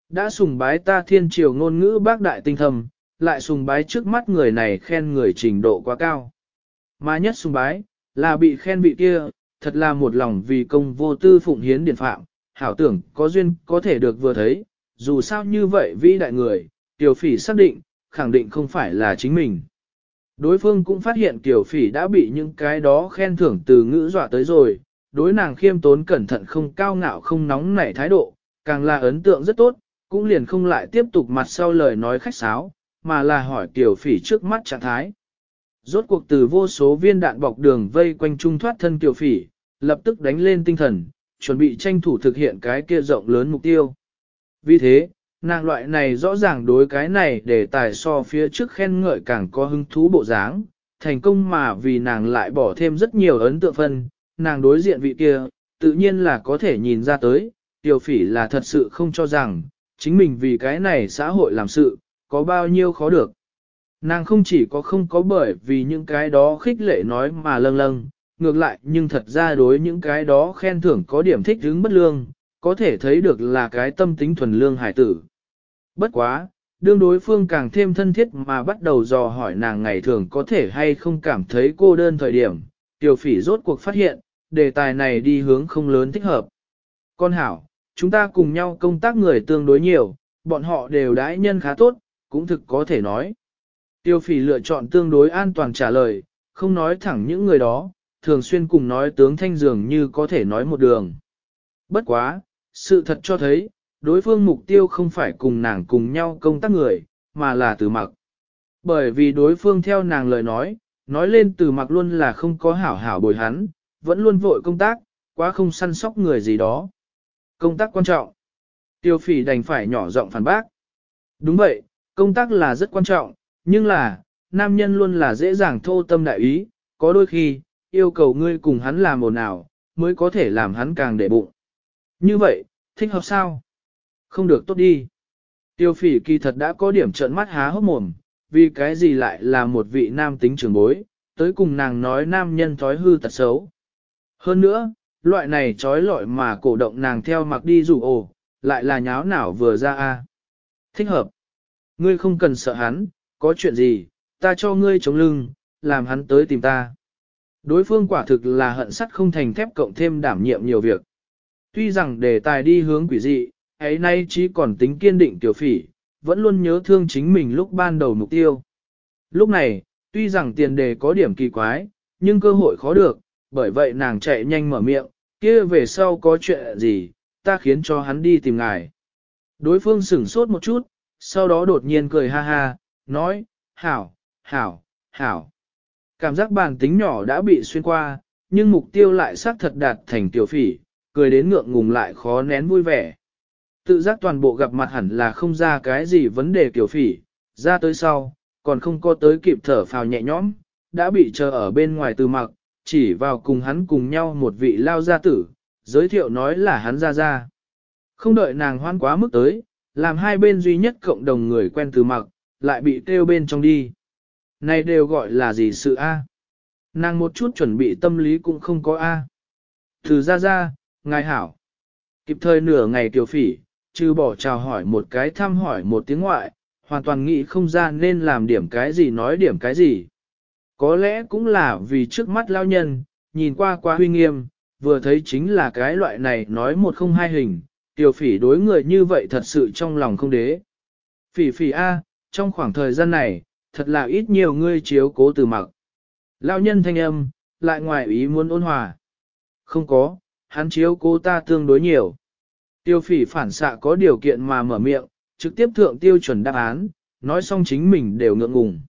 Đã sùng bái ta thiên triều ngôn ngữ bác đại tinh thầm, lại sùng bái trước mắt người này khen người trình độ quá cao. Mà nhất sùng bái, là bị khen vị kia, thật là một lòng vì công vô tư phụng hiến điển phạm, hảo tưởng có duyên có thể được vừa thấy, dù sao như vậy vĩ đại người, tiểu phỉ xác định, khẳng định không phải là chính mình. Đối phương cũng phát hiện tiểu phỉ đã bị những cái đó khen thưởng từ ngữ dọa tới rồi, đối nàng khiêm tốn cẩn thận không cao ngạo không nóng nảy thái độ, càng là ấn tượng rất tốt, cũng liền không lại tiếp tục mặt sau lời nói khách sáo, mà là hỏi tiểu phỉ trước mắt trạng thái. Rốt cuộc từ vô số viên đạn bọc đường vây quanh trung thoát thân tiểu phỉ, lập tức đánh lên tinh thần, chuẩn bị tranh thủ thực hiện cái kia rộng lớn mục tiêu. Vì thế, nàng loại này rõ ràng đối cái này để tài so phía trước khen ngợi càng có hứng thú bộ dáng, thành công mà vì nàng lại bỏ thêm rất nhiều ấn tượng phân, nàng đối diện vị kia, tự nhiên là có thể nhìn ra tới, tiểu phỉ là thật sự không cho rằng, chính mình vì cái này xã hội làm sự, có bao nhiêu khó được. Nàng không chỉ có không có bởi vì những cái đó khích lệ nói mà lâng lâng, ngược lại nhưng thật ra đối những cái đó khen thưởng có điểm thích hứng bất lương, có thể thấy được là cái tâm tính thuần lương hải tử. Bất quá, đương đối phương càng thêm thân thiết mà bắt đầu dò hỏi nàng ngày thường có thể hay không cảm thấy cô đơn thời điểm, tiểu phỉ rốt cuộc phát hiện, đề tài này đi hướng không lớn thích hợp. Con hảo, chúng ta cùng nhau công tác người tương đối nhiều, bọn họ đều đãi nhân khá tốt, cũng thực có thể nói. Tiêu phỉ lựa chọn tương đối an toàn trả lời, không nói thẳng những người đó, thường xuyên cùng nói tướng thanh dường như có thể nói một đường. Bất quá, sự thật cho thấy, đối phương mục tiêu không phải cùng nàng cùng nhau công tác người, mà là từ mặc. Bởi vì đối phương theo nàng lời nói, nói lên từ mặc luôn là không có hảo hảo bồi hắn, vẫn luôn vội công tác, quá không săn sóc người gì đó. Công tác quan trọng. Tiêu phỉ đành phải nhỏ giọng phản bác. Đúng vậy, công tác là rất quan trọng, nhưng là, nam nhân luôn là dễ dàng thô tâm đại ý, có đôi khi, yêu cầu ngươi cùng hắn làm ồn ào, mới có thể làm hắn càng để bụng. Như vậy, thích hợp sao? Không được tốt đi. Tiêu phỉ kỳ thật đã có điểm trợn mắt há hốc mồm, vì cái gì lại là một vị nam tính trưởng bối, tới cùng nàng nói nam nhân thói hư tật xấu. Hơn nữa, loại này trói lọi mà cổ động nàng theo mặc đi rủ ồ, lại là nháo nào vừa ra a Thích hợp. Ngươi không cần sợ hắn, có chuyện gì, ta cho ngươi chống lưng, làm hắn tới tìm ta. Đối phương quả thực là hận sắt không thành thép cộng thêm đảm nhiệm nhiều việc. Tuy rằng đề tài đi hướng quỷ dị, ấy nay chỉ còn tính kiên định tiểu phỉ, vẫn luôn nhớ thương chính mình lúc ban đầu mục tiêu. Lúc này, tuy rằng tiền đề có điểm kỳ quái, nhưng cơ hội khó được, bởi vậy nàng chạy nhanh mở miệng, kia về sau có chuyện gì, ta khiến cho hắn đi tìm ngài. Đối phương sửng sốt một chút, sau đó đột nhiên cười ha ha, nói, hảo, hảo, hảo. Cảm giác bàn tính nhỏ đã bị xuyên qua, nhưng mục tiêu lại xác thật đạt thành tiểu phỉ, cười đến ngượng ngùng lại khó nén vui vẻ. Tự giác toàn bộ gặp mặt hẳn là không ra cái gì vấn đề kiểu phỉ, ra tới sau, còn không có tới kịp thở phào nhẹ nhõm, đã bị chờ ở bên ngoài từ mặc, chỉ vào cùng hắn cùng nhau một vị lao gia tử, giới thiệu nói là hắn ra ra. Không đợi nàng hoan quá mức tới, làm hai bên duy nhất cộng đồng người quen từ mặc, lại bị kêu bên trong đi. Này đều gọi là gì sự A? Nàng một chút chuẩn bị tâm lý cũng không có A. Từ ra ra, ngài hảo. Kịp thời nửa ngày tiểu phỉ, trừ bỏ chào hỏi một cái thăm hỏi một tiếng ngoại, hoàn toàn nghĩ không ra nên làm điểm cái gì nói điểm cái gì. Có lẽ cũng là vì trước mắt lao nhân, nhìn qua qua huy nghiêm, vừa thấy chính là cái loại này nói một không hai hình, tiểu phỉ đối người như vậy thật sự trong lòng không đế. Phỉ phỉ A, trong khoảng thời gian này, thật là ít nhiều ngươi chiếu cố từ mặc. Lao nhân thanh âm, lại ngoài ý muốn ôn hòa. Không có, hắn chiếu cố ta tương đối nhiều. Tiêu phỉ phản xạ có điều kiện mà mở miệng, trực tiếp thượng tiêu chuẩn đáp án, nói xong chính mình đều ngượng ngùng.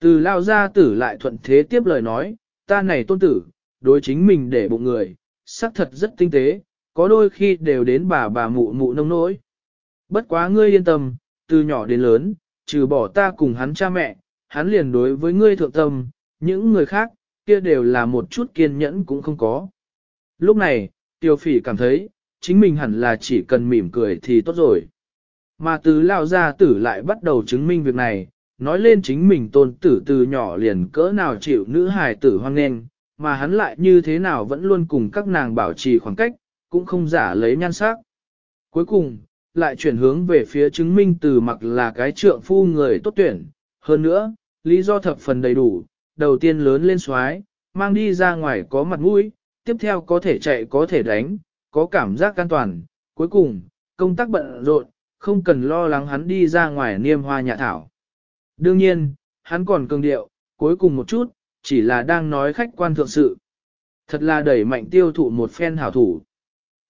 Từ lao Gia tử lại thuận thế tiếp lời nói, ta này tôn tử, đối chính mình để bụng người, xác thật rất tinh tế, có đôi khi đều đến bà bà mụ mụ nông nỗi. Bất quá ngươi yên tâm, từ nhỏ đến lớn, trừ bỏ ta cùng hắn cha mẹ, hắn liền đối với ngươi thượng tâm, những người khác, kia đều là một chút kiên nhẫn cũng không có. Lúc này, tiêu phỉ cảm thấy, chính mình hẳn là chỉ cần mỉm cười thì tốt rồi. Mà từ lao gia tử lại bắt đầu chứng minh việc này, nói lên chính mình tôn tử từ nhỏ liền cỡ nào chịu nữ hài tử hoang nghênh, mà hắn lại như thế nào vẫn luôn cùng các nàng bảo trì khoảng cách, cũng không giả lấy nhan sắc. Cuối cùng, lại chuyển hướng về phía chứng minh từ mặc là cái trượng phu người tốt tuyển. Hơn nữa, lý do thập phần đầy đủ, đầu tiên lớn lên xoái, mang đi ra ngoài có mặt mũi, tiếp theo có thể chạy có thể đánh, có cảm giác an toàn. Cuối cùng, công tác bận rộn, không cần lo lắng hắn đi ra ngoài niêm hoa nhà thảo. Đương nhiên, hắn còn cường điệu, cuối cùng một chút, chỉ là đang nói khách quan thượng sự. Thật là đẩy mạnh tiêu thụ một phen hảo thủ.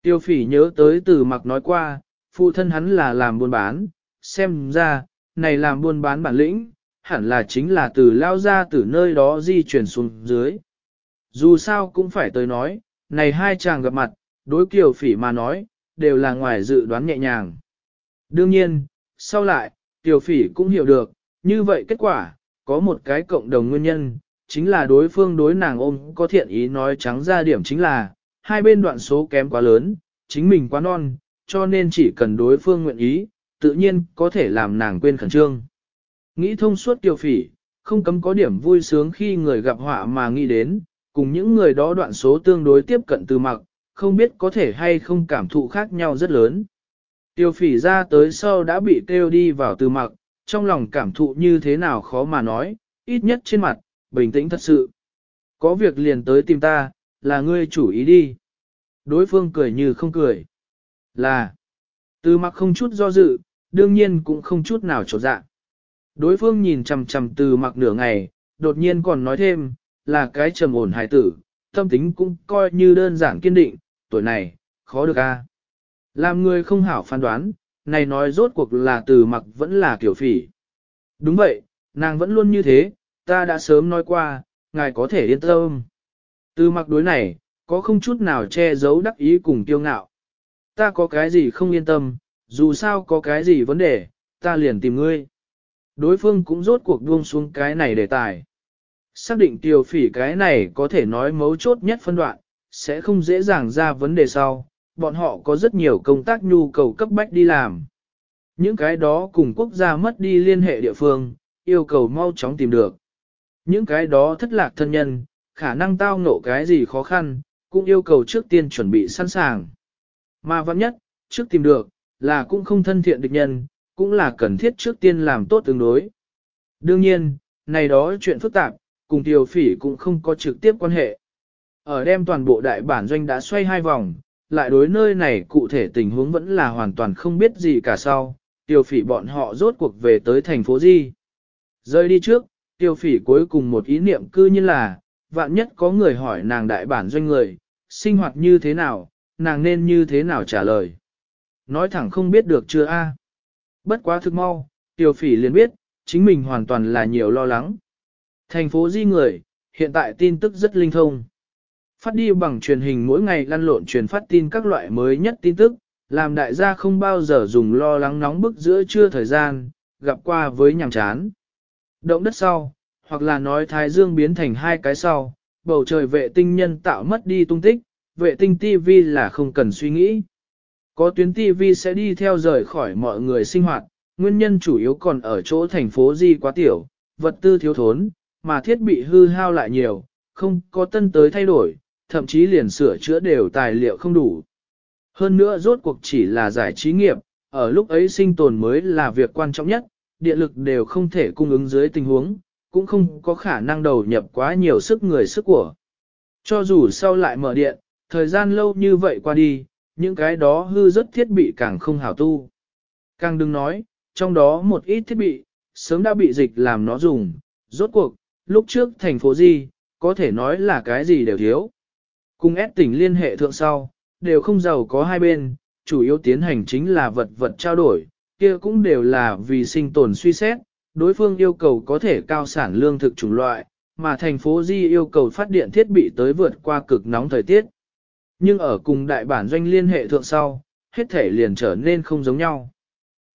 Tiêu phỉ nhớ tới từ mặc nói qua, phụ thân hắn là làm buôn bán, xem ra, này làm buôn bán bản lĩnh, hẳn là chính là từ lao ra từ nơi đó di chuyển xuống dưới. Dù sao cũng phải tới nói, này hai chàng gặp mặt, đối kiều phỉ mà nói, đều là ngoài dự đoán nhẹ nhàng. Đương nhiên, sau lại, kiều phỉ cũng hiểu được, như vậy kết quả, có một cái cộng đồng nguyên nhân, chính là đối phương đối nàng ôm có thiện ý nói trắng ra điểm chính là, hai bên đoạn số kém quá lớn, chính mình quá non, cho nên chỉ cần đối phương nguyện ý, tự nhiên có thể làm nàng quên khẩn trương. Nghĩ thông suốt kiều phỉ, không cấm có điểm vui sướng khi người gặp họa mà nghĩ đến, cùng những người đó đoạn số tương đối tiếp cận từ mặc, không biết có thể hay không cảm thụ khác nhau rất lớn. Tiêu phỉ ra tới sau đã bị kêu đi vào từ mặc, trong lòng cảm thụ như thế nào khó mà nói, ít nhất trên mặt, bình tĩnh thật sự. Có việc liền tới tìm ta, là ngươi chủ ý đi. Đối phương cười như không cười. Là, từ mặc không chút do dự, đương nhiên cũng không chút nào trột dạ. Đối phương nhìn chằm chằm từ mặc nửa ngày, đột nhiên còn nói thêm, là cái trầm ổn hài tử, tâm tính cũng coi như đơn giản kiên định, tuổi này, khó được a. Làm người không hảo phán đoán, này nói rốt cuộc là từ mặc vẫn là kiểu phỉ. Đúng vậy, nàng vẫn luôn như thế, ta đã sớm nói qua, ngài có thể yên tâm. Từ mặc đối này, có không chút nào che giấu đắc ý cùng tiêu ngạo. Ta có cái gì không yên tâm, dù sao có cái gì vấn đề, ta liền tìm ngươi. Đối phương cũng rốt cuộc buông xuống cái này đề tài. Xác định tiêu phỉ cái này có thể nói mấu chốt nhất phân đoạn, sẽ không dễ dàng ra vấn đề sau, bọn họ có rất nhiều công tác nhu cầu cấp bách đi làm. Những cái đó cùng quốc gia mất đi liên hệ địa phương, yêu cầu mau chóng tìm được. Những cái đó thất lạc thân nhân, khả năng tao ngộ cái gì khó khăn, cũng yêu cầu trước tiên chuẩn bị sẵn sàng. Mà vẫn nhất, trước tìm được, là cũng không thân thiện địch nhân, cũng là cần thiết trước tiên làm tốt tương đối. Đương nhiên, này đó chuyện phức tạp, cùng tiểu phỉ cũng không có trực tiếp quan hệ. Ở đem toàn bộ đại bản doanh đã xoay hai vòng, lại đối nơi này cụ thể tình huống vẫn là hoàn toàn không biết gì cả sau, tiêu phỉ bọn họ rốt cuộc về tới thành phố Di. Rơi đi trước, tiêu phỉ cuối cùng một ý niệm cư như là, vạn nhất có người hỏi nàng đại bản doanh người, sinh hoạt như thế nào, nàng nên như thế nào trả lời. Nói thẳng không biết được chưa a? À? Bất quá thực mau, tiêu phỉ liền biết, chính mình hoàn toàn là nhiều lo lắng. Thành phố Di người, hiện tại tin tức rất linh thông. Phát đi bằng truyền hình mỗi ngày lăn lộn truyền phát tin các loại mới nhất tin tức, làm đại gia không bao giờ dùng lo lắng nóng bức giữa trưa thời gian, gặp qua với nhàm chán. Động đất sau, hoặc là nói thái dương biến thành hai cái sau, bầu trời vệ tinh nhân tạo mất đi tung tích, vệ tinh TV là không cần suy nghĩ. Có tuyến TV sẽ đi theo rời khỏi mọi người sinh hoạt, nguyên nhân chủ yếu còn ở chỗ thành phố Di quá tiểu, vật tư thiếu thốn, mà thiết bị hư hao lại nhiều, không có tân tới thay đổi, thậm chí liền sửa chữa đều tài liệu không đủ. Hơn nữa rốt cuộc chỉ là giải trí nghiệp, ở lúc ấy sinh tồn mới là việc quan trọng nhất, điện lực đều không thể cung ứng dưới tình huống, cũng không có khả năng đầu nhập quá nhiều sức người sức của. Cho dù sau lại mở điện, thời gian lâu như vậy qua đi, những cái đó hư rất thiết bị càng không hảo tu. Càng đừng nói, trong đó một ít thiết bị, sớm đã bị dịch làm nó dùng, rốt cuộc, lúc trước thành phố gì, có thể nói là cái gì đều thiếu. Cùng ép tỉnh liên hệ thượng sau, đều không giàu có hai bên, chủ yếu tiến hành chính là vật vật trao đổi, kia cũng đều là vì sinh tồn suy xét, đối phương yêu cầu có thể cao sản lương thực chủng loại, mà thành phố Di yêu cầu phát điện thiết bị tới vượt qua cực nóng thời tiết. Nhưng ở cùng đại bản doanh liên hệ thượng sau, hết thể liền trở nên không giống nhau.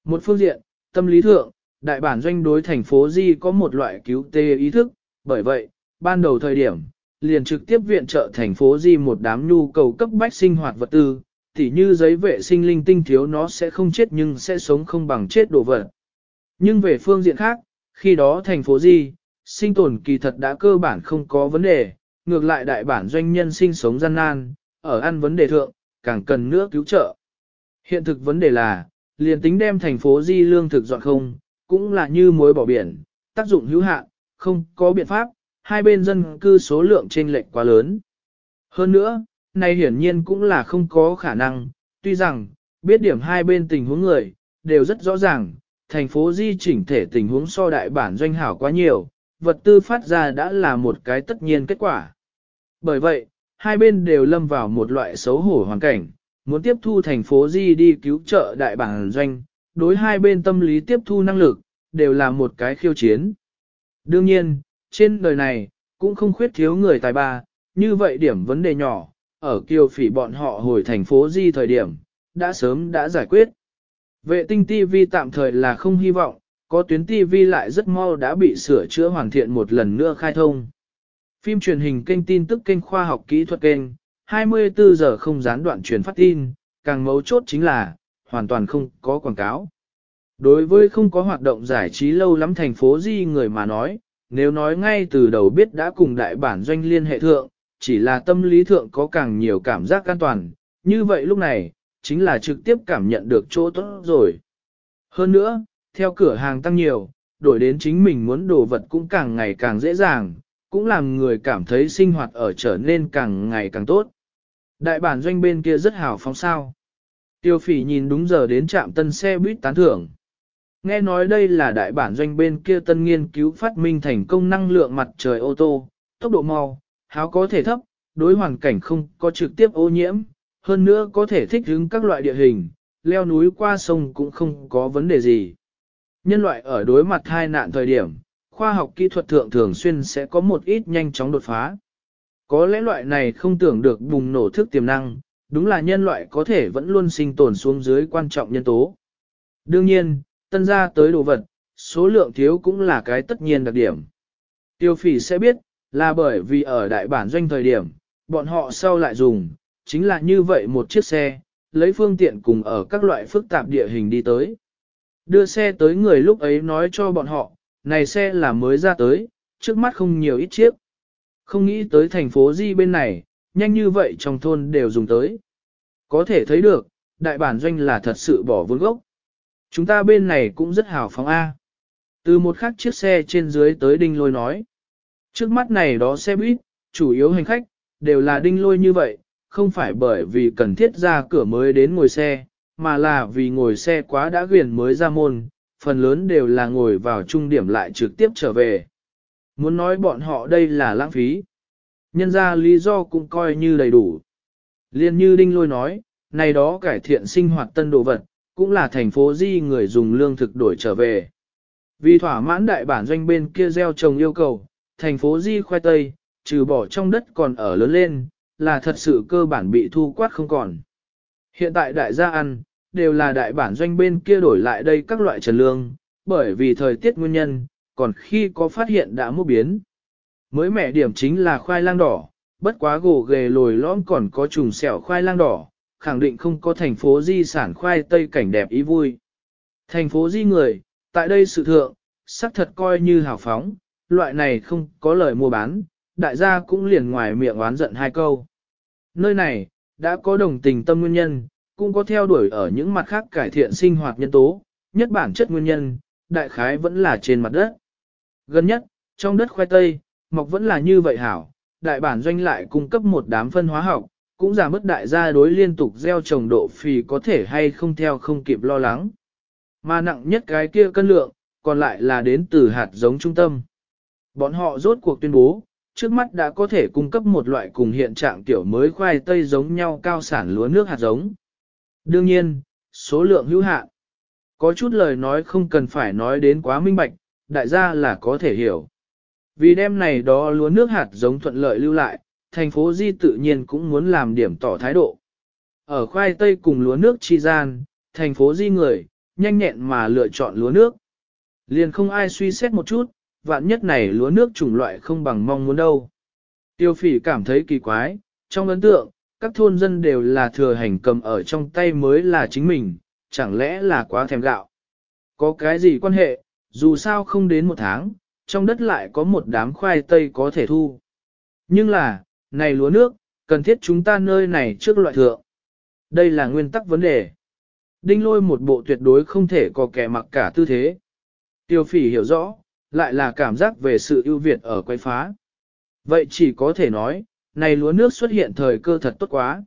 Một phương diện, tâm lý thượng, đại bản doanh đối thành phố Di có một loại cứu tê ý thức, bởi vậy, ban đầu thời điểm, liền trực tiếp viện trợ thành phố Di một đám nhu cầu cấp bách sinh hoạt vật tư, tỉ như giấy vệ sinh linh tinh thiếu nó sẽ không chết nhưng sẽ sống không bằng chết đồ vật. Nhưng về phương diện khác, khi đó thành phố Di, sinh tồn kỳ thật đã cơ bản không có vấn đề, ngược lại đại bản doanh nhân sinh sống gian nan, ở ăn vấn đề thượng, càng cần nước cứu trợ. Hiện thực vấn đề là, liền tính đem thành phố Di lương thực dọn không, cũng là như muối bỏ biển, tác dụng hữu hạn, không có biện pháp, hai bên dân cư số lượng trên lệch quá lớn. Hơn nữa, này hiển nhiên cũng là không có khả năng, tuy rằng, biết điểm hai bên tình huống người, đều rất rõ ràng, thành phố di chỉnh thể tình huống so đại bản doanh hảo quá nhiều, vật tư phát ra đã là một cái tất nhiên kết quả. Bởi vậy, hai bên đều lâm vào một loại xấu hổ hoàn cảnh, muốn tiếp thu thành phố di đi cứu trợ đại bản doanh, đối hai bên tâm lý tiếp thu năng lực, đều là một cái khiêu chiến. Đương nhiên, trên đời này, cũng không khuyết thiếu người tài ba, như vậy điểm vấn đề nhỏ, ở kiều phỉ bọn họ hồi thành phố di thời điểm, đã sớm đã giải quyết. Vệ tinh TV tạm thời là không hy vọng, có tuyến TV lại rất mau đã bị sửa chữa hoàn thiện một lần nữa khai thông. Phim truyền hình kênh tin tức kênh khoa học kỹ thuật kênh, 24 giờ không gián đoạn truyền phát tin, càng mấu chốt chính là, hoàn toàn không có quảng cáo. Đối với không có hoạt động giải trí lâu lắm thành phố Di người mà nói, nếu nói ngay từ đầu biết đã cùng đại bản doanh liên hệ thượng, chỉ là tâm lý thượng có càng nhiều cảm giác an toàn, như vậy lúc này, chính là trực tiếp cảm nhận được chỗ tốt rồi. Hơn nữa, theo cửa hàng tăng nhiều, đổi đến chính mình muốn đồ vật cũng càng ngày càng dễ dàng, cũng làm người cảm thấy sinh hoạt ở trở nên càng ngày càng tốt. Đại bản doanh bên kia rất hào phóng sao. Tiêu phỉ nhìn đúng giờ đến trạm tân xe buýt tán thưởng. Nghe nói đây là đại bản doanh bên kia tân nghiên cứu phát minh thành công năng lượng mặt trời ô tô, tốc độ mau, háo có thể thấp, đối hoàn cảnh không có trực tiếp ô nhiễm, hơn nữa có thể thích ứng các loại địa hình, leo núi qua sông cũng không có vấn đề gì. Nhân loại ở đối mặt hai nạn thời điểm, khoa học kỹ thuật thượng thường xuyên sẽ có một ít nhanh chóng đột phá. Có lẽ loại này không tưởng được bùng nổ thức tiềm năng, đúng là nhân loại có thể vẫn luôn sinh tồn xuống dưới quan trọng nhân tố. Đương nhiên, tân ra tới đồ vật, số lượng thiếu cũng là cái tất nhiên đặc điểm. Tiêu phỉ sẽ biết, là bởi vì ở đại bản doanh thời điểm, bọn họ sau lại dùng, chính là như vậy một chiếc xe, lấy phương tiện cùng ở các loại phức tạp địa hình đi tới. Đưa xe tới người lúc ấy nói cho bọn họ, này xe là mới ra tới, trước mắt không nhiều ít chiếc. Không nghĩ tới thành phố Di bên này, nhanh như vậy trong thôn đều dùng tới. Có thể thấy được, đại bản doanh là thật sự bỏ vốn gốc. Chúng ta bên này cũng rất hào phóng A. Từ một khắc chiếc xe trên dưới tới đinh lôi nói. Trước mắt này đó xe buýt, chủ yếu hành khách, đều là đinh lôi như vậy, không phải bởi vì cần thiết ra cửa mới đến ngồi xe, mà là vì ngồi xe quá đã quyền mới ra môn, phần lớn đều là ngồi vào trung điểm lại trực tiếp trở về. Muốn nói bọn họ đây là lãng phí. Nhân ra lý do cũng coi như đầy đủ. Liên như Đinh Lôi nói, này đó cải thiện sinh hoạt tân đồ vật, cũng là thành phố di người dùng lương thực đổi trở về. Vì thỏa mãn đại bản doanh bên kia gieo trồng yêu cầu, thành phố di khoai tây, trừ bỏ trong đất còn ở lớn lên, là thật sự cơ bản bị thu quát không còn. Hiện tại đại gia ăn, đều là đại bản doanh bên kia đổi lại đây các loại trần lương, bởi vì thời tiết nguyên nhân, còn khi có phát hiện đã mua biến. Mới mẻ điểm chính là khoai lang đỏ, bất quá gồ ghề lồi lõm còn có trùng sẹo khoai lang đỏ, khẳng định không có thành phố di sản khoai tây cảnh đẹp ý vui. Thành phố di người, tại đây sự thượng, sắc thật coi như hào phóng, loại này không có lời mua bán, đại gia cũng liền ngoài miệng oán giận hai câu. Nơi này, đã có đồng tình tâm nguyên nhân, cũng có theo đuổi ở những mặt khác cải thiện sinh hoạt nhân tố, nhất bản chất nguyên nhân, đại khái vẫn là trên mặt đất. Gần nhất, trong đất khoai tây, mọc vẫn là như vậy hảo, đại bản doanh lại cung cấp một đám phân hóa học, cũng giảm mất đại gia đối liên tục gieo trồng độ phì có thể hay không theo không kịp lo lắng. Mà nặng nhất cái kia cân lượng, còn lại là đến từ hạt giống trung tâm. Bọn họ rốt cuộc tuyên bố, trước mắt đã có thể cung cấp một loại cùng hiện trạng tiểu mới khoai tây giống nhau cao sản lúa nước hạt giống. Đương nhiên, số lượng hữu hạn. Có chút lời nói không cần phải nói đến quá minh bạch, đại gia là có thể hiểu. Vì đêm này đó lúa nước hạt giống thuận lợi lưu lại, thành phố Di tự nhiên cũng muốn làm điểm tỏ thái độ. Ở khoai tây cùng lúa nước chi gian, thành phố Di người, nhanh nhẹn mà lựa chọn lúa nước. Liền không ai suy xét một chút, vạn nhất này lúa nước chủng loại không bằng mong muốn đâu. Tiêu phỉ cảm thấy kỳ quái, trong ấn tượng, các thôn dân đều là thừa hành cầm ở trong tay mới là chính mình, chẳng lẽ là quá thèm gạo. Có cái gì quan hệ, dù sao không đến một tháng, trong đất lại có một đám khoai tây có thể thu. Nhưng là, này lúa nước, cần thiết chúng ta nơi này trước loại thượng. Đây là nguyên tắc vấn đề. Đinh lôi một bộ tuyệt đối không thể có kẻ mặc cả tư thế. Tiêu phỉ hiểu rõ, lại là cảm giác về sự ưu việt ở quay phá. Vậy chỉ có thể nói, này lúa nước xuất hiện thời cơ thật tốt quá.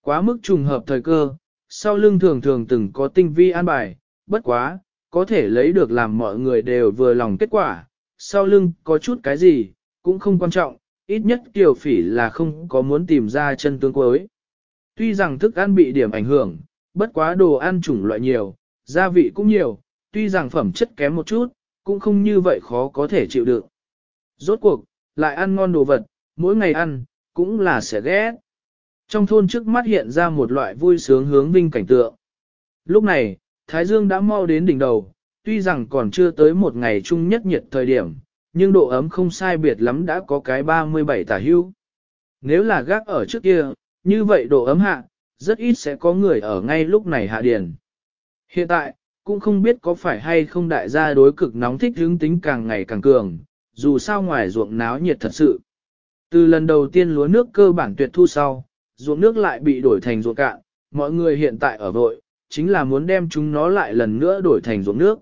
Quá mức trùng hợp thời cơ, sau lưng thường thường từng có tinh vi an bài, bất quá, có thể lấy được làm mọi người đều vừa lòng kết quả, sau lưng có chút cái gì, cũng không quan trọng, ít nhất tiểu phỉ là không có muốn tìm ra chân tướng cuối. Tuy rằng thức ăn bị điểm ảnh hưởng, bất quá đồ ăn chủng loại nhiều, gia vị cũng nhiều, tuy rằng phẩm chất kém một chút, cũng không như vậy khó có thể chịu đựng. Rốt cuộc, lại ăn ngon đồ vật, mỗi ngày ăn, cũng là sẽ ghét. Trong thôn trước mắt hiện ra một loại vui sướng hướng vinh cảnh tượng. Lúc này, Thái Dương đã mau đến đỉnh đầu, tuy rằng còn chưa tới một ngày chung nhất nhiệt thời điểm, nhưng độ ấm không sai biệt lắm đã có cái 37 tả hưu. Nếu là gác ở trước kia, như vậy độ ấm hạ, rất ít sẽ có người ở ngay lúc này hạ điền. Hiện tại, cũng không biết có phải hay không đại gia đối cực nóng thích hướng tính càng ngày càng cường, dù sao ngoài ruộng náo nhiệt thật sự. Từ lần đầu tiên lúa nước cơ bản tuyệt thu sau, ruộng nước lại bị đổi thành ruộng cạn, mọi người hiện tại ở vội, chính là muốn đem chúng nó lại lần nữa đổi thành ruộng nước.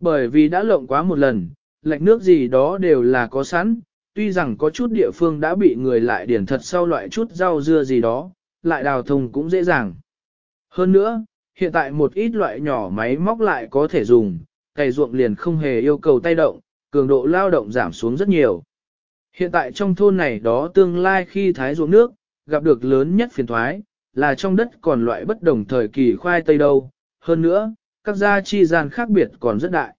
Bởi vì đã lộng quá một lần, lạnh nước gì đó đều là có sẵn, tuy rằng có chút địa phương đã bị người lại điển thật sau loại chút rau dưa gì đó, lại đào thông cũng dễ dàng. Hơn nữa, hiện tại một ít loại nhỏ máy móc lại có thể dùng, cày ruộng liền không hề yêu cầu tay động, cường độ lao động giảm xuống rất nhiều. Hiện tại trong thôn này đó tương lai khi thái ruộng nước, gặp được lớn nhất phiền thoái, là trong đất còn loại bất đồng thời kỳ khoai tây đâu. Hơn nữa, các gia chi gian khác biệt còn rất đại.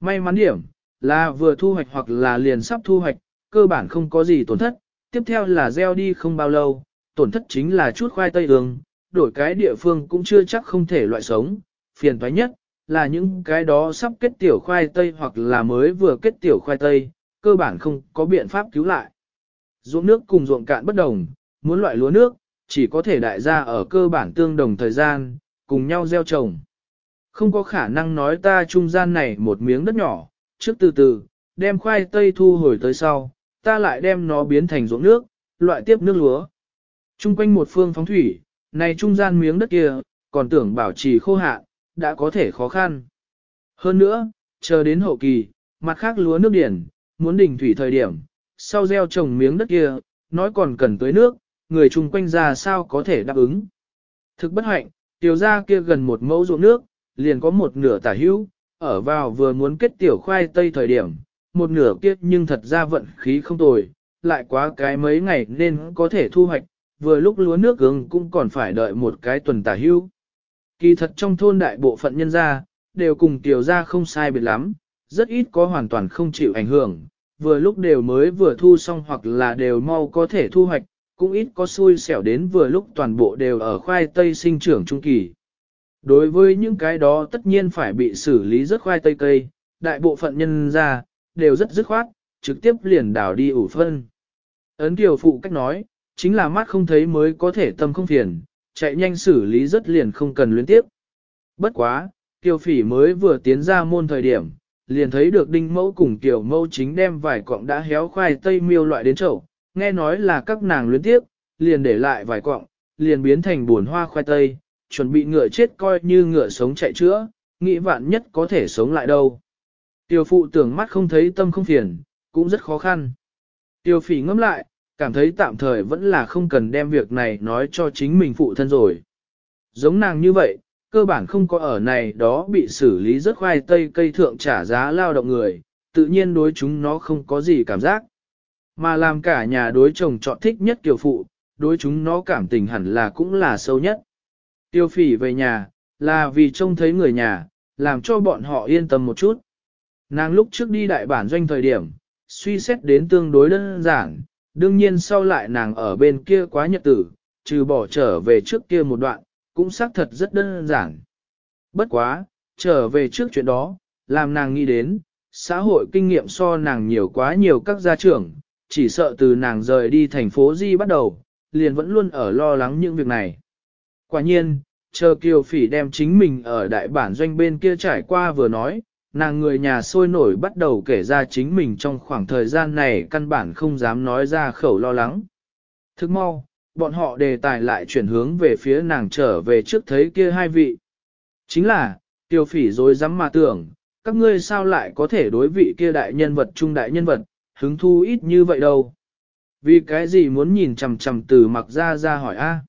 May mắn điểm, là vừa thu hoạch hoặc là liền sắp thu hoạch, cơ bản không có gì tổn thất. Tiếp theo là gieo đi không bao lâu, tổn thất chính là chút khoai tây ương, đổi cái địa phương cũng chưa chắc không thể loại sống. Phiền toái nhất, là những cái đó sắp kết tiểu khoai tây hoặc là mới vừa kết tiểu khoai tây, cơ bản không có biện pháp cứu lại. Ruộng nước cùng ruộng cạn bất đồng, muốn loại lúa nước, chỉ có thể đại gia ở cơ bản tương đồng thời gian, cùng nhau gieo trồng. Không có khả năng nói ta trung gian này một miếng đất nhỏ, trước từ từ, đem khoai tây thu hồi tới sau, ta lại đem nó biến thành ruộng nước, loại tiếp nước lúa. Trung quanh một phương phóng thủy, này trung gian miếng đất kia, còn tưởng bảo trì khô hạn, đã có thể khó khăn. Hơn nữa, chờ đến hậu kỳ, mặt khác lúa nước điển, muốn đỉnh thủy thời điểm, sau gieo trồng miếng đất kia, nói còn cần tới nước, người chung quanh ra sao có thể đáp ứng. Thực bất hạnh, tiểu ra kia gần một mẫu ruộng nước, liền có một nửa tả hữu, ở vào vừa muốn kết tiểu khoai tây thời điểm, một nửa kiếp nhưng thật ra vận khí không tồi, lại quá cái mấy ngày nên có thể thu hoạch, vừa lúc lúa nước gừng cũng còn phải đợi một cái tuần tả hưu Kỳ thật trong thôn đại bộ phận nhân gia, đều cùng tiểu gia không sai biệt lắm, rất ít có hoàn toàn không chịu ảnh hưởng, vừa lúc đều mới vừa thu xong hoặc là đều mau có thể thu hoạch, cũng ít có xui xẻo đến vừa lúc toàn bộ đều ở khoai tây sinh trưởng trung kỳ. Đối với những cái đó tất nhiên phải bị xử lý rất khoai tây cây, đại bộ phận nhân ra, đều rất dứt khoát, trực tiếp liền đảo đi ủ phân. Ấn kiều phụ cách nói, chính là mắt không thấy mới có thể tâm không phiền, chạy nhanh xử lý rất liền không cần luyến tiếp. Bất quá, kiều phỉ mới vừa tiến ra môn thời điểm, liền thấy được đinh mẫu cùng kiều mẫu chính đem vài cọng đã héo khoai tây miêu loại đến chậu, nghe nói là các nàng luyến tiếp, liền để lại vài cọng, liền biến thành buồn hoa khoai tây, chuẩn bị ngựa chết coi như ngựa sống chạy chữa, nghĩ vạn nhất có thể sống lại đâu. Tiêu phụ tưởng mắt không thấy tâm không phiền, cũng rất khó khăn. Tiêu phỉ ngẫm lại, cảm thấy tạm thời vẫn là không cần đem việc này nói cho chính mình phụ thân rồi. Giống nàng như vậy, cơ bản không có ở này đó bị xử lý rất khoai tây cây thượng trả giá lao động người, tự nhiên đối chúng nó không có gì cảm giác. Mà làm cả nhà đối chồng chọn thích nhất tiểu phụ, đối chúng nó cảm tình hẳn là cũng là sâu nhất. Tiêu phỉ về nhà, là vì trông thấy người nhà, làm cho bọn họ yên tâm một chút. Nàng lúc trước đi đại bản doanh thời điểm, suy xét đến tương đối đơn giản, đương nhiên sau lại nàng ở bên kia quá nhật tử, trừ bỏ trở về trước kia một đoạn, cũng xác thật rất đơn giản. Bất quá, trở về trước chuyện đó, làm nàng nghĩ đến, xã hội kinh nghiệm so nàng nhiều quá nhiều các gia trưởng, chỉ sợ từ nàng rời đi thành phố Di bắt đầu, liền vẫn luôn ở lo lắng những việc này. Quả nhiên, chờ Kiều Phỉ đem chính mình ở đại bản doanh bên kia trải qua vừa nói, nàng người nhà sôi nổi bắt đầu kể ra chính mình trong khoảng thời gian này căn bản không dám nói ra khẩu lo lắng. Thức mau, bọn họ đề tài lại chuyển hướng về phía nàng trở về trước thấy kia hai vị. Chính là, Kiều Phỉ dối dám mà tưởng, các ngươi sao lại có thể đối vị kia đại nhân vật trung đại nhân vật, hứng thu ít như vậy đâu. Vì cái gì muốn nhìn chằm chằm từ mặc ra ra hỏi a?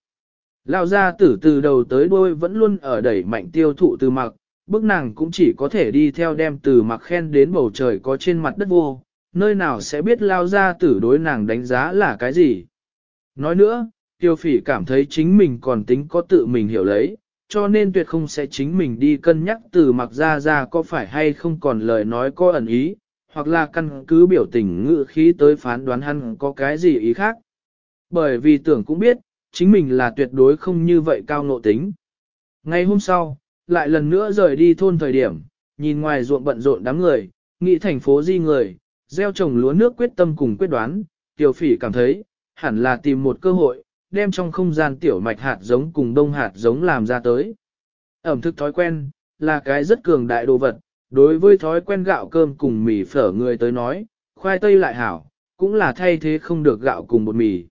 Lao ra tử từ đầu tới đôi vẫn luôn ở đẩy mạnh tiêu thụ từ mặc, bức nàng cũng chỉ có thể đi theo đem từ mặc khen đến bầu trời có trên mặt đất vô, nơi nào sẽ biết lao ra tử đối nàng đánh giá là cái gì. Nói nữa, tiêu phỉ cảm thấy chính mình còn tính có tự mình hiểu lấy, cho nên tuyệt không sẽ chính mình đi cân nhắc từ mặc ra ra có phải hay không còn lời nói có ẩn ý, hoặc là căn cứ biểu tình ngữ khí tới phán đoán hắn có cái gì ý khác. Bởi vì tưởng cũng biết, chính mình là tuyệt đối không như vậy cao ngộ tính. Ngày hôm sau, lại lần nữa rời đi thôn thời điểm, nhìn ngoài ruộng bận rộn đám người, nghĩ thành phố di người, gieo trồng lúa nước quyết tâm cùng quyết đoán, tiểu phỉ cảm thấy, hẳn là tìm một cơ hội, đem trong không gian tiểu mạch hạt giống cùng đông hạt giống làm ra tới. Ẩm thực thói quen, là cái rất cường đại đồ vật, đối với thói quen gạo cơm cùng mì phở người tới nói, khoai tây lại hảo, cũng là thay thế không được gạo cùng bột mì.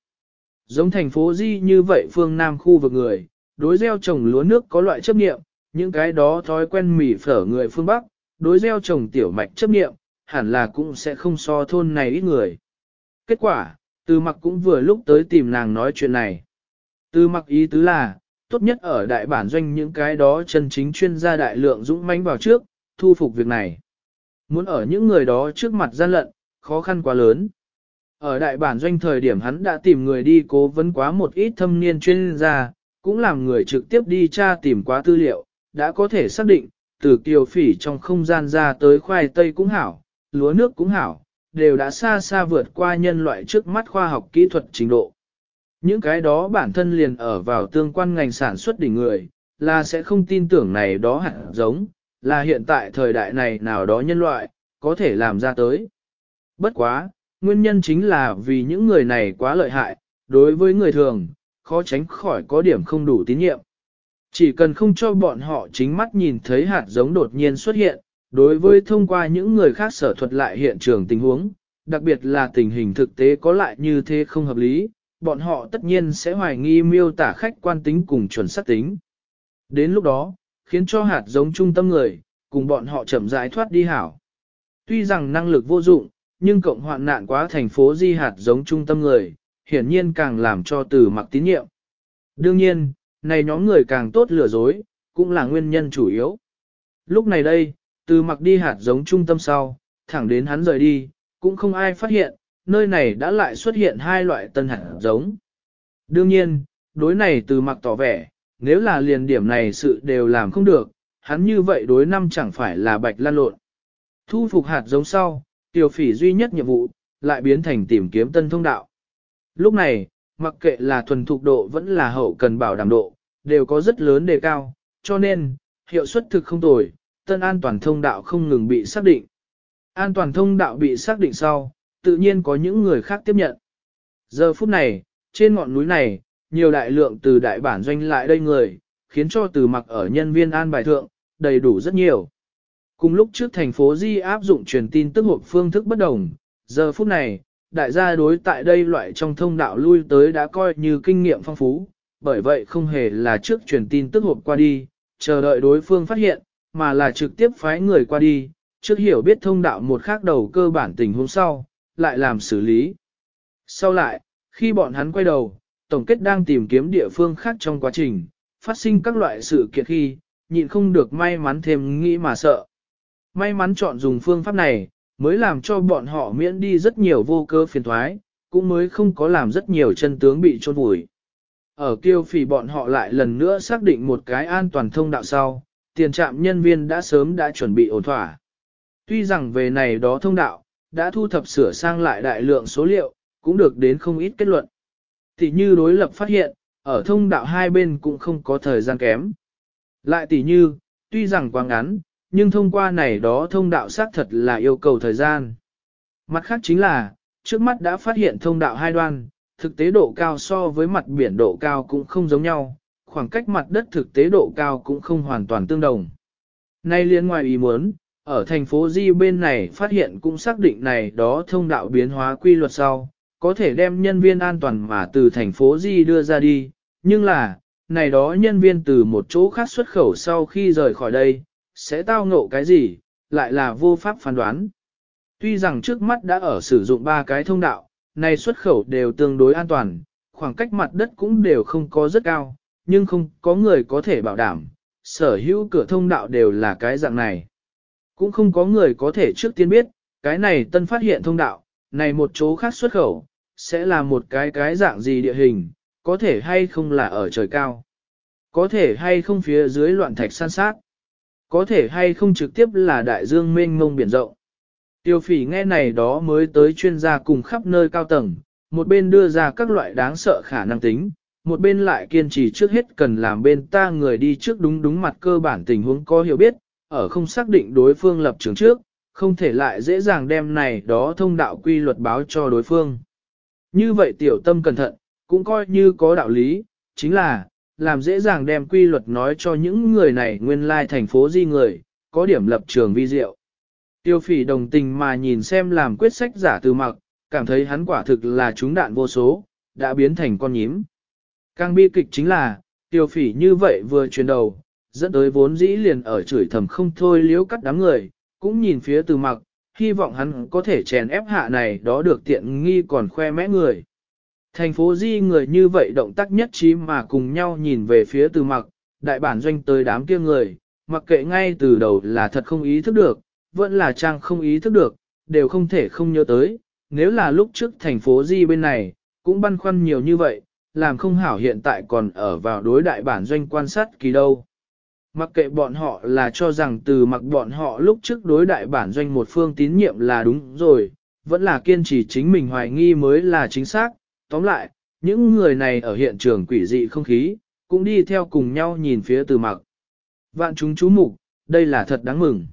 Giống thành phố Di như vậy phương Nam khu vực người, đối gieo trồng lúa nước có loại chấp nghiệm, những cái đó thói quen mỉ phở người phương Bắc, đối gieo trồng tiểu mạch chấp nghiệm, hẳn là cũng sẽ không so thôn này ít người. Kết quả, từ mặc cũng vừa lúc tới tìm nàng nói chuyện này. Từ mặc ý tứ là, tốt nhất ở đại bản doanh những cái đó chân chính chuyên gia đại lượng dũng mãnh vào trước, thu phục việc này. Muốn ở những người đó trước mặt gian lận, khó khăn quá lớn. Ở đại bản doanh thời điểm hắn đã tìm người đi cố vấn quá một ít thâm niên chuyên gia, cũng làm người trực tiếp đi tra tìm quá tư liệu, đã có thể xác định, từ kiều phỉ trong không gian ra tới khoai tây cũng hảo, lúa nước cũng hảo, đều đã xa xa vượt qua nhân loại trước mắt khoa học kỹ thuật trình độ. Những cái đó bản thân liền ở vào tương quan ngành sản xuất đỉnh người, là sẽ không tin tưởng này đó hẳn giống, là hiện tại thời đại này nào đó nhân loại, có thể làm ra tới. Bất quá, nguyên nhân chính là vì những người này quá lợi hại, đối với người thường, khó tránh khỏi có điểm không đủ tín nhiệm. Chỉ cần không cho bọn họ chính mắt nhìn thấy hạt giống đột nhiên xuất hiện, đối với thông qua những người khác sở thuật lại hiện trường tình huống, đặc biệt là tình hình thực tế có lại như thế không hợp lý, bọn họ tất nhiên sẽ hoài nghi miêu tả khách quan tính cùng chuẩn xác tính. Đến lúc đó, khiến cho hạt giống trung tâm người, cùng bọn họ chậm rãi thoát đi hảo. Tuy rằng năng lực vô dụng, nhưng cộng hoạn nạn quá thành phố di hạt giống trung tâm người, hiển nhiên càng làm cho từ mặc tín nhiệm. Đương nhiên, này nhóm người càng tốt lừa dối, cũng là nguyên nhân chủ yếu. Lúc này đây, từ mặc đi hạt giống trung tâm sau, thẳng đến hắn rời đi, cũng không ai phát hiện, nơi này đã lại xuất hiện hai loại tân hạt giống. Đương nhiên, đối này từ mặc tỏ vẻ, nếu là liền điểm này sự đều làm không được, hắn như vậy đối năm chẳng phải là bạch lan lộn. Thu phục hạt giống sau, tiểu phỉ duy nhất nhiệm vụ, lại biến thành tìm kiếm tân thông đạo. Lúc này, mặc kệ là thuần thục độ vẫn là hậu cần bảo đảm độ, đều có rất lớn đề cao, cho nên, hiệu suất thực không tồi, tân an toàn thông đạo không ngừng bị xác định. An toàn thông đạo bị xác định sau, tự nhiên có những người khác tiếp nhận. Giờ phút này, trên ngọn núi này, nhiều đại lượng từ đại bản doanh lại đây người, khiến cho từ mặc ở nhân viên an bài thượng, đầy đủ rất nhiều. Cùng lúc trước thành phố Di áp dụng truyền tin tức hộp phương thức bất đồng, giờ phút này, đại gia đối tại đây loại trong thông đạo lui tới đã coi như kinh nghiệm phong phú, bởi vậy không hề là trước truyền tin tức hộp qua đi, chờ đợi đối phương phát hiện, mà là trực tiếp phái người qua đi, trước hiểu biết thông đạo một khác đầu cơ bản tình huống sau, lại làm xử lý. Sau lại, khi bọn hắn quay đầu, tổng kết đang tìm kiếm địa phương khác trong quá trình, phát sinh các loại sự kiện khi, nhịn không được may mắn thêm nghĩ mà sợ. May mắn chọn dùng phương pháp này, mới làm cho bọn họ miễn đi rất nhiều vô cơ phiền thoái, cũng mới không có làm rất nhiều chân tướng bị trôn vùi. Ở kiêu phỉ bọn họ lại lần nữa xác định một cái an toàn thông đạo sau, tiền trạm nhân viên đã sớm đã chuẩn bị ổn thỏa. Tuy rằng về này đó thông đạo, đã thu thập sửa sang lại đại lượng số liệu, cũng được đến không ít kết luận. Thì như đối lập phát hiện, ở thông đạo hai bên cũng không có thời gian kém. Lại tỷ như, tuy rằng quá ngắn, nhưng thông qua này đó thông đạo xác thật là yêu cầu thời gian. Mặt khác chính là, trước mắt đã phát hiện thông đạo hai đoan, thực tế độ cao so với mặt biển độ cao cũng không giống nhau, khoảng cách mặt đất thực tế độ cao cũng không hoàn toàn tương đồng. Nay liên ngoài ý muốn, ở thành phố Di bên này phát hiện cũng xác định này đó thông đạo biến hóa quy luật sau, có thể đem nhân viên an toàn mà từ thành phố Di đưa ra đi, nhưng là, này đó nhân viên từ một chỗ khác xuất khẩu sau khi rời khỏi đây, sẽ tao ngộ cái gì, lại là vô pháp phán đoán. Tuy rằng trước mắt đã ở sử dụng ba cái thông đạo, này xuất khẩu đều tương đối an toàn, khoảng cách mặt đất cũng đều không có rất cao, nhưng không có người có thể bảo đảm, sở hữu cửa thông đạo đều là cái dạng này. Cũng không có người có thể trước tiên biết, cái này tân phát hiện thông đạo, này một chỗ khác xuất khẩu, sẽ là một cái cái dạng gì địa hình, có thể hay không là ở trời cao, có thể hay không phía dưới loạn thạch san sát, có thể hay không trực tiếp là đại dương mênh mông biển rộng. Tiêu phỉ nghe này đó mới tới chuyên gia cùng khắp nơi cao tầng, một bên đưa ra các loại đáng sợ khả năng tính, một bên lại kiên trì trước hết cần làm bên ta người đi trước đúng đúng mặt cơ bản tình huống có hiểu biết, ở không xác định đối phương lập trường trước, không thể lại dễ dàng đem này đó thông đạo quy luật báo cho đối phương. Như vậy tiểu tâm cẩn thận, cũng coi như có đạo lý, chính là, làm dễ dàng đem quy luật nói cho những người này nguyên lai thành phố di người, có điểm lập trường vi diệu. Tiêu phỉ đồng tình mà nhìn xem làm quyết sách giả từ mặc, cảm thấy hắn quả thực là chúng đạn vô số, đã biến thành con nhím. Càng bi kịch chính là, tiêu phỉ như vậy vừa chuyển đầu, dẫn tới vốn dĩ liền ở chửi thầm không thôi liếu cắt đám người, cũng nhìn phía từ mặc, hy vọng hắn có thể chèn ép hạ này đó được tiện nghi còn khoe mẽ người. Thành phố Di người như vậy động tác nhất trí mà cùng nhau nhìn về phía từ mặc, đại bản doanh tới đám kia người, mặc kệ ngay từ đầu là thật không ý thức được, vẫn là trang không ý thức được, đều không thể không nhớ tới, nếu là lúc trước thành phố Di bên này, cũng băn khoăn nhiều như vậy, làm không hảo hiện tại còn ở vào đối đại bản doanh quan sát kỳ đâu. Mặc kệ bọn họ là cho rằng từ mặc bọn họ lúc trước đối đại bản doanh một phương tín nhiệm là đúng rồi, vẫn là kiên trì chính mình hoài nghi mới là chính xác. Tóm lại, những người này ở hiện trường quỷ dị không khí, cũng đi theo cùng nhau nhìn phía từ mặc. Vạn chúng chú mục, đây là thật đáng mừng.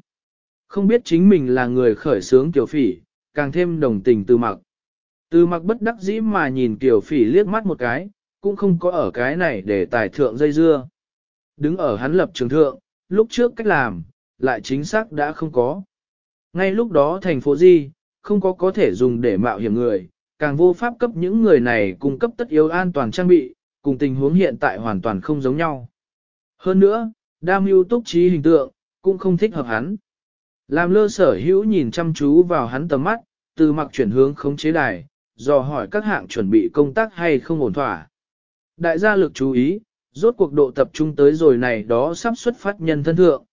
Không biết chính mình là người khởi sướng tiểu phỉ, càng thêm đồng tình từ mặc. Từ mặc bất đắc dĩ mà nhìn tiểu phỉ liếc mắt một cái, cũng không có ở cái này để tài thượng dây dưa. Đứng ở hắn lập trường thượng, lúc trước cách làm, lại chính xác đã không có. Ngay lúc đó thành phố Di, không có có thể dùng để mạo hiểm người, càng vô pháp cấp những người này cung cấp tất yếu an toàn trang bị, cùng tình huống hiện tại hoàn toàn không giống nhau. Hơn nữa, đam mưu túc trí hình tượng, cũng không thích hợp hắn. Làm lơ sở hữu nhìn chăm chú vào hắn tầm mắt, từ mặc chuyển hướng khống chế đài, dò hỏi các hạng chuẩn bị công tác hay không ổn thỏa. Đại gia lực chú ý, rốt cuộc độ tập trung tới rồi này đó sắp xuất phát nhân thân thượng.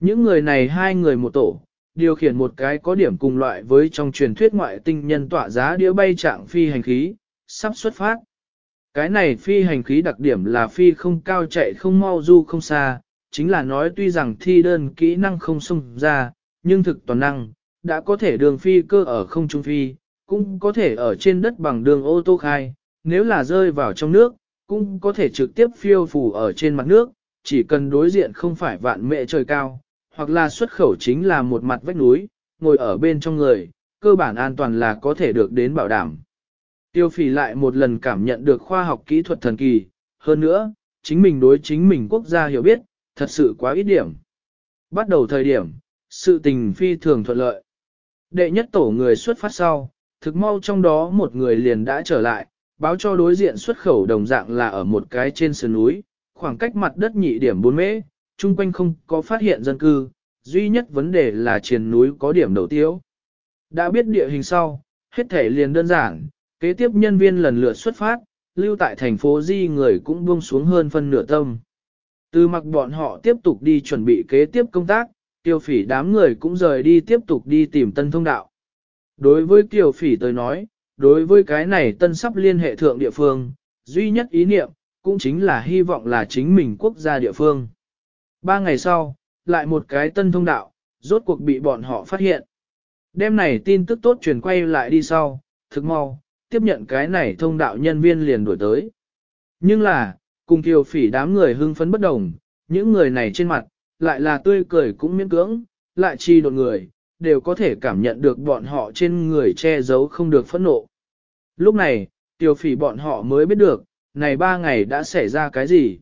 Những người này hai người một tổ, điều khiển một cái có điểm cùng loại với trong truyền thuyết ngoại tinh nhân tỏa giá đĩa bay trạng phi hành khí, sắp xuất phát. Cái này phi hành khí đặc điểm là phi không cao chạy không mau du không xa, chính là nói tuy rằng thi đơn kỹ năng không xông ra, nhưng thực toàn năng, đã có thể đường phi cơ ở không trung phi, cũng có thể ở trên đất bằng đường ô tô khai, nếu là rơi vào trong nước, cũng có thể trực tiếp phiêu phù ở trên mặt nước, chỉ cần đối diện không phải vạn mẹ trời cao, hoặc là xuất khẩu chính là một mặt vách núi, ngồi ở bên trong người, cơ bản an toàn là có thể được đến bảo đảm. Tiêu phỉ lại một lần cảm nhận được khoa học kỹ thuật thần kỳ, hơn nữa, chính mình đối chính mình quốc gia hiểu biết, thật sự quá ít điểm. Bắt đầu thời điểm, sự tình phi thường thuận lợi. Đệ nhất tổ người xuất phát sau, thực mau trong đó một người liền đã trở lại, báo cho đối diện xuất khẩu đồng dạng là ở một cái trên sườn núi, khoảng cách mặt đất nhị điểm 4 mễ, chung quanh không có phát hiện dân cư, duy nhất vấn đề là triền núi có điểm đầu tiếu Đã biết địa hình sau, hết thể liền đơn giản, kế tiếp nhân viên lần lượt xuất phát, lưu tại thành phố Di người cũng buông xuống hơn phân nửa tâm. Từ mặc bọn họ tiếp tục đi chuẩn bị kế tiếp công tác, tiêu phỉ đám người cũng rời đi tiếp tục đi tìm tân thông đạo. Đối với tiêu phỉ tới nói, đối với cái này tân sắp liên hệ thượng địa phương, duy nhất ý niệm, cũng chính là hy vọng là chính mình quốc gia địa phương. Ba ngày sau, lại một cái tân thông đạo, rốt cuộc bị bọn họ phát hiện. Đêm này tin tức tốt truyền quay lại đi sau, thực mau, tiếp nhận cái này thông đạo nhân viên liền đổi tới. Nhưng là, cùng kiều phỉ đám người hưng phấn bất đồng, những người này trên mặt, lại là tươi cười cũng miễn cưỡng, lại chi đột người, đều có thể cảm nhận được bọn họ trên người che giấu không được phẫn nộ. Lúc này, tiểu phỉ bọn họ mới biết được, này ba ngày đã xảy ra cái gì.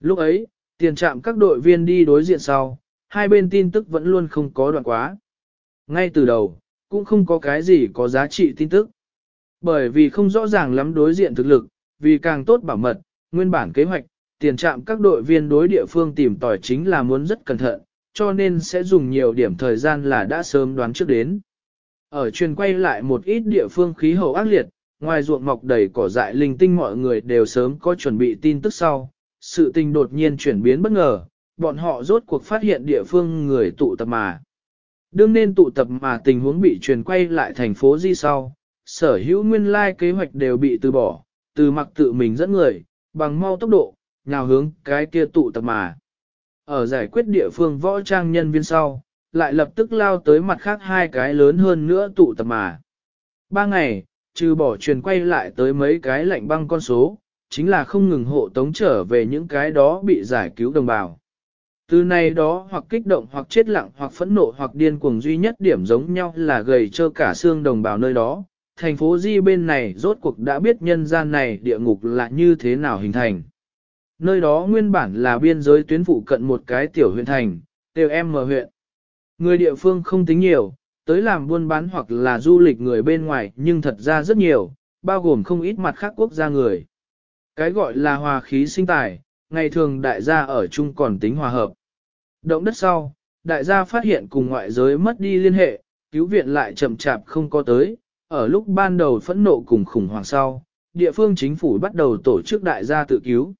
Lúc ấy, tiền trạm các đội viên đi đối diện sau, hai bên tin tức vẫn luôn không có đoạn quá. Ngay từ đầu, cũng không có cái gì có giá trị tin tức. Bởi vì không rõ ràng lắm đối diện thực lực, vì càng tốt bảo mật, nguyên bản kế hoạch, tiền trạm các đội viên đối địa phương tìm tòi chính là muốn rất cẩn thận, cho nên sẽ dùng nhiều điểm thời gian là đã sớm đoán trước đến. Ở truyền quay lại một ít địa phương khí hậu ác liệt, ngoài ruộng mọc đầy cỏ dại linh tinh mọi người đều sớm có chuẩn bị tin tức sau. Sự tình đột nhiên chuyển biến bất ngờ, bọn họ rốt cuộc phát hiện địa phương người tụ tập mà. Đương nên tụ tập mà tình huống bị truyền quay lại thành phố Di sau, sở hữu nguyên lai kế hoạch đều bị từ bỏ, từ mặc tự mình dẫn người, bằng mau tốc độ, nhào hướng cái kia tụ tập mà. Ở giải quyết địa phương võ trang nhân viên sau, lại lập tức lao tới mặt khác hai cái lớn hơn nữa tụ tập mà. Ba ngày, trừ bỏ truyền quay lại tới mấy cái lạnh băng con số, chính là không ngừng hộ tống trở về những cái đó bị giải cứu đồng bào. Từ này đó hoặc kích động hoặc chết lặng hoặc phẫn nộ hoặc điên cuồng duy nhất điểm giống nhau là gầy trơ cả xương đồng bào nơi đó. Thành phố Di bên này rốt cuộc đã biết nhân gian này địa ngục là như thế nào hình thành. Nơi đó nguyên bản là biên giới tuyến phụ cận một cái tiểu huyện thành, tiêu em mở huyện. Người địa phương không tính nhiều, tới làm buôn bán hoặc là du lịch người bên ngoài nhưng thật ra rất nhiều, bao gồm không ít mặt khác quốc gia người. Cái gọi là hòa khí sinh tài, ngày thường đại gia ở chung còn tính hòa hợp. Động đất sau, đại gia phát hiện cùng ngoại giới mất đi liên hệ, cứu viện lại chậm chạp không có tới, ở lúc ban đầu phẫn nộ cùng khủng hoảng sau, địa phương chính phủ bắt đầu tổ chức đại gia tự cứu.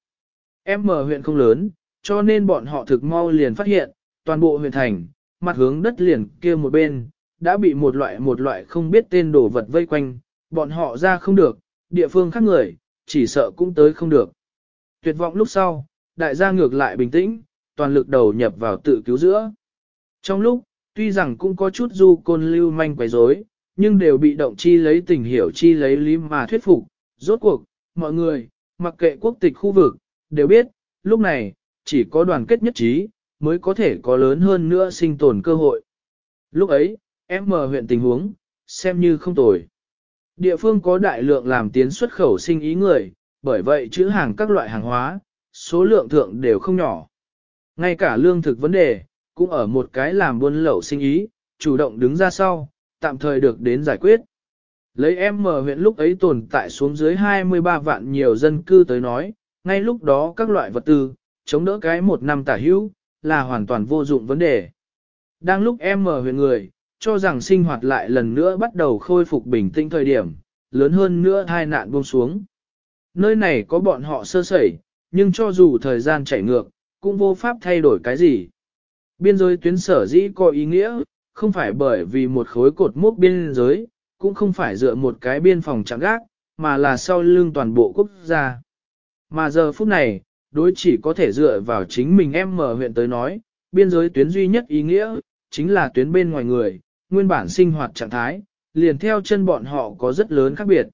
M huyện không lớn, cho nên bọn họ thực mau liền phát hiện, toàn bộ huyện thành, mặt hướng đất liền kia một bên, đã bị một loại một loại không biết tên đồ vật vây quanh, bọn họ ra không được, địa phương khác người, chỉ sợ cũng tới không được. Tuyệt vọng lúc sau, đại gia ngược lại bình tĩnh, toàn lực đầu nhập vào tự cứu giữa. Trong lúc, tuy rằng cũng có chút du côn lưu manh quấy rối, nhưng đều bị động chi lấy tình hiểu chi lấy lý mà thuyết phục. Rốt cuộc, mọi người, mặc kệ quốc tịch khu vực, đều biết, lúc này, chỉ có đoàn kết nhất trí, mới có thể có lớn hơn nữa sinh tồn cơ hội. Lúc ấy, em mở huyện tình huống, xem như không tồi. Địa phương có đại lượng làm tiến xuất khẩu sinh ý người, bởi vậy chữ hàng các loại hàng hóa, số lượng thượng đều không nhỏ. Ngay cả lương thực vấn đề, cũng ở một cái làm buôn lậu sinh ý, chủ động đứng ra sau, tạm thời được đến giải quyết. Lấy em mở huyện lúc ấy tồn tại xuống dưới 23 vạn nhiều dân cư tới nói, ngay lúc đó các loại vật tư, chống đỡ cái một năm tả hữu, là hoàn toàn vô dụng vấn đề. Đang lúc em mở huyện người, cho rằng sinh hoạt lại lần nữa bắt đầu khôi phục bình tĩnh thời điểm, lớn hơn nữa hai nạn buông xuống. Nơi này có bọn họ sơ sẩy, nhưng cho dù thời gian chảy ngược, cũng vô pháp thay đổi cái gì. Biên giới tuyến sở dĩ có ý nghĩa, không phải bởi vì một khối cột mốc biên giới, cũng không phải dựa một cái biên phòng chẳng gác, mà là sau lưng toàn bộ quốc gia. Mà giờ phút này, đối chỉ có thể dựa vào chính mình em mở huyện tới nói, biên giới tuyến duy nhất ý nghĩa, chính là tuyến bên ngoài người, nguyên bản sinh hoạt trạng thái, liền theo chân bọn họ có rất lớn khác biệt.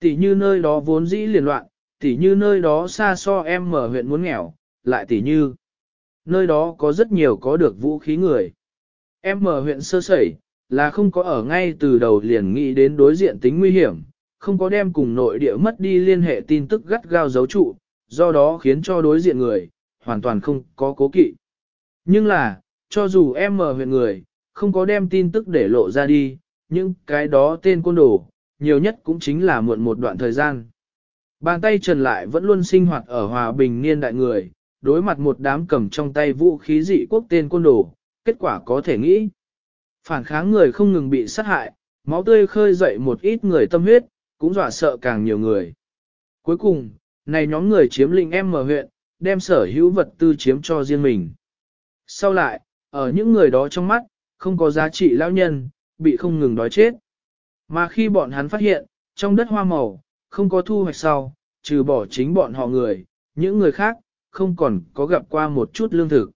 Tỷ như nơi đó vốn dĩ liền loạn, tỷ như nơi đó xa so em mở huyện muốn nghèo, lại tỷ như nơi đó có rất nhiều có được vũ khí người. Em mở huyện sơ sẩy, là không có ở ngay từ đầu liền nghĩ đến đối diện tính nguy hiểm, không có đem cùng nội địa mất đi liên hệ tin tức gắt gao giấu trụ, do đó khiến cho đối diện người, hoàn toàn không có cố kỵ. Nhưng là, cho dù em mở huyện người, không có đem tin tức để lộ ra đi, nhưng cái đó tên côn đồ, nhiều nhất cũng chính là muộn một đoạn thời gian. Bàn tay trần lại vẫn luôn sinh hoạt ở hòa bình niên đại người, đối mặt một đám cầm trong tay vũ khí dị quốc tên côn đồ, kết quả có thể nghĩ. Phản kháng người không ngừng bị sát hại, máu tươi khơi dậy một ít người tâm huyết, cũng dọa sợ càng nhiều người. Cuối cùng, này nhóm người chiếm lĩnh em mở huyện, đem sở hữu vật tư chiếm cho riêng mình. Sau lại, ở những người đó trong mắt, không có giá trị lão nhân, bị không ngừng đói chết. Mà khi bọn hắn phát hiện, trong đất hoa màu, không có thu hoạch sau, trừ bỏ chính bọn họ người, những người khác, không còn có gặp qua một chút lương thực.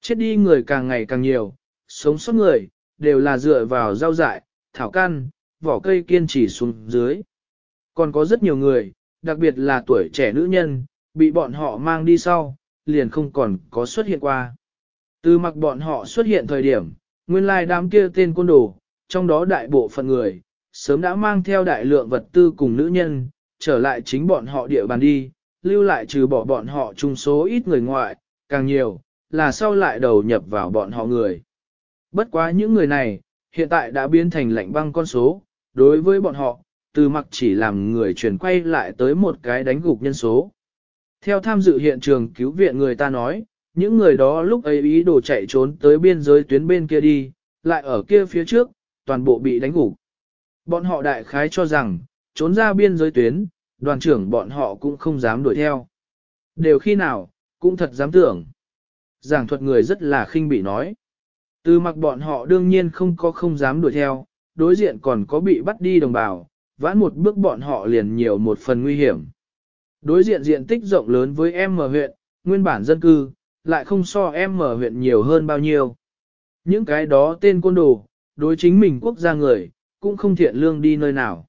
Chết đi người càng ngày càng nhiều, sống sót người, đều là dựa vào rau dại, thảo căn, vỏ cây kiên trì xuống dưới. Còn có rất nhiều người, đặc biệt là tuổi trẻ nữ nhân, bị bọn họ mang đi sau, liền không còn có xuất hiện qua. Từ mặc bọn họ xuất hiện thời điểm, nguyên lai đám kia tên côn đồ, trong đó đại bộ phận người, sớm đã mang theo đại lượng vật tư cùng nữ nhân, trở lại chính bọn họ địa bàn đi, lưu lại trừ bỏ bọn họ chung số ít người ngoại, càng nhiều, là sau lại đầu nhập vào bọn họ người. Bất quá những người này, hiện tại đã biến thành lạnh băng con số, đối với bọn họ, từ mặc chỉ làm người chuyển quay lại tới một cái đánh gục nhân số. Theo tham dự hiện trường cứu viện người ta nói, những người đó lúc ấy ý đồ chạy trốn tới biên giới tuyến bên kia đi, lại ở kia phía trước, toàn bộ bị đánh gục. Bọn họ đại khái cho rằng, trốn ra biên giới tuyến, đoàn trưởng bọn họ cũng không dám đuổi theo. Đều khi nào, cũng thật dám tưởng. Giảng thuật người rất là khinh bị nói. Từ mặc bọn họ đương nhiên không có không dám đuổi theo, đối diện còn có bị bắt đi đồng bào, vãn một bước bọn họ liền nhiều một phần nguy hiểm. Đối diện diện tích rộng lớn với em ở huyện, nguyên bản dân cư, lại không so mở huyện nhiều hơn bao nhiêu. Những cái đó tên côn đồ, đối chính mình quốc gia người, cũng không thiện lương đi nơi nào.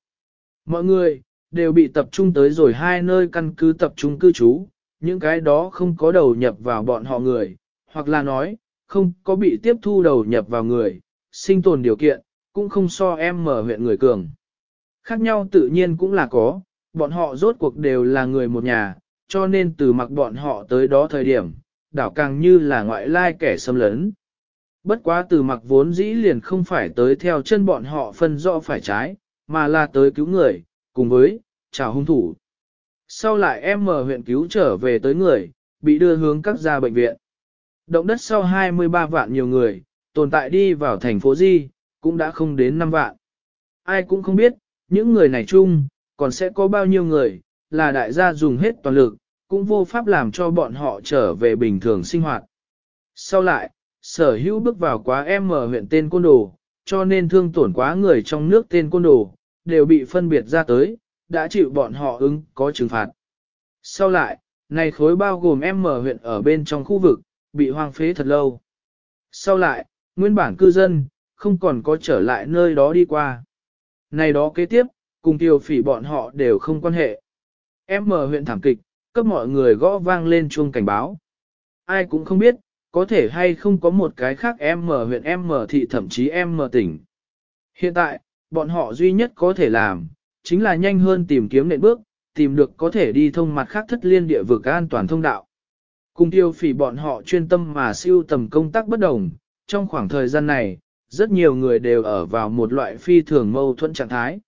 Mọi người, đều bị tập trung tới rồi hai nơi căn cứ tập trung cư trú, những cái đó không có đầu nhập vào bọn họ người, hoặc là nói, không có bị tiếp thu đầu nhập vào người, sinh tồn điều kiện, cũng không so em mở huyện người cường. Khác nhau tự nhiên cũng là có, bọn họ rốt cuộc đều là người một nhà, cho nên từ mặc bọn họ tới đó thời điểm, đảo càng như là ngoại lai kẻ xâm lấn. Bất quá từ mặc vốn dĩ liền không phải tới theo chân bọn họ phân rõ phải trái, mà là tới cứu người, cùng với, chào hung thủ. Sau lại em mở huyện cứu trở về tới người, bị đưa hướng các gia bệnh viện. Động đất sau 23 vạn nhiều người, tồn tại đi vào thành phố Di, cũng đã không đến 5 vạn. Ai cũng không biết, những người này chung, còn sẽ có bao nhiêu người, là đại gia dùng hết toàn lực, cũng vô pháp làm cho bọn họ trở về bình thường sinh hoạt. Sau lại, sở hữu bước vào quá em mở huyện tên côn đồ, cho nên thương tổn quá người trong nước tên côn đồ, đều bị phân biệt ra tới, đã chịu bọn họ ứng có trừng phạt. Sau lại, này khối bao gồm em mở huyện ở bên trong khu vực, bị hoang phế thật lâu. Sau lại, nguyên bản cư dân, không còn có trở lại nơi đó đi qua. Này đó kế tiếp, cùng tiêu phỉ bọn họ đều không quan hệ. Em mở huyện thảm kịch, cấp mọi người gõ vang lên chuông cảnh báo. Ai cũng không biết, có thể hay không có một cái khác em mở huyện em mở thị thậm chí em mở tỉnh. Hiện tại, bọn họ duy nhất có thể làm, chính là nhanh hơn tìm kiếm nền bước, tìm được có thể đi thông mặt khác thất liên địa vực an toàn thông đạo. Cùng tiêu phỉ bọn họ chuyên tâm mà siêu tầm công tác bất đồng, trong khoảng thời gian này, rất nhiều người đều ở vào một loại phi thường mâu thuẫn trạng thái.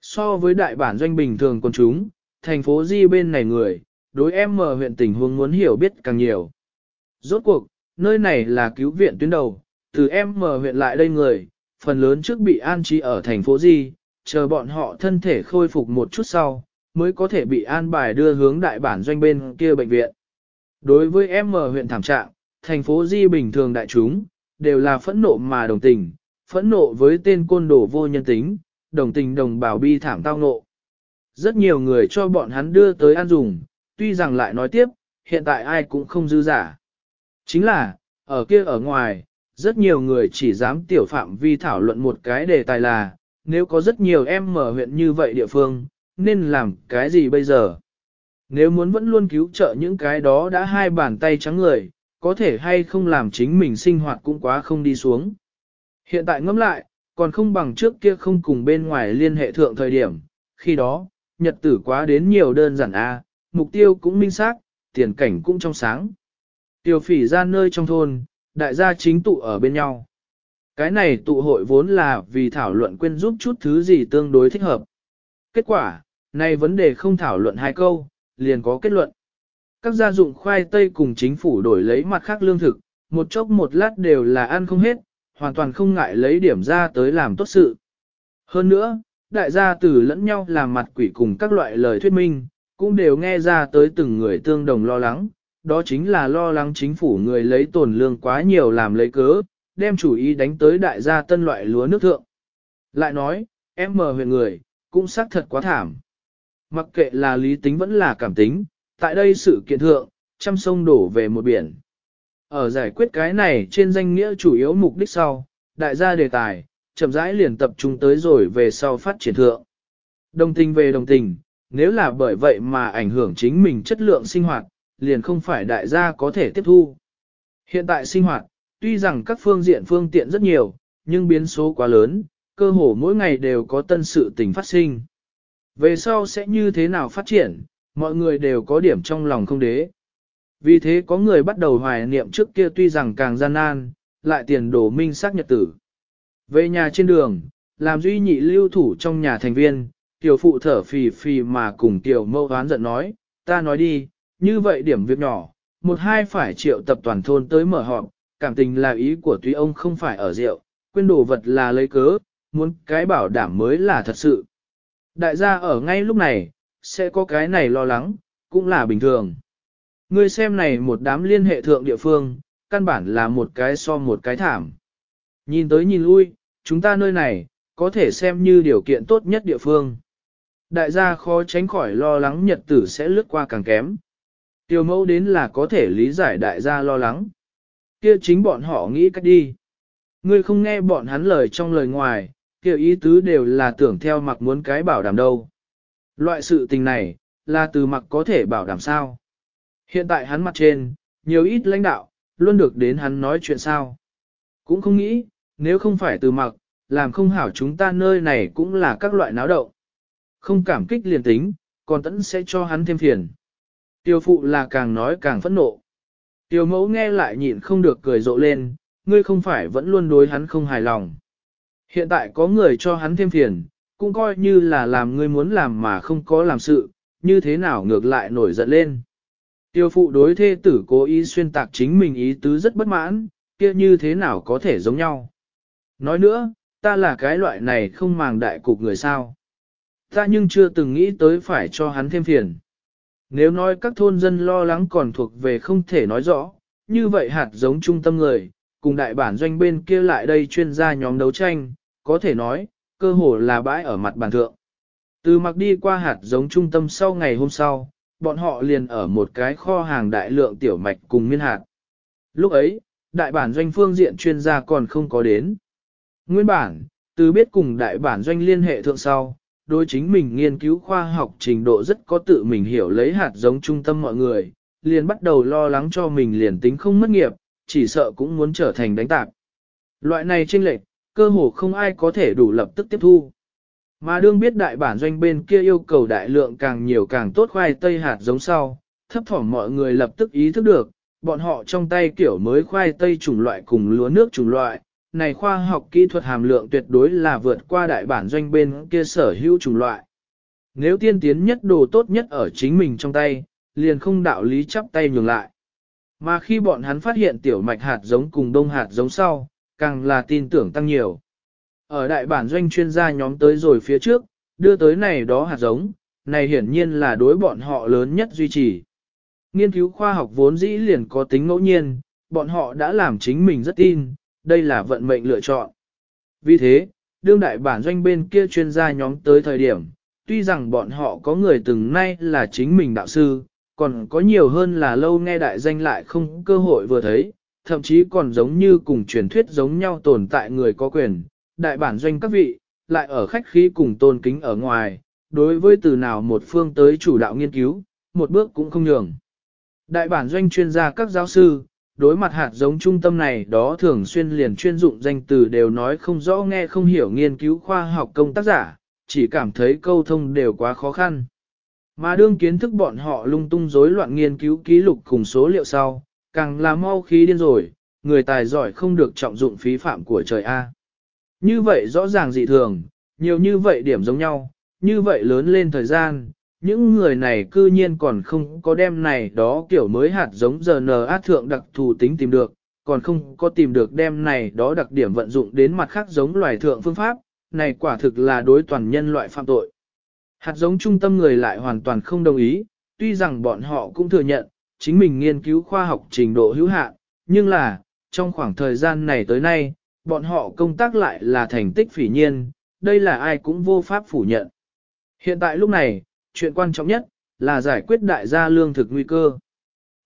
So với đại bản doanh bình thường con chúng, thành phố Di bên này người, đối em mở huyện tình huống muốn hiểu biết càng nhiều. Rốt cuộc, nơi này là cứu viện tuyến đầu, từ em mở huyện lại đây người, phần lớn trước bị an trí ở thành phố Di, chờ bọn họ thân thể khôi phục một chút sau, mới có thể bị an bài đưa hướng đại bản doanh bên kia bệnh viện. Đối với em mở huyện thảm trạng, thành phố Di bình thường đại chúng, đều là phẫn nộ mà đồng tình, phẫn nộ với tên côn đồ vô nhân tính, đồng tình đồng bào bi thảm tao nộ. Rất nhiều người cho bọn hắn đưa tới ăn dùng, tuy rằng lại nói tiếp, hiện tại ai cũng không dư giả. Chính là, ở kia ở ngoài, rất nhiều người chỉ dám tiểu phạm vi thảo luận một cái đề tài là, nếu có rất nhiều em mở huyện như vậy địa phương, nên làm cái gì bây giờ? Nếu muốn vẫn luôn cứu trợ những cái đó đã hai bàn tay trắng người, có thể hay không làm chính mình sinh hoạt cũng quá không đi xuống. Hiện tại ngẫm lại, còn không bằng trước kia không cùng bên ngoài liên hệ thượng thời điểm, khi đó, nhật tử quá đến nhiều đơn giản a, mục tiêu cũng minh xác, tiền cảnh cũng trong sáng. Tiểu phỉ ra nơi trong thôn, đại gia chính tụ ở bên nhau. Cái này tụ hội vốn là vì thảo luận quên giúp chút thứ gì tương đối thích hợp. Kết quả, này vấn đề không thảo luận hai câu, liền có kết luận. Các gia dụng khoai tây cùng chính phủ đổi lấy mặt khác lương thực, một chốc một lát đều là ăn không hết, hoàn toàn không ngại lấy điểm ra tới làm tốt sự. Hơn nữa, đại gia từ lẫn nhau làm mặt quỷ cùng các loại lời thuyết minh, cũng đều nghe ra tới từng người tương đồng lo lắng, đó chính là lo lắng chính phủ người lấy tổn lương quá nhiều làm lấy cớ, đem chủ ý đánh tới đại gia tân loại lúa nước thượng. Lại nói, em mờ huyện người, cũng xác thật quá thảm. Mặc kệ là lý tính vẫn là cảm tính, tại đây sự kiện thượng, trăm sông đổ về một biển. Ở giải quyết cái này trên danh nghĩa chủ yếu mục đích sau, đại gia đề tài, chậm rãi liền tập trung tới rồi về sau phát triển thượng. Đồng tình về đồng tình, nếu là bởi vậy mà ảnh hưởng chính mình chất lượng sinh hoạt, liền không phải đại gia có thể tiếp thu. Hiện tại sinh hoạt, tuy rằng các phương diện phương tiện rất nhiều, nhưng biến số quá lớn, cơ hồ mỗi ngày đều có tân sự tình phát sinh. Về sau sẽ như thế nào phát triển, mọi người đều có điểm trong lòng không đế. Vì thế có người bắt đầu hoài niệm trước kia tuy rằng càng gian nan, lại tiền đổ minh xác nhật tử. Về nhà trên đường, làm duy nhị lưu thủ trong nhà thành viên, tiểu phụ thở phì phì mà cùng tiểu mâu hoán giận nói, ta nói đi, như vậy điểm việc nhỏ, một hai phải triệu tập toàn thôn tới mở họp, cảm tình là ý của tuy ông không phải ở rượu, quên đồ vật là lấy cớ, muốn cái bảo đảm mới là thật sự. Đại gia ở ngay lúc này, sẽ có cái này lo lắng, cũng là bình thường. Ngươi xem này một đám liên hệ thượng địa phương, căn bản là một cái so một cái thảm. Nhìn tới nhìn lui, chúng ta nơi này, có thể xem như điều kiện tốt nhất địa phương. Đại gia khó tránh khỏi lo lắng nhật tử sẽ lướt qua càng kém. Tiêu mẫu đến là có thể lý giải đại gia lo lắng. Kia chính bọn họ nghĩ cách đi. Ngươi không nghe bọn hắn lời trong lời ngoài, kia ý tứ đều là tưởng theo mặc muốn cái bảo đảm đâu. Loại sự tình này, là từ mặc có thể bảo đảm sao. Hiện tại hắn mặt trên, nhiều ít lãnh đạo, luôn được đến hắn nói chuyện sao. Cũng không nghĩ, nếu không phải từ mặc, làm không hảo chúng ta nơi này cũng là các loại náo động. Không cảm kích liền tính, còn tẫn sẽ cho hắn thêm phiền. Tiêu phụ là càng nói càng phẫn nộ. Tiêu mẫu nghe lại nhịn không được cười rộ lên, ngươi không phải vẫn luôn đối hắn không hài lòng. Hiện tại có người cho hắn thêm phiền, cũng coi như là làm ngươi muốn làm mà không có làm sự, như thế nào ngược lại nổi giận lên. Tiêu phụ đối thê tử cố ý xuyên tạc chính mình ý tứ rất bất mãn, kia như thế nào có thể giống nhau. Nói nữa, ta là cái loại này không màng đại cục người sao. Ta nhưng chưa từng nghĩ tới phải cho hắn thêm phiền. Nếu nói các thôn dân lo lắng còn thuộc về không thể nói rõ, như vậy hạt giống trung tâm người, cùng đại bản doanh bên kia lại đây chuyên gia nhóm đấu tranh, có thể nói, cơ hồ là bãi ở mặt bàn thượng. Từ mặc đi qua hạt giống trung tâm sau ngày hôm sau, bọn họ liền ở một cái kho hàng đại lượng tiểu mạch cùng miên hạt. Lúc ấy, đại bản doanh phương diện chuyên gia còn không có đến. Nguyên bản, từ biết cùng đại bản doanh liên hệ thượng sau, đối chính mình nghiên cứu khoa học trình độ rất có tự mình hiểu lấy hạt giống trung tâm mọi người, liền bắt đầu lo lắng cho mình liền tính không mất nghiệp, chỉ sợ cũng muốn trở thành đánh tạp. Loại này chênh lệch, cơ hồ không ai có thể đủ lập tức tiếp thu. Mà đương biết đại bản doanh bên kia yêu cầu đại lượng càng nhiều càng tốt khoai tây hạt giống sau, thấp thỏm mọi người lập tức ý thức được, bọn họ trong tay kiểu mới khoai tây chủng loại cùng lúa nước chủng loại, này khoa học kỹ thuật hàm lượng tuyệt đối là vượt qua đại bản doanh bên kia sở hữu chủng loại. Nếu tiên tiến nhất đồ tốt nhất ở chính mình trong tay, liền không đạo lý chắp tay nhường lại. Mà khi bọn hắn phát hiện tiểu mạch hạt giống cùng đông hạt giống sau, càng là tin tưởng tăng nhiều. Ở đại bản doanh chuyên gia nhóm tới rồi phía trước, đưa tới này đó hạt giống, này hiển nhiên là đối bọn họ lớn nhất duy trì. Nghiên cứu khoa học vốn dĩ liền có tính ngẫu nhiên, bọn họ đã làm chính mình rất tin, đây là vận mệnh lựa chọn. Vì thế, đương đại bản doanh bên kia chuyên gia nhóm tới thời điểm, tuy rằng bọn họ có người từng nay là chính mình đạo sư, còn có nhiều hơn là lâu nghe đại danh lại không cơ hội vừa thấy, thậm chí còn giống như cùng truyền thuyết giống nhau tồn tại người có quyền, đại bản doanh các vị, lại ở khách khí cùng tôn kính ở ngoài, đối với từ nào một phương tới chủ đạo nghiên cứu, một bước cũng không nhường. Đại bản doanh chuyên gia các giáo sư, đối mặt hạt giống trung tâm này đó thường xuyên liền chuyên dụng danh từ đều nói không rõ nghe không hiểu nghiên cứu khoa học công tác giả, chỉ cảm thấy câu thông đều quá khó khăn. Mà đương kiến thức bọn họ lung tung rối loạn nghiên cứu ký lục cùng số liệu sau, càng là mau khí điên rồi, người tài giỏi không được trọng dụng phí phạm của trời A. Như vậy rõ ràng dị thường, nhiều như vậy điểm giống nhau, như vậy lớn lên thời gian, những người này cư nhiên còn không có đem này đó kiểu mới hạt giống giờ RNA thượng đặc thù tính tìm được, còn không có tìm được đem này đó đặc điểm vận dụng đến mặt khác giống loài thượng phương pháp, này quả thực là đối toàn nhân loại phạm tội. Hạt giống trung tâm người lại hoàn toàn không đồng ý, tuy rằng bọn họ cũng thừa nhận, chính mình nghiên cứu khoa học trình độ hữu hạn, nhưng là, trong khoảng thời gian này tới nay, bọn họ công tác lại là thành tích phỉ nhiên, đây là ai cũng vô pháp phủ nhận. Hiện tại lúc này, chuyện quan trọng nhất, là giải quyết đại gia lương thực nguy cơ.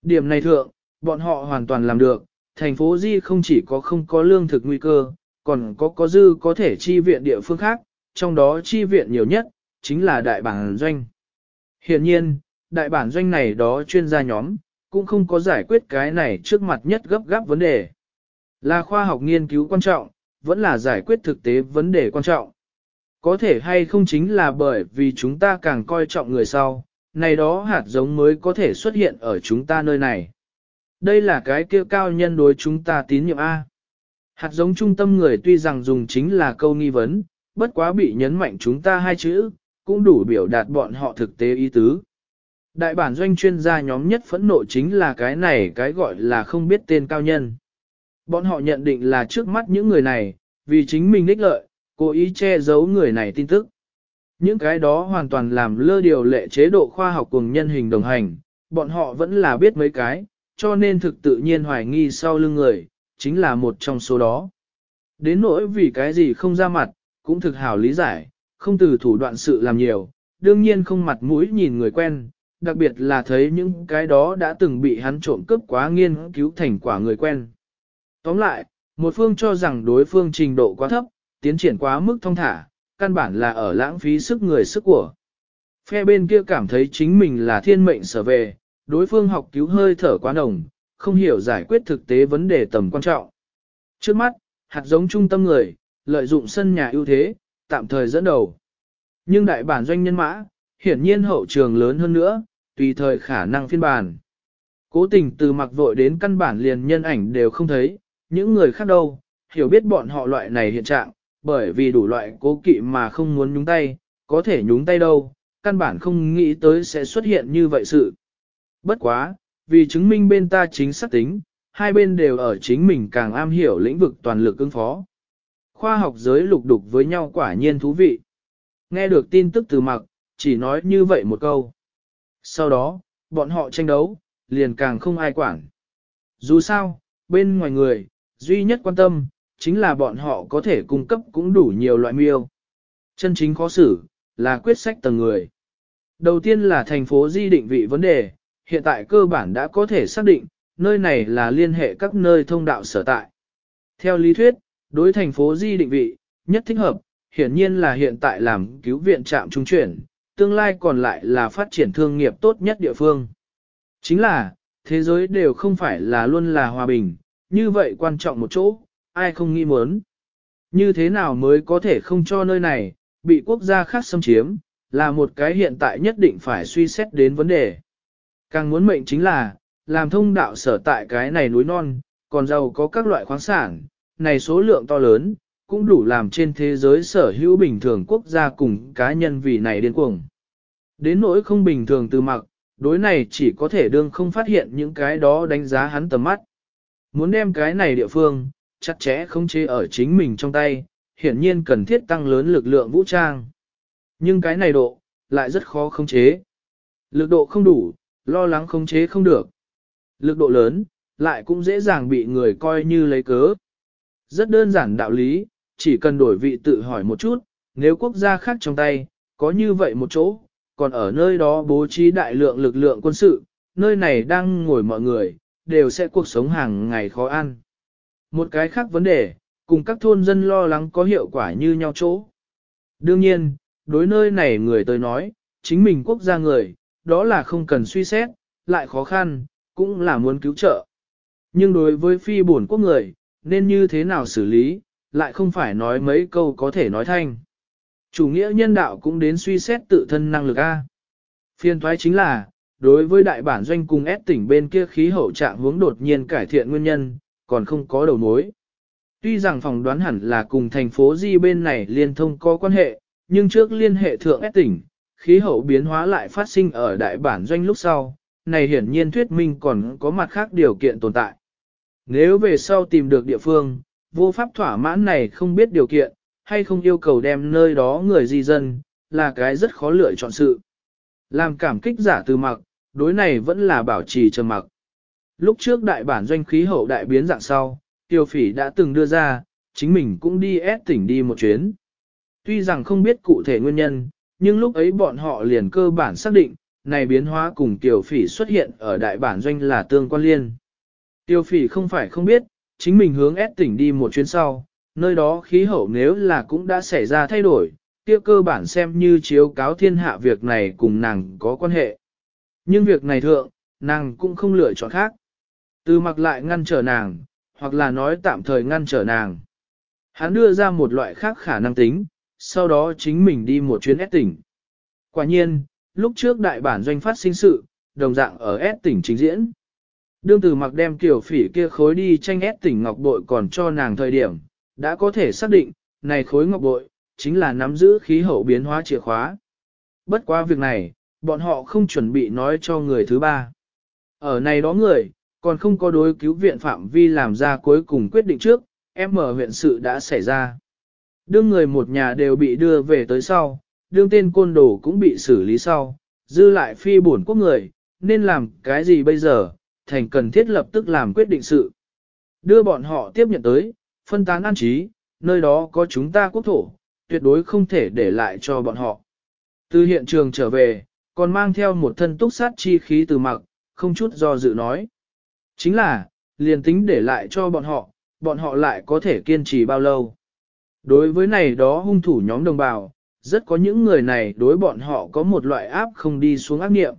Điểm này thượng, bọn họ hoàn toàn làm được, thành phố Di không chỉ có không có lương thực nguy cơ, còn có có dư có thể chi viện địa phương khác, trong đó chi viện nhiều nhất, chính là đại bản doanh. Hiện nhiên, đại bản doanh này đó chuyên gia nhóm, cũng không có giải quyết cái này trước mặt nhất gấp gáp vấn đề. Là khoa học nghiên cứu quan trọng, vẫn là giải quyết thực tế vấn đề quan trọng. Có thể hay không chính là bởi vì chúng ta càng coi trọng người sau, này đó hạt giống mới có thể xuất hiện ở chúng ta nơi này. Đây là cái kia cao nhân đối chúng ta tín nhiệm A. Hạt giống trung tâm người tuy rằng dùng chính là câu nghi vấn, bất quá bị nhấn mạnh chúng ta hai chữ, cũng đủ biểu đạt bọn họ thực tế ý tứ. Đại bản doanh chuyên gia nhóm nhất phẫn nộ chính là cái này cái gọi là không biết tên cao nhân. Bọn họ nhận định là trước mắt những người này, vì chính mình ích lợi, cố ý che giấu người này tin tức. Những cái đó hoàn toàn làm lơ điều lệ chế độ khoa học cùng nhân hình đồng hành, bọn họ vẫn là biết mấy cái, cho nên thực tự nhiên hoài nghi sau lưng người, chính là một trong số đó. Đến nỗi vì cái gì không ra mặt, cũng thực hảo lý giải, không từ thủ đoạn sự làm nhiều, đương nhiên không mặt mũi nhìn người quen, đặc biệt là thấy những cái đó đã từng bị hắn trộm cướp quá nghiên cứu thành quả người quen. Tóm lại, một phương cho rằng đối phương trình độ quá thấp, tiến triển quá mức thông thả, căn bản là ở lãng phí sức người sức của. Phe bên kia cảm thấy chính mình là thiên mệnh sở về, đối phương học cứu hơi thở quá nồng, không hiểu giải quyết thực tế vấn đề tầm quan trọng. Trước mắt, hạt giống trung tâm người, lợi dụng sân nhà ưu thế, tạm thời dẫn đầu. Nhưng đại bản doanh nhân mã, hiển nhiên hậu trường lớn hơn nữa, tùy thời khả năng phiên bản. Cố tình từ mặc vội đến căn bản liền nhân ảnh đều không thấy, những người khác đâu, hiểu biết bọn họ loại này hiện trạng, bởi vì đủ loại cố kỵ mà không muốn nhúng tay, có thể nhúng tay đâu, căn bản không nghĩ tới sẽ xuất hiện như vậy sự. Bất quá, vì chứng minh bên ta chính xác tính, hai bên đều ở chính mình càng am hiểu lĩnh vực toàn lực ứng phó. Khoa học giới lục đục với nhau quả nhiên thú vị. Nghe được tin tức từ mặc, chỉ nói như vậy một câu. Sau đó, bọn họ tranh đấu, liền càng không ai quản. Dù sao, bên ngoài người, duy nhất quan tâm, chính là bọn họ có thể cung cấp cũng đủ nhiều loại miêu. Chân chính khó xử, là quyết sách tầng người. Đầu tiên là thành phố di định vị vấn đề, hiện tại cơ bản đã có thể xác định, nơi này là liên hệ các nơi thông đạo sở tại. Theo lý thuyết, đối thành phố di định vị, nhất thích hợp, hiển nhiên là hiện tại làm cứu viện trạm trung chuyển, tương lai còn lại là phát triển thương nghiệp tốt nhất địa phương. Chính là, thế giới đều không phải là luôn là hòa bình, như vậy quan trọng một chỗ, ai không nghĩ muốn. Như thế nào mới có thể không cho nơi này, bị quốc gia khác xâm chiếm, là một cái hiện tại nhất định phải suy xét đến vấn đề. Càng muốn mệnh chính là, làm thông đạo sở tại cái này núi non, còn giàu có các loại khoáng sản, này số lượng to lớn, cũng đủ làm trên thế giới sở hữu bình thường quốc gia cùng cá nhân vì này điên cuồng. Đến nỗi không bình thường từ mặc, đối này chỉ có thể đương không phát hiện những cái đó đánh giá hắn tầm mắt. Muốn đem cái này địa phương, chặt chẽ không chế ở chính mình trong tay, hiển nhiên cần thiết tăng lớn lực lượng vũ trang. Nhưng cái này độ, lại rất khó khống chế. Lực độ không đủ, lo lắng khống chế không được. Lực độ lớn, lại cũng dễ dàng bị người coi như lấy cớ. Rất đơn giản đạo lý, chỉ cần đổi vị tự hỏi một chút, nếu quốc gia khác trong tay, có như vậy một chỗ, còn ở nơi đó bố trí đại lượng lực lượng quân sự, nơi này đang ngồi mọi người, đều sẽ cuộc sống hàng ngày khó ăn. Một cái khác vấn đề, cùng các thôn dân lo lắng có hiệu quả như nhau chỗ. Đương nhiên, đối nơi này người tới nói, chính mình quốc gia người, đó là không cần suy xét, lại khó khăn, cũng là muốn cứu trợ. Nhưng đối với phi bổn quốc người, nên như thế nào xử lý, lại không phải nói mấy câu có thể nói thanh. Chủ nghĩa nhân đạo cũng đến suy xét tự thân năng lực A. Phiên thoái chính là, đối với đại bản doanh cùng ép tỉnh bên kia khí hậu trạng hướng đột nhiên cải thiện nguyên nhân, còn không có đầu mối. Tuy rằng phòng đoán hẳn là cùng thành phố Di bên này liên thông có quan hệ, nhưng trước liên hệ thượng S tỉnh, khí hậu biến hóa lại phát sinh ở đại bản doanh lúc sau, này hiển nhiên thuyết minh còn có mặt khác điều kiện tồn tại. Nếu về sau tìm được địa phương, vô pháp thỏa mãn này không biết điều kiện, hay không yêu cầu đem nơi đó người di dân, là cái rất khó lựa chọn sự. Làm cảm kích giả từ mặc, đối này vẫn là bảo trì trầm mặc. Lúc trước đại bản doanh khí hậu đại biến dạng sau, tiêu phỉ đã từng đưa ra, chính mình cũng đi ép tỉnh đi một chuyến. Tuy rằng không biết cụ thể nguyên nhân, nhưng lúc ấy bọn họ liền cơ bản xác định, này biến hóa cùng tiểu phỉ xuất hiện ở đại bản doanh là tương quan liên. Tiêu phỉ không phải không biết, chính mình hướng ép tỉnh đi một chuyến sau, nơi đó khí hậu nếu là cũng đã xảy ra thay đổi, kia cơ bản xem như chiếu cáo thiên hạ việc này cùng nàng có quan hệ. Nhưng việc này thượng, nàng cũng không lựa chọn khác. Từ mặc lại ngăn trở nàng, hoặc là nói tạm thời ngăn trở nàng. Hắn đưa ra một loại khác khả năng tính, sau đó chính mình đi một chuyến S tỉnh. Quả nhiên, lúc trước đại bản doanh phát sinh sự, đồng dạng ở S tỉnh chính diễn. Đương từ mặc đem kiểu phỉ kia khối đi tranh S tỉnh ngọc bội còn cho nàng thời điểm, đã có thể xác định, này khối ngọc bội, chính là nắm giữ khí hậu biến hóa chìa khóa. Bất qua việc này, bọn họ không chuẩn bị nói cho người thứ ba. Ở này đó người, còn không có đối cứu viện phạm vi làm ra cuối cùng quyết định trước, em mở huyện sự đã xảy ra. Đương người một nhà đều bị đưa về tới sau, đương tên côn đồ cũng bị xử lý sau, dư lại phi bổn quốc người, nên làm cái gì bây giờ, thành cần thiết lập tức làm quyết định sự. Đưa bọn họ tiếp nhận tới, phân tán an trí, nơi đó có chúng ta quốc thổ, tuyệt đối không thể để lại cho bọn họ. Từ hiện trường trở về, còn mang theo một thân túc sát chi khí từ mặc, không chút do dự nói. Chính là, liền tính để lại cho bọn họ, bọn họ lại có thể kiên trì bao lâu. Đối với này đó hung thủ nhóm đồng bào, rất có những người này đối bọn họ có một loại áp không đi xuống ác nghiệm.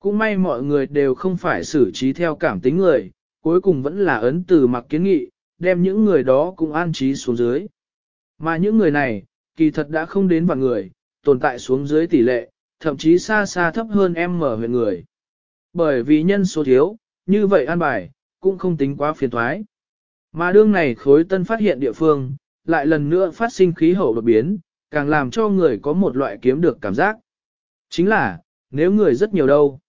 Cũng may mọi người đều không phải xử trí theo cảm tính người, cuối cùng vẫn là ấn từ mặc kiến nghị, đem những người đó cũng an trí xuống dưới. Mà những người này, kỳ thật đã không đến vạn người, tồn tại xuống dưới tỷ lệ, thậm chí xa xa thấp hơn em mở huyện người. Bởi vì nhân số thiếu, như vậy an bài, cũng không tính quá phiền thoái. Mà đương này khối tân phát hiện địa phương, lại lần nữa phát sinh khí hậu đột biến, càng làm cho người có một loại kiếm được cảm giác. Chính là, nếu người rất nhiều đâu.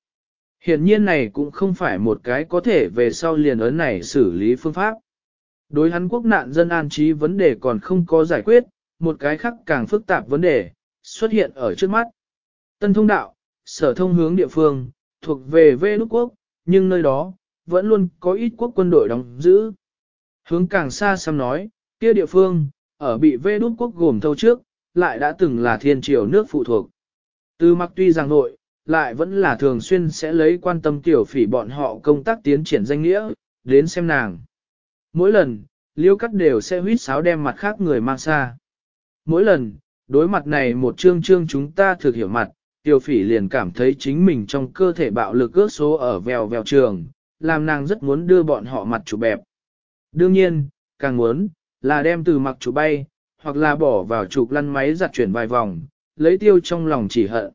Hiện nhiên này cũng không phải một cái có thể về sau liền ấn này xử lý phương pháp. Đối hắn quốc nạn dân an trí vấn đề còn không có giải quyết, một cái khác càng phức tạp vấn đề, xuất hiện ở trước mắt. Tân thông đạo, sở thông hướng địa phương, thuộc về Vê Đức quốc, nhưng nơi đó, vẫn luôn có ít quốc quân đội đóng giữ. Hướng càng xa xăm nói, kia địa phương, ở bị vê đút quốc gồm thâu trước, lại đã từng là thiên triều nước phụ thuộc. Từ mặc tuy rằng nội, lại vẫn là thường xuyên sẽ lấy quan tâm tiểu phỉ bọn họ công tác tiến triển danh nghĩa, đến xem nàng. Mỗi lần, liêu cắt đều sẽ huyết sáo đem mặt khác người mang xa. Mỗi lần, đối mặt này một chương chương chúng ta thực hiểu mặt, tiểu phỉ liền cảm thấy chính mình trong cơ thể bạo lực ước số ở vèo vèo trường, làm nàng rất muốn đưa bọn họ mặt chủ bẹp. Đương nhiên, càng muốn, là đem từ mặc chủ bay, hoặc là bỏ vào trục lăn máy giặt chuyển vài vòng, lấy tiêu trong lòng chỉ hận.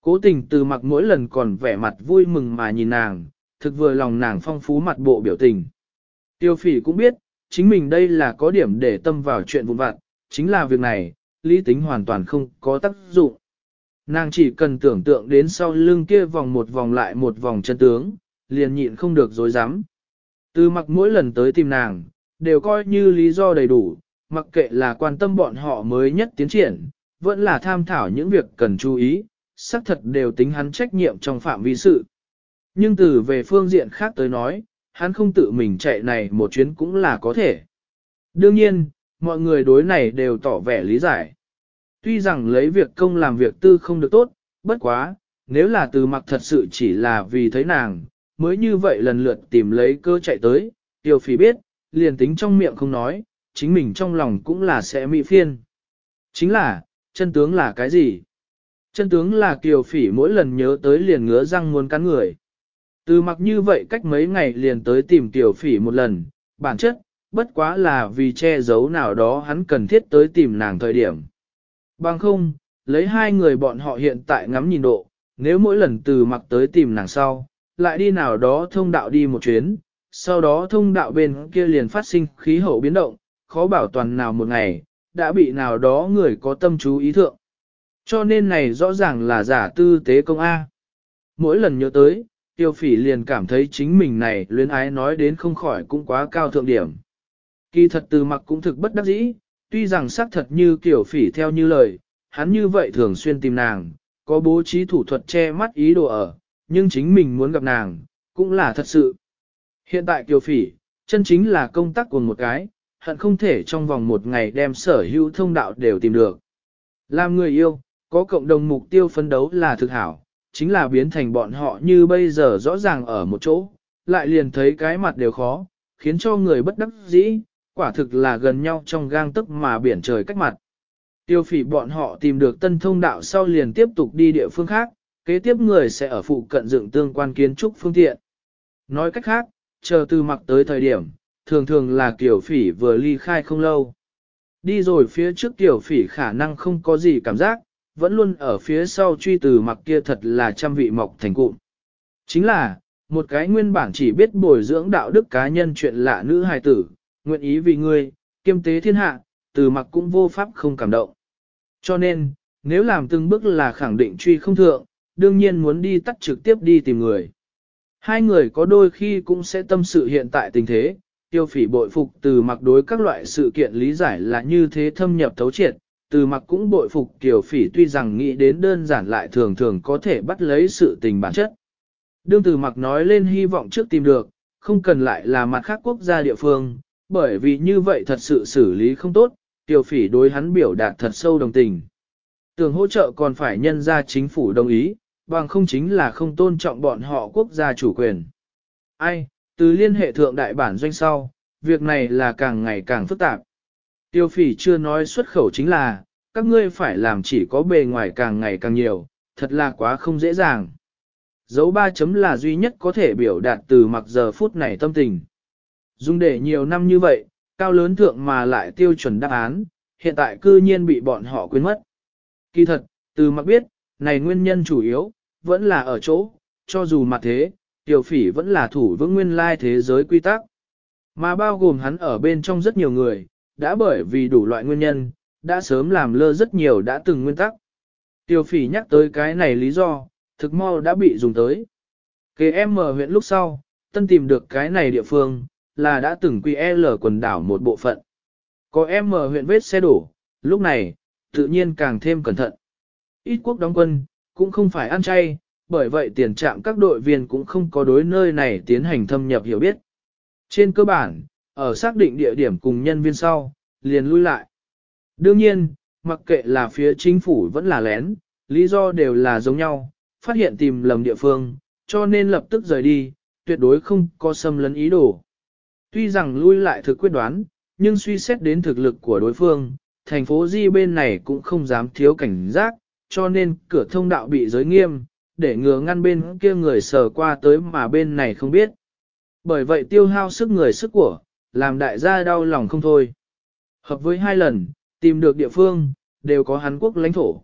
Cố tình từ mặc mỗi lần còn vẻ mặt vui mừng mà nhìn nàng, thực vừa lòng nàng phong phú mặt bộ biểu tình. Tiêu phỉ cũng biết, chính mình đây là có điểm để tâm vào chuyện vụn vặt, chính là việc này, lý tính hoàn toàn không có tác dụng. Nàng chỉ cần tưởng tượng đến sau lưng kia vòng một vòng lại một vòng chân tướng, liền nhịn không được dối dám. Từ mặc mỗi lần tới tìm nàng, đều coi như lý do đầy đủ, mặc kệ là quan tâm bọn họ mới nhất tiến triển, vẫn là tham thảo những việc cần chú ý, xác thật đều tính hắn trách nhiệm trong phạm vi sự. Nhưng từ về phương diện khác tới nói, hắn không tự mình chạy này một chuyến cũng là có thể. Đương nhiên, mọi người đối này đều tỏ vẻ lý giải. Tuy rằng lấy việc công làm việc tư không được tốt, bất quá, nếu là từ mặc thật sự chỉ là vì thấy nàng, mới như vậy lần lượt tìm lấy cơ chạy tới, tiêu phí biết, liền tính trong miệng không nói, chính mình trong lòng cũng là sẽ mỹ phiên. Chính là, chân tướng là cái gì? Chân tướng là kiều phỉ mỗi lần nhớ tới liền ngứa răng muốn cắn người. Từ mặc như vậy cách mấy ngày liền tới tìm tiểu phỉ một lần, bản chất, bất quá là vì che giấu nào đó hắn cần thiết tới tìm nàng thời điểm. Bằng không, lấy hai người bọn họ hiện tại ngắm nhìn độ, nếu mỗi lần từ mặc tới tìm nàng sau, lại đi nào đó thông đạo đi một chuyến, sau đó thông đạo bên kia liền phát sinh khí hậu biến động, khó bảo toàn nào một ngày, đã bị nào đó người có tâm chú ý thượng. Cho nên này rõ ràng là giả tư tế công A. Mỗi lần nhớ tới, tiêu phỉ liền cảm thấy chính mình này luyến ái nói đến không khỏi cũng quá cao thượng điểm. Kỳ thật từ mặc cũng thực bất đắc dĩ, tuy rằng xác thật như kiểu phỉ theo như lời, hắn như vậy thường xuyên tìm nàng, có bố trí thủ thuật che mắt ý đồ ở, nhưng chính mình muốn gặp nàng, cũng là thật sự. Hiện tại kiều phỉ, chân chính là công tác của một cái, hận không thể trong vòng một ngày đem sở hữu thông đạo đều tìm được. Làm người yêu, có cộng đồng mục tiêu phấn đấu là thực hảo, chính là biến thành bọn họ như bây giờ rõ ràng ở một chỗ, lại liền thấy cái mặt đều khó, khiến cho người bất đắc dĩ, quả thực là gần nhau trong gang tức mà biển trời cách mặt. Tiêu phỉ bọn họ tìm được tân thông đạo sau liền tiếp tục đi địa phương khác, kế tiếp người sẽ ở phụ cận dựng tương quan kiến trúc phương tiện. Nói cách khác, chờ từ mặc tới thời điểm, thường thường là kiểu phỉ vừa ly khai không lâu. Đi rồi phía trước tiểu phỉ khả năng không có gì cảm giác, vẫn luôn ở phía sau truy từ mặc kia thật là trăm vị mọc thành cụm. Chính là, một cái nguyên bản chỉ biết bồi dưỡng đạo đức cá nhân chuyện lạ nữ hài tử, nguyện ý vì ngươi, kiêm tế thiên hạ, từ mặc cũng vô pháp không cảm động. Cho nên, nếu làm từng bước là khẳng định truy không thượng, đương nhiên muốn đi tắt trực tiếp đi tìm người. Hai người có đôi khi cũng sẽ tâm sự hiện tại tình thế, tiêu phỉ bội phục từ mặc đối các loại sự kiện lý giải là như thế thâm nhập thấu triệt, từ mặc cũng bội phục tiểu phỉ tuy rằng nghĩ đến đơn giản lại thường thường có thể bắt lấy sự tình bản chất. Đương từ mặc nói lên hy vọng trước tìm được, không cần lại là mặt khác quốc gia địa phương, bởi vì như vậy thật sự xử lý không tốt, tiểu phỉ đối hắn biểu đạt thật sâu đồng tình. Tường hỗ trợ còn phải nhân ra chính phủ đồng ý, bằng không chính là không tôn trọng bọn họ quốc gia chủ quyền. Ai, từ liên hệ thượng đại bản doanh sau, việc này là càng ngày càng phức tạp. Tiêu phỉ chưa nói xuất khẩu chính là, các ngươi phải làm chỉ có bề ngoài càng ngày càng nhiều, thật là quá không dễ dàng. Dấu ba chấm là duy nhất có thể biểu đạt từ mặc giờ phút này tâm tình. Dùng để nhiều năm như vậy, cao lớn thượng mà lại tiêu chuẩn đáp án, hiện tại cư nhiên bị bọn họ quên mất. Kỳ thật, từ mặc biết, này nguyên nhân chủ yếu, vẫn là ở chỗ, cho dù mặt thế, tiểu phỉ vẫn là thủ vững nguyên lai thế giới quy tắc. Mà bao gồm hắn ở bên trong rất nhiều người, đã bởi vì đủ loại nguyên nhân, đã sớm làm lơ rất nhiều đã từng nguyên tắc. Tiểu phỉ nhắc tới cái này lý do, thực mau đã bị dùng tới. Kế em mở huyện lúc sau, tân tìm được cái này địa phương, là đã từng quy L quần đảo một bộ phận. Có em mở huyện vết xe đổ, lúc này, tự nhiên càng thêm cẩn thận. Ít quốc đóng quân, cũng không phải ăn chay, bởi vậy tiền trạm các đội viên cũng không có đối nơi này tiến hành thâm nhập hiểu biết. Trên cơ bản, ở xác định địa điểm cùng nhân viên sau, liền lui lại. Đương nhiên, mặc kệ là phía chính phủ vẫn là lén, lý do đều là giống nhau, phát hiện tìm lầm địa phương, cho nên lập tức rời đi, tuyệt đối không có xâm lấn ý đồ. Tuy rằng lui lại thực quyết đoán, nhưng suy xét đến thực lực của đối phương, thành phố Di bên này cũng không dám thiếu cảnh giác, cho nên cửa thông đạo bị giới nghiêm, để ngừa ngăn bên kia người sờ qua tới mà bên này không biết. Bởi vậy tiêu hao sức người sức của, làm đại gia đau lòng không thôi. Hợp với hai lần, tìm được địa phương, đều có Hàn Quốc lãnh thổ.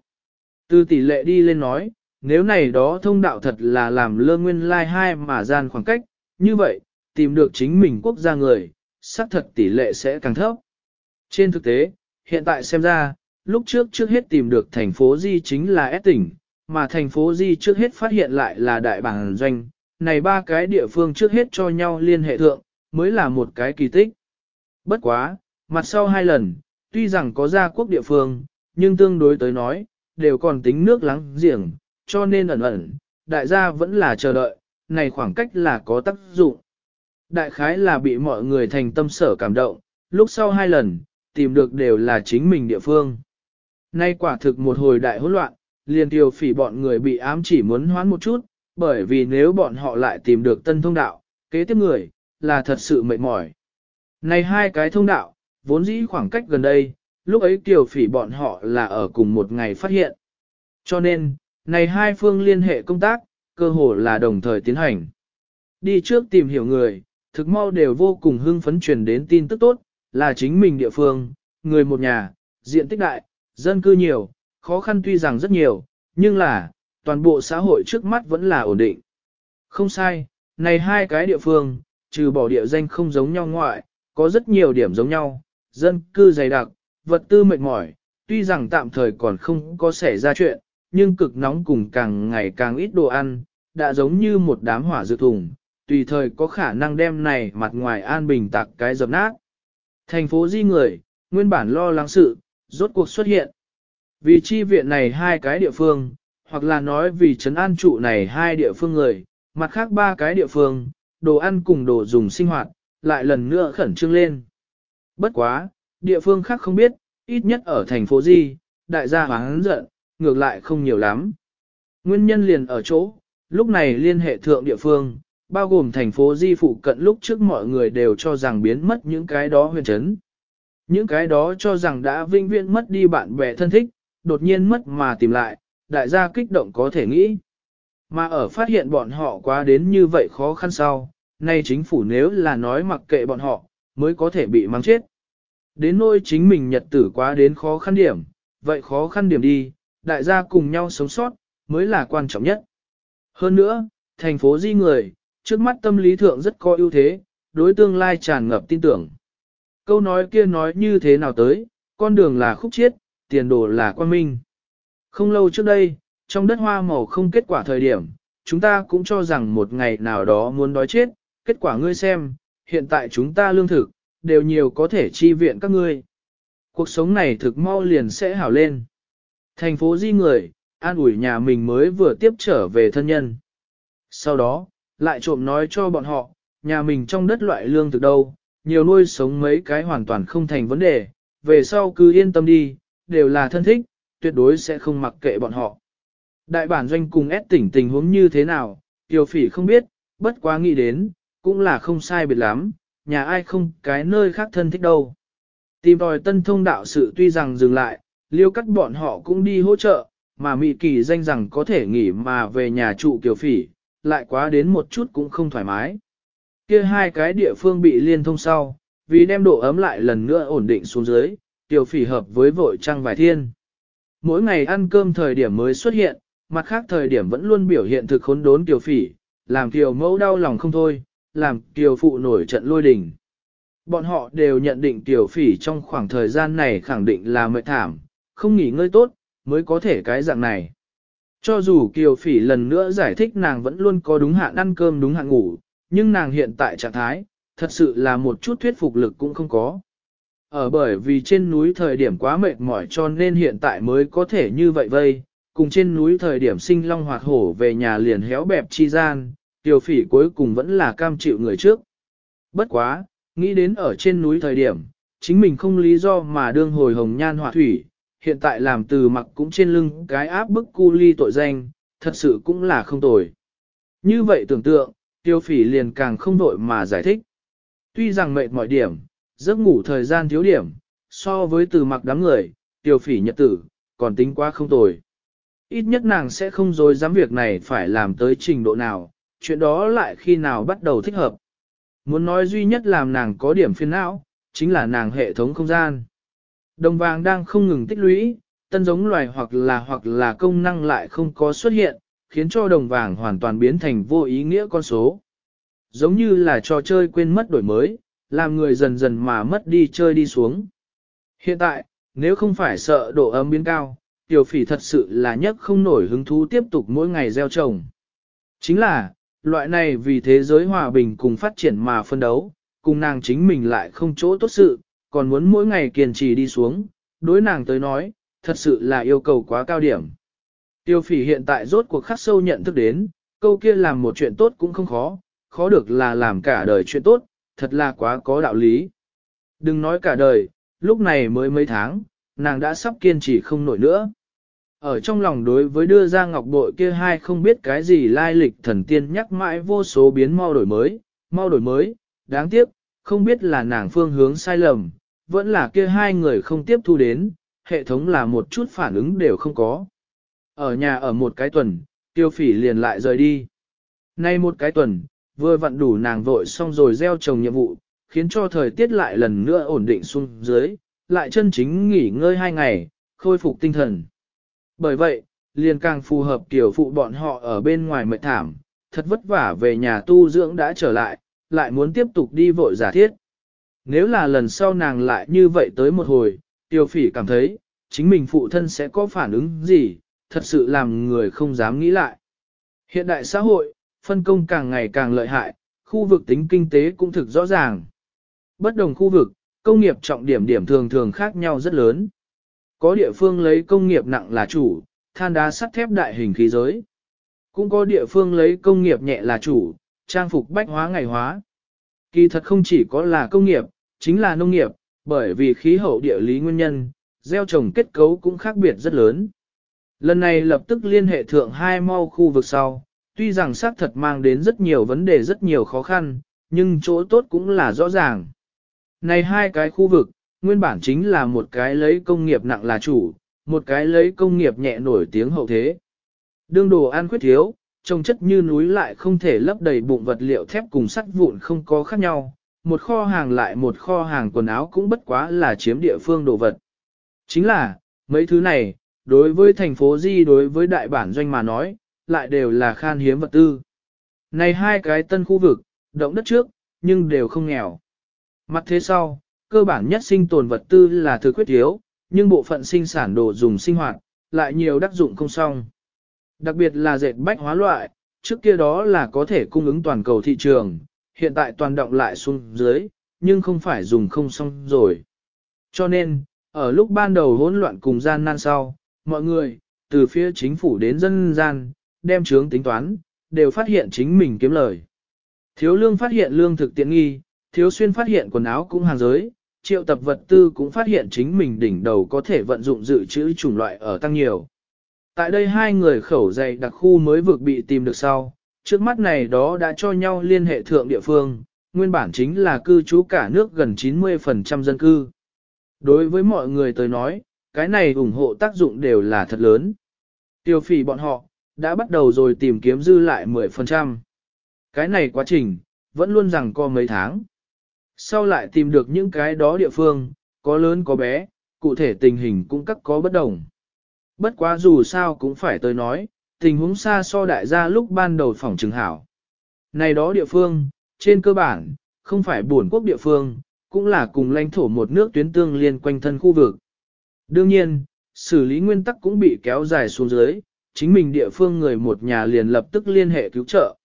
Từ tỷ lệ đi lên nói, nếu này đó thông đạo thật là làm lơ nguyên lai like hai mà gian khoảng cách, như vậy, tìm được chính mình quốc gia người, xác thật tỷ lệ sẽ càng thấp. Trên thực tế, hiện tại xem ra, lúc trước trước hết tìm được thành phố Di chính là S tỉnh, mà thành phố Di trước hết phát hiện lại là đại bản doanh, này ba cái địa phương trước hết cho nhau liên hệ thượng, mới là một cái kỳ tích. Bất quá, mặt sau hai lần, tuy rằng có gia quốc địa phương, nhưng tương đối tới nói, đều còn tính nước lắng giềng, cho nên ẩn ẩn, đại gia vẫn là chờ đợi, này khoảng cách là có tác dụng. Đại khái là bị mọi người thành tâm sở cảm động, lúc sau hai lần, tìm được đều là chính mình địa phương. Nay quả thực một hồi đại hỗn loạn, liền tiêu phỉ bọn người bị ám chỉ muốn hoán một chút, bởi vì nếu bọn họ lại tìm được tân thông đạo, kế tiếp người, là thật sự mệt mỏi. Này hai cái thông đạo, vốn dĩ khoảng cách gần đây, lúc ấy tiểu phỉ bọn họ là ở cùng một ngày phát hiện. Cho nên, này hai phương liên hệ công tác, cơ hồ là đồng thời tiến hành. Đi trước tìm hiểu người, thực mau đều vô cùng hưng phấn truyền đến tin tức tốt, là chính mình địa phương, người một nhà, diện tích đại, dân cư nhiều, khó khăn tuy rằng rất nhiều, nhưng là, toàn bộ xã hội trước mắt vẫn là ổn định. Không sai, này hai cái địa phương, trừ bỏ địa danh không giống nhau ngoại, có rất nhiều điểm giống nhau, dân cư dày đặc, vật tư mệt mỏi, tuy rằng tạm thời còn không có xảy ra chuyện, nhưng cực nóng cùng càng ngày càng ít đồ ăn, đã giống như một đám hỏa dược thùng, tùy thời có khả năng đem này mặt ngoài an bình tạc cái dập nát. Thành phố di người, nguyên bản lo lắng sự, rốt cuộc xuất hiện. Vì chi viện này hai cái địa phương, hoặc là nói vì trấn an trụ này hai địa phương người, mặt khác ba cái địa phương, đồ ăn cùng đồ dùng sinh hoạt, lại lần nữa khẩn trương lên. Bất quá, địa phương khác không biết, ít nhất ở thành phố Di, đại gia hoáng giận, ngược lại không nhiều lắm. Nguyên nhân liền ở chỗ, lúc này liên hệ thượng địa phương, bao gồm thành phố Di phụ cận lúc trước mọi người đều cho rằng biến mất những cái đó huyền chấn. Những cái đó cho rằng đã vinh viễn mất đi bạn bè thân thích, đột nhiên mất mà tìm lại, đại gia kích động có thể nghĩ. Mà ở phát hiện bọn họ quá đến như vậy khó khăn sau, nay chính phủ nếu là nói mặc kệ bọn họ, mới có thể bị mang chết. Đến nỗi chính mình nhật tử quá đến khó khăn điểm, vậy khó khăn điểm đi, đại gia cùng nhau sống sót, mới là quan trọng nhất. Hơn nữa, thành phố di người, trước mắt tâm lý thượng rất có ưu thế, đối tương lai tràn ngập tin tưởng. Câu nói kia nói như thế nào tới, con đường là khúc chiết, tiền đồ là quan minh. Không lâu trước đây, trong đất hoa màu không kết quả thời điểm, chúng ta cũng cho rằng một ngày nào đó muốn đói chết, kết quả ngươi xem, hiện tại chúng ta lương thực, đều nhiều có thể chi viện các ngươi. Cuộc sống này thực mau liền sẽ hảo lên. Thành phố di người, an ủi nhà mình mới vừa tiếp trở về thân nhân. Sau đó, lại trộm nói cho bọn họ, nhà mình trong đất loại lương thực đâu, nhiều nuôi sống mấy cái hoàn toàn không thành vấn đề, về sau cứ yên tâm đi, đều là thân thích, tuyệt đối sẽ không mặc kệ bọn họ. Đại bản doanh cùng ép tỉnh tình huống như thế nào, tiểu phỉ không biết, bất quá nghĩ đến, cũng là không sai biệt lắm, nhà ai không cái nơi khác thân thích đâu. Tìm đòi tân thông đạo sự tuy rằng dừng lại, liêu cắt bọn họ cũng đi hỗ trợ, mà mị kỳ danh rằng có thể nghỉ mà về nhà trụ kiều phỉ, lại quá đến một chút cũng không thoải mái. Kia hai cái địa phương bị liên thông sau, vì đem độ ấm lại lần nữa ổn định xuống dưới, tiểu phỉ hợp với vội trăng vài thiên. Mỗi ngày ăn cơm thời điểm mới xuất hiện, mặt khác thời điểm vẫn luôn biểu hiện thực khốn đốn tiểu phỉ, làm tiểu mẫu đau lòng không thôi, làm tiểu phụ nổi trận lôi đình. Bọn họ đều nhận định tiểu phỉ trong khoảng thời gian này khẳng định là mệt thảm, không nghỉ ngơi tốt, mới có thể cái dạng này. Cho dù Kiều Phỉ lần nữa giải thích nàng vẫn luôn có đúng hạn ăn cơm đúng hạn ngủ, nhưng nàng hiện tại trạng thái, thật sự là một chút thuyết phục lực cũng không có. Ở bởi vì trên núi thời điểm quá mệt mỏi cho nên hiện tại mới có thể như vậy vây, cùng trên núi thời điểm sinh long hoạt hổ về nhà liền héo bẹp chi gian, Kiều Phỉ cuối cùng vẫn là cam chịu người trước. Bất quá, nghĩ đến ở trên núi thời điểm, chính mình không lý do mà đương hồi hồng nhan họa thủy, hiện tại làm từ mặc cũng trên lưng cái áp bức cu ly tội danh, thật sự cũng là không tồi. Như vậy tưởng tượng, tiêu phỉ liền càng không vội mà giải thích. Tuy rằng mệt mọi điểm, giấc ngủ thời gian thiếu điểm, so với từ mặc đám người, tiêu phỉ nhật tử, còn tính quá không tồi. Ít nhất nàng sẽ không dối dám việc này phải làm tới trình độ nào, chuyện đó lại khi nào bắt đầu thích hợp. Muốn nói duy nhất làm nàng có điểm phiền não, chính là nàng hệ thống không gian. Đồng vàng đang không ngừng tích lũy, tân giống loài hoặc là hoặc là công năng lại không có xuất hiện, khiến cho đồng vàng hoàn toàn biến thành vô ý nghĩa con số. Giống như là trò chơi quên mất đổi mới, làm người dần dần mà mất đi chơi đi xuống. Hiện tại, nếu không phải sợ độ ấm biến cao, tiểu phỉ thật sự là nhất không nổi hứng thú tiếp tục mỗi ngày gieo trồng. Chính là, loại này vì thế giới hòa bình cùng phát triển mà phân đấu, cùng nàng chính mình lại không chỗ tốt sự, còn muốn mỗi ngày kiên trì đi xuống, đối nàng tới nói, thật sự là yêu cầu quá cao điểm. Tiêu phỉ hiện tại rốt cuộc khắc sâu nhận thức đến, câu kia làm một chuyện tốt cũng không khó, khó được là làm cả đời chuyện tốt, thật là quá có đạo lý. Đừng nói cả đời, lúc này mới mấy tháng, nàng đã sắp kiên trì không nổi nữa. Ở trong lòng đối với đưa ra ngọc bội kia hai không biết cái gì lai lịch thần tiên nhắc mãi vô số biến mau đổi mới, mau đổi mới, đáng tiếc, không biết là nàng phương hướng sai lầm, vẫn là kia hai người không tiếp thu đến, hệ thống là một chút phản ứng đều không có. Ở nhà ở một cái tuần, tiêu phỉ liền lại rời đi. Nay một cái tuần, vừa vặn đủ nàng vội xong rồi gieo trồng nhiệm vụ, khiến cho thời tiết lại lần nữa ổn định xuống dưới, lại chân chính nghỉ ngơi hai ngày, khôi phục tinh thần. Bởi vậy, liền càng phù hợp tiểu phụ bọn họ ở bên ngoài mệt thảm, thật vất vả về nhà tu dưỡng đã trở lại, lại muốn tiếp tục đi vội giả thiết. Nếu là lần sau nàng lại như vậy tới một hồi, tiêu phỉ cảm thấy, chính mình phụ thân sẽ có phản ứng gì, thật sự làm người không dám nghĩ lại. Hiện đại xã hội, phân công càng ngày càng lợi hại, khu vực tính kinh tế cũng thực rõ ràng. Bất đồng khu vực, công nghiệp trọng điểm điểm thường thường khác nhau rất lớn. Có địa phương lấy công nghiệp nặng là chủ, than đá sắt thép đại hình khí giới. Cũng có địa phương lấy công nghiệp nhẹ là chủ, trang phục bách hóa ngày hóa. Kỳ thật không chỉ có là công nghiệp, chính là nông nghiệp, bởi vì khí hậu địa lý nguyên nhân, gieo trồng kết cấu cũng khác biệt rất lớn. Lần này lập tức liên hệ thượng hai mau khu vực sau, tuy rằng xác thật mang đến rất nhiều vấn đề rất nhiều khó khăn, nhưng chỗ tốt cũng là rõ ràng. Này hai cái khu vực, nguyên bản chính là một cái lấy công nghiệp nặng là chủ, một cái lấy công nghiệp nhẹ nổi tiếng hậu thế. Đương đồ ăn khuyết thiếu, trông chất như núi lại không thể lấp đầy bụng vật liệu thép cùng sắt vụn không có khác nhau, một kho hàng lại một kho hàng quần áo cũng bất quá là chiếm địa phương đồ vật. Chính là, mấy thứ này, đối với thành phố Di đối với đại bản doanh mà nói, lại đều là khan hiếm vật tư. Này hai cái tân khu vực, động đất trước, nhưng đều không nghèo. Mặt thế sau, cơ bản nhất sinh tồn vật tư là thứ quyết yếu nhưng bộ phận sinh sản đồ dùng sinh hoạt, lại nhiều đắc dụng không xong. Đặc biệt là dệt bách hóa loại, trước kia đó là có thể cung ứng toàn cầu thị trường, hiện tại toàn động lại xuống dưới, nhưng không phải dùng không xong rồi. Cho nên, ở lúc ban đầu hỗn loạn cùng gian nan sau, mọi người, từ phía chính phủ đến dân gian, đem chướng tính toán, đều phát hiện chính mình kiếm lời. Thiếu lương phát hiện lương thực tiện nghi, thiếu xuyên phát hiện quần áo cũng hàng giới, triệu tập vật tư cũng phát hiện chính mình đỉnh đầu có thể vận dụng dự trữ chủng loại ở tăng nhiều. Tại đây hai người khẩu dày đặc khu mới vực bị tìm được sau, trước mắt này đó đã cho nhau liên hệ thượng địa phương, nguyên bản chính là cư trú cả nước gần 90% dân cư. Đối với mọi người tới nói, cái này ủng hộ tác dụng đều là thật lớn. Tiêu phỉ bọn họ, đã bắt đầu rồi tìm kiếm dư lại 10%. Cái này quá trình, vẫn luôn rằng co mấy tháng. Sau lại tìm được những cái đó địa phương, có lớn có bé, cụ thể tình hình cũng các có bất đồng. Bất quá dù sao cũng phải tới nói, tình huống xa so đại gia lúc ban đầu phòng trường hảo. Này đó địa phương, trên cơ bản, không phải buồn quốc địa phương, cũng là cùng lãnh thổ một nước tuyến tương liên quanh thân khu vực. Đương nhiên, xử lý nguyên tắc cũng bị kéo dài xuống dưới, chính mình địa phương người một nhà liền lập tức liên hệ cứu trợ.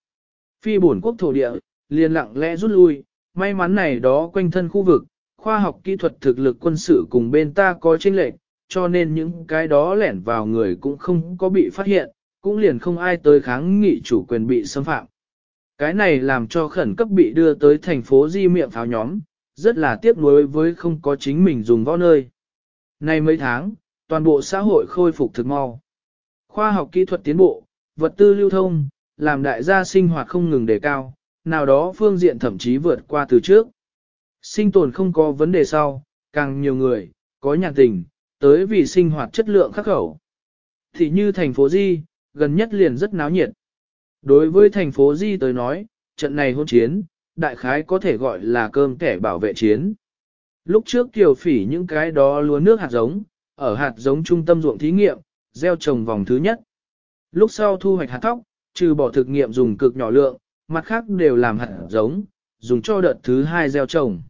Phi bổn quốc thổ địa, liền lặng lẽ rút lui, may mắn này đó quanh thân khu vực, khoa học kỹ thuật thực lực quân sự cùng bên ta có chênh lệch, cho nên những cái đó lẻn vào người cũng không có bị phát hiện, cũng liền không ai tới kháng nghị chủ quyền bị xâm phạm. Cái này làm cho khẩn cấp bị đưa tới thành phố di miệng pháo nhóm, rất là tiếc nuối với không có chính mình dùng võ nơi. Nay mấy tháng, toàn bộ xã hội khôi phục thực mau. Khoa học kỹ thuật tiến bộ, vật tư lưu thông, làm đại gia sinh hoạt không ngừng đề cao, nào đó phương diện thậm chí vượt qua từ trước. Sinh tồn không có vấn đề sau, càng nhiều người, có nhà tình, tới vì sinh hoạt chất lượng khắc khẩu. Thì như thành phố Di, gần nhất liền rất náo nhiệt. Đối với thành phố Di tới nói, trận này hôn chiến, đại khái có thể gọi là cơm kẻ bảo vệ chiến. Lúc trước tiểu phỉ những cái đó lúa nước hạt giống, ở hạt giống trung tâm ruộng thí nghiệm, gieo trồng vòng thứ nhất. Lúc sau thu hoạch hạt thóc, trừ bỏ thực nghiệm dùng cực nhỏ lượng, mặt khác đều làm hạt giống, dùng cho đợt thứ hai gieo trồng.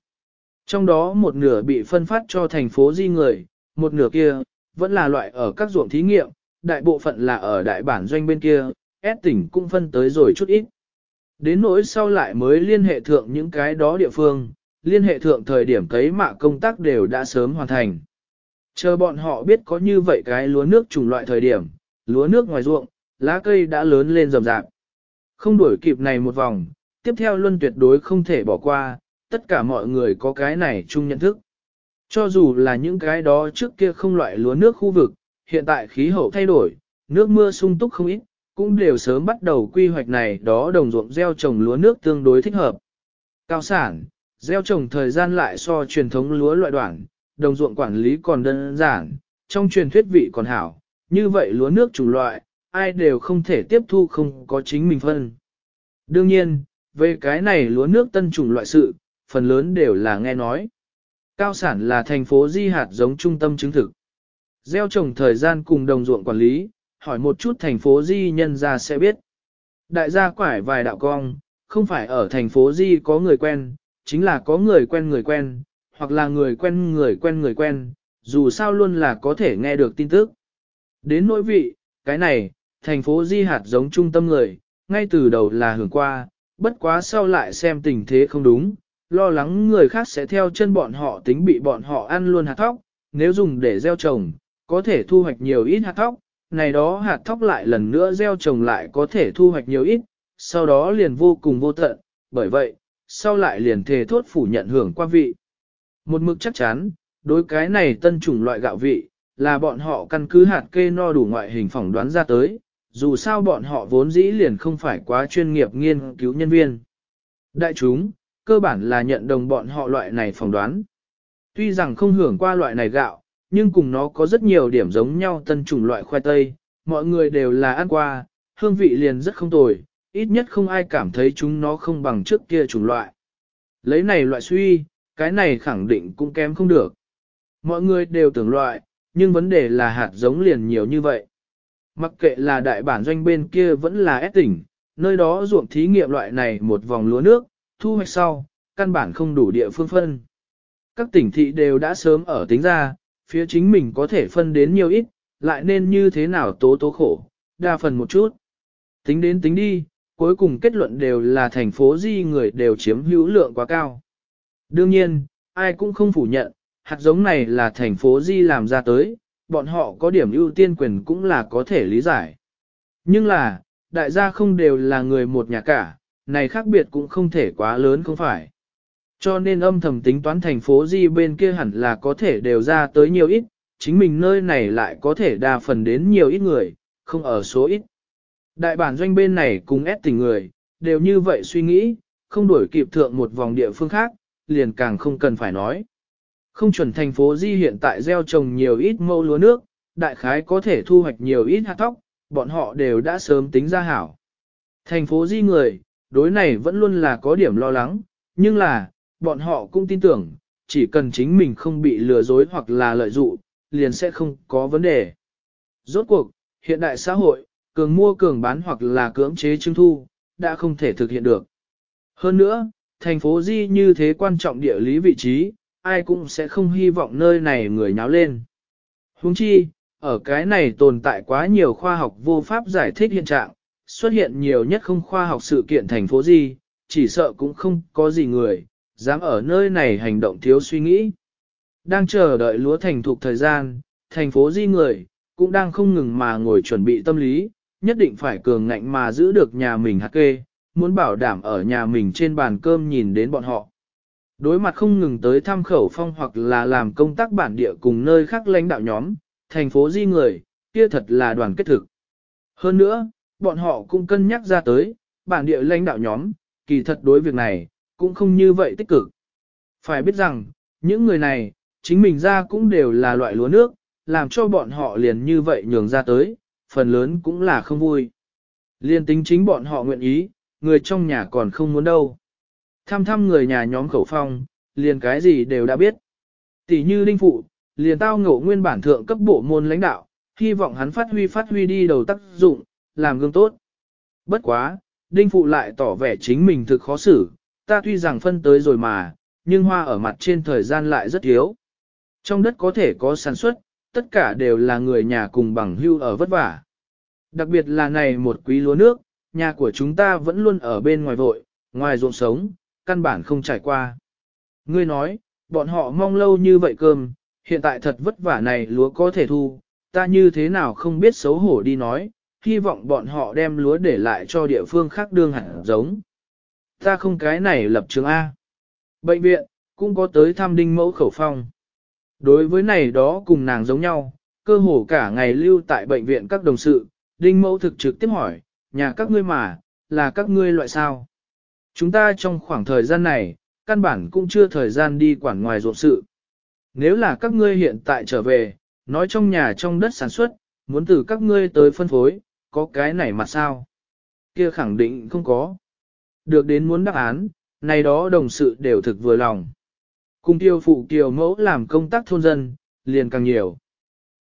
Trong đó một nửa bị phân phát cho thành phố di người, một nửa kia, vẫn là loại ở các ruộng thí nghiệm, đại bộ phận là ở đại bản doanh bên kia, S tỉnh cũng phân tới rồi chút ít. Đến nỗi sau lại mới liên hệ thượng những cái đó địa phương, liên hệ thượng thời điểm cấy mạ công tác đều đã sớm hoàn thành. Chờ bọn họ biết có như vậy cái lúa nước chủng loại thời điểm, lúa nước ngoài ruộng, lá cây đã lớn lên rầm rạp. Không đuổi kịp này một vòng, tiếp theo luân tuyệt đối không thể bỏ qua, tất cả mọi người có cái này chung nhận thức. Cho dù là những cái đó trước kia không loại lúa nước khu vực, hiện tại khí hậu thay đổi, nước mưa sung túc không ít, cũng đều sớm bắt đầu quy hoạch này đó đồng ruộng gieo trồng lúa nước tương đối thích hợp. Cao sản, gieo trồng thời gian lại so truyền thống lúa loại đoạn, đồng ruộng quản lý còn đơn giản, trong truyền thuyết vị còn hảo, như vậy lúa nước chủng loại, ai đều không thể tiếp thu không có chính mình phân. Đương nhiên, về cái này lúa nước tân chủng loại sự, phần lớn đều là nghe nói. Cao sản là thành phố di hạt giống trung tâm chứng thực. Gieo trồng thời gian cùng đồng ruộng quản lý, hỏi một chút thành phố di nhân ra sẽ biết. Đại gia quải vài đạo cong, không phải ở thành phố di có người quen, chính là có người quen người quen, hoặc là người quen người quen người quen, dù sao luôn là có thể nghe được tin tức. Đến nỗi vị, cái này, thành phố di hạt giống trung tâm người, ngay từ đầu là hưởng qua, bất quá sau lại xem tình thế không đúng, lo lắng người khác sẽ theo chân bọn họ tính bị bọn họ ăn luôn hạt thóc, nếu dùng để gieo trồng, có thể thu hoạch nhiều ít hạt thóc, này đó hạt thóc lại lần nữa gieo trồng lại có thể thu hoạch nhiều ít, sau đó liền vô cùng vô tận, bởi vậy, sau lại liền thề thốt phủ nhận hưởng qua vị. Một mực chắc chắn, đối cái này tân chủng loại gạo vị, là bọn họ căn cứ hạt kê no đủ ngoại hình phỏng đoán ra tới, dù sao bọn họ vốn dĩ liền không phải quá chuyên nghiệp nghiên cứu nhân viên. Đại chúng, cơ bản là nhận đồng bọn họ loại này phỏng đoán. Tuy rằng không hưởng qua loại này gạo, nhưng cùng nó có rất nhiều điểm giống nhau tân chủng loại khoai tây, mọi người đều là ăn qua, hương vị liền rất không tồi, ít nhất không ai cảm thấy chúng nó không bằng trước kia chủng loại. Lấy này loại suy, cái này khẳng định cũng kém không được. Mọi người đều tưởng loại, nhưng vấn đề là hạt giống liền nhiều như vậy. Mặc kệ là đại bản doanh bên kia vẫn là ép tỉnh, nơi đó ruộng thí nghiệm loại này một vòng lúa nước, thu hoạch sau, căn bản không đủ địa phương phân. Các tỉnh thị đều đã sớm ở tính ra, phía chính mình có thể phân đến nhiều ít, lại nên như thế nào tố tố khổ, đa phần một chút. Tính đến tính đi, cuối cùng kết luận đều là thành phố di người đều chiếm hữu lượng quá cao. Đương nhiên, ai cũng không phủ nhận, hạt giống này là thành phố di làm ra tới, bọn họ có điểm ưu tiên quyền cũng là có thể lý giải. Nhưng là, đại gia không đều là người một nhà cả, này khác biệt cũng không thể quá lớn không phải. Cho nên âm thầm tính toán thành phố Di bên kia hẳn là có thể đều ra tới nhiều ít, chính mình nơi này lại có thể đa phần đến nhiều ít người, không ở số ít. Đại bản doanh bên này cùng ép tình người, đều như vậy suy nghĩ, không đuổi kịp thượng một vòng địa phương khác, liền càng không cần phải nói. Không chuẩn thành phố Di hiện tại gieo trồng nhiều ít mẫu lúa nước, đại khái có thể thu hoạch nhiều ít hạt thóc, bọn họ đều đã sớm tính ra hảo. Thành phố Di người, đối này vẫn luôn là có điểm lo lắng, nhưng là, bọn họ cũng tin tưởng, chỉ cần chính mình không bị lừa dối hoặc là lợi dụng, liền sẽ không có vấn đề. Rốt cuộc, hiện đại xã hội, cường mua cường bán hoặc là cưỡng chế trưng thu, đã không thể thực hiện được. Hơn nữa, thành phố Di như thế quan trọng địa lý vị trí, ai cũng sẽ không hy vọng nơi này người nháo lên. Huống chi, Ở cái này tồn tại quá nhiều khoa học vô pháp giải thích hiện trạng, xuất hiện nhiều nhất không khoa học sự kiện thành phố di chỉ sợ cũng không có gì người, dám ở nơi này hành động thiếu suy nghĩ. Đang chờ đợi lúa thành thục thời gian, thành phố di người, cũng đang không ngừng mà ngồi chuẩn bị tâm lý, nhất định phải cường ngạnh mà giữ được nhà mình hạt kê, muốn bảo đảm ở nhà mình trên bàn cơm nhìn đến bọn họ. Đối mặt không ngừng tới thăm khẩu phong hoặc là làm công tác bản địa cùng nơi khác lãnh đạo nhóm, thành phố di người, kia thật là đoàn kết thực. Hơn nữa, bọn họ cũng cân nhắc ra tới, bản địa lãnh đạo nhóm, kỳ thật đối việc này, cũng không như vậy tích cực. Phải biết rằng, những người này, chính mình ra cũng đều là loại lúa nước, làm cho bọn họ liền như vậy nhường ra tới, phần lớn cũng là không vui. Liên tính chính bọn họ nguyện ý, người trong nhà còn không muốn đâu. Thăm thăm người nhà nhóm khẩu phong, liền cái gì đều đã biết. Tỷ như linh phụ, liền tao ngộ nguyên bản thượng cấp bộ môn lãnh đạo, hy vọng hắn phát huy phát huy đi đầu tác dụng, làm gương tốt. Bất quá, đinh phụ lại tỏ vẻ chính mình thực khó xử, ta tuy rằng phân tới rồi mà, nhưng hoa ở mặt trên thời gian lại rất thiếu. Trong đất có thể có sản xuất, tất cả đều là người nhà cùng bằng hưu ở vất vả. Đặc biệt là này một quý lúa nước, nhà của chúng ta vẫn luôn ở bên ngoài vội, ngoài ruộng sống, căn bản không trải qua. Ngươi nói, bọn họ mong lâu như vậy cơm, hiện tại thật vất vả này lúa có thể thu, ta như thế nào không biết xấu hổ đi nói, hy vọng bọn họ đem lúa để lại cho địa phương khác đương hẳn giống. Ta không cái này lập trường A. Bệnh viện, cũng có tới thăm đinh mẫu khẩu phong. Đối với này đó cùng nàng giống nhau, cơ hồ cả ngày lưu tại bệnh viện các đồng sự, đinh mẫu thực trực tiếp hỏi, nhà các ngươi mà, là các ngươi loại sao? Chúng ta trong khoảng thời gian này, căn bản cũng chưa thời gian đi quản ngoài ruộng sự. Nếu là các ngươi hiện tại trở về, nói trong nhà trong đất sản xuất, muốn từ các ngươi tới phân phối, có cái này mà sao? Kia khẳng định không có. Được đến muốn đáp án, này đó đồng sự đều thực vừa lòng. Cùng tiêu phụ kiều mẫu làm công tác thôn dân, liền càng nhiều.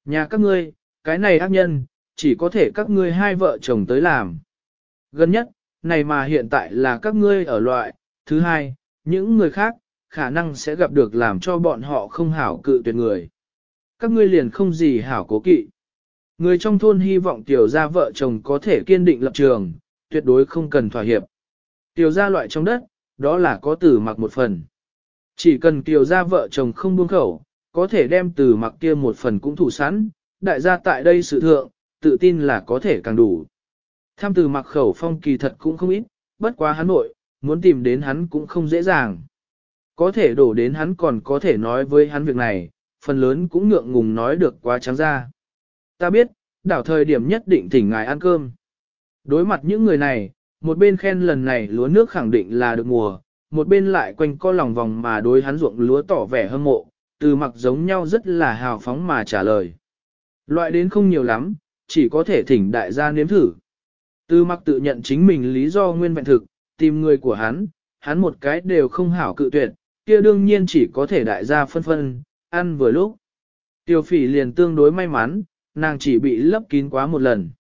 Nhà các ngươi, cái này ác nhân, chỉ có thể các ngươi hai vợ chồng tới làm. Gần nhất, này mà hiện tại là các ngươi ở loại, thứ hai, những người khác, khả năng sẽ gặp được làm cho bọn họ không hảo cự tuyệt người. Các ngươi liền không gì hảo cố kỵ. Người trong thôn hy vọng tiểu gia vợ chồng có thể kiên định lập trường, tuyệt đối không cần thỏa hiệp. Tiểu gia loại trong đất, đó là có tử mặc một phần. Chỉ cần tiểu gia vợ chồng không buông khẩu, có thể đem từ mặc kia một phần cũng thủ sẵn, đại gia tại đây sự thượng, tự tin là có thể càng đủ. Tham từ mặc khẩu phong kỳ thật cũng không ít, bất quá hắn nội, muốn tìm đến hắn cũng không dễ dàng. Có thể đổ đến hắn còn có thể nói với hắn việc này, phần lớn cũng ngượng ngùng nói được quá trắng ra. Ta biết, đảo thời điểm nhất định thỉnh ngài ăn cơm. Đối mặt những người này, một bên khen lần này lúa nước khẳng định là được mùa, một bên lại quanh co lòng vòng mà đối hắn ruộng lúa tỏ vẻ hâm mộ, từ mặc giống nhau rất là hào phóng mà trả lời. Loại đến không nhiều lắm, chỉ có thể thỉnh đại gia nếm thử. Từ mặc tự nhận chính mình lý do nguyên vẹn thực, tìm người của hắn, hắn một cái đều không hảo cự tuyệt, kia đương nhiên chỉ có thể đại gia phân phân, ăn vừa lúc. Tiêu phỉ liền tương đối may mắn, nàng chỉ bị lấp kín quá một lần.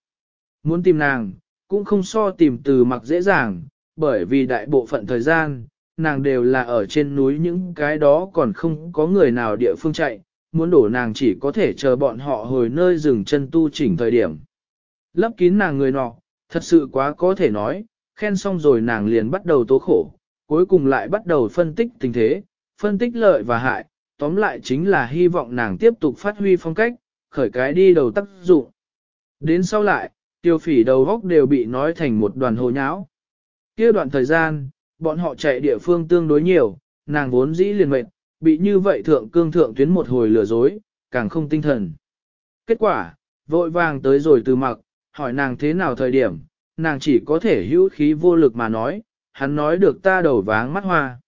Muốn tìm nàng, cũng không so tìm từ mặc dễ dàng, bởi vì đại bộ phận thời gian, nàng đều là ở trên núi những cái đó còn không có người nào địa phương chạy, muốn đổ nàng chỉ có thể chờ bọn họ hồi nơi dừng chân tu chỉnh thời điểm. Lấp kín nàng người nọ, thật sự quá có thể nói, khen xong rồi nàng liền bắt đầu tố khổ, cuối cùng lại bắt đầu phân tích tình thế, phân tích lợi và hại, tóm lại chính là hy vọng nàng tiếp tục phát huy phong cách, khởi cái đi đầu tác dụng. Đến sau lại, tiêu phỉ đầu góc đều bị nói thành một đoàn hồ nháo. kia đoạn thời gian, bọn họ chạy địa phương tương đối nhiều, nàng vốn dĩ liền mệt, bị như vậy thượng cương thượng tuyến một hồi lừa dối, càng không tinh thần. Kết quả, vội vàng tới rồi từ mặc, hỏi nàng thế nào thời điểm, nàng chỉ có thể hữu khí vô lực mà nói, hắn nói được ta đầu váng mắt hoa.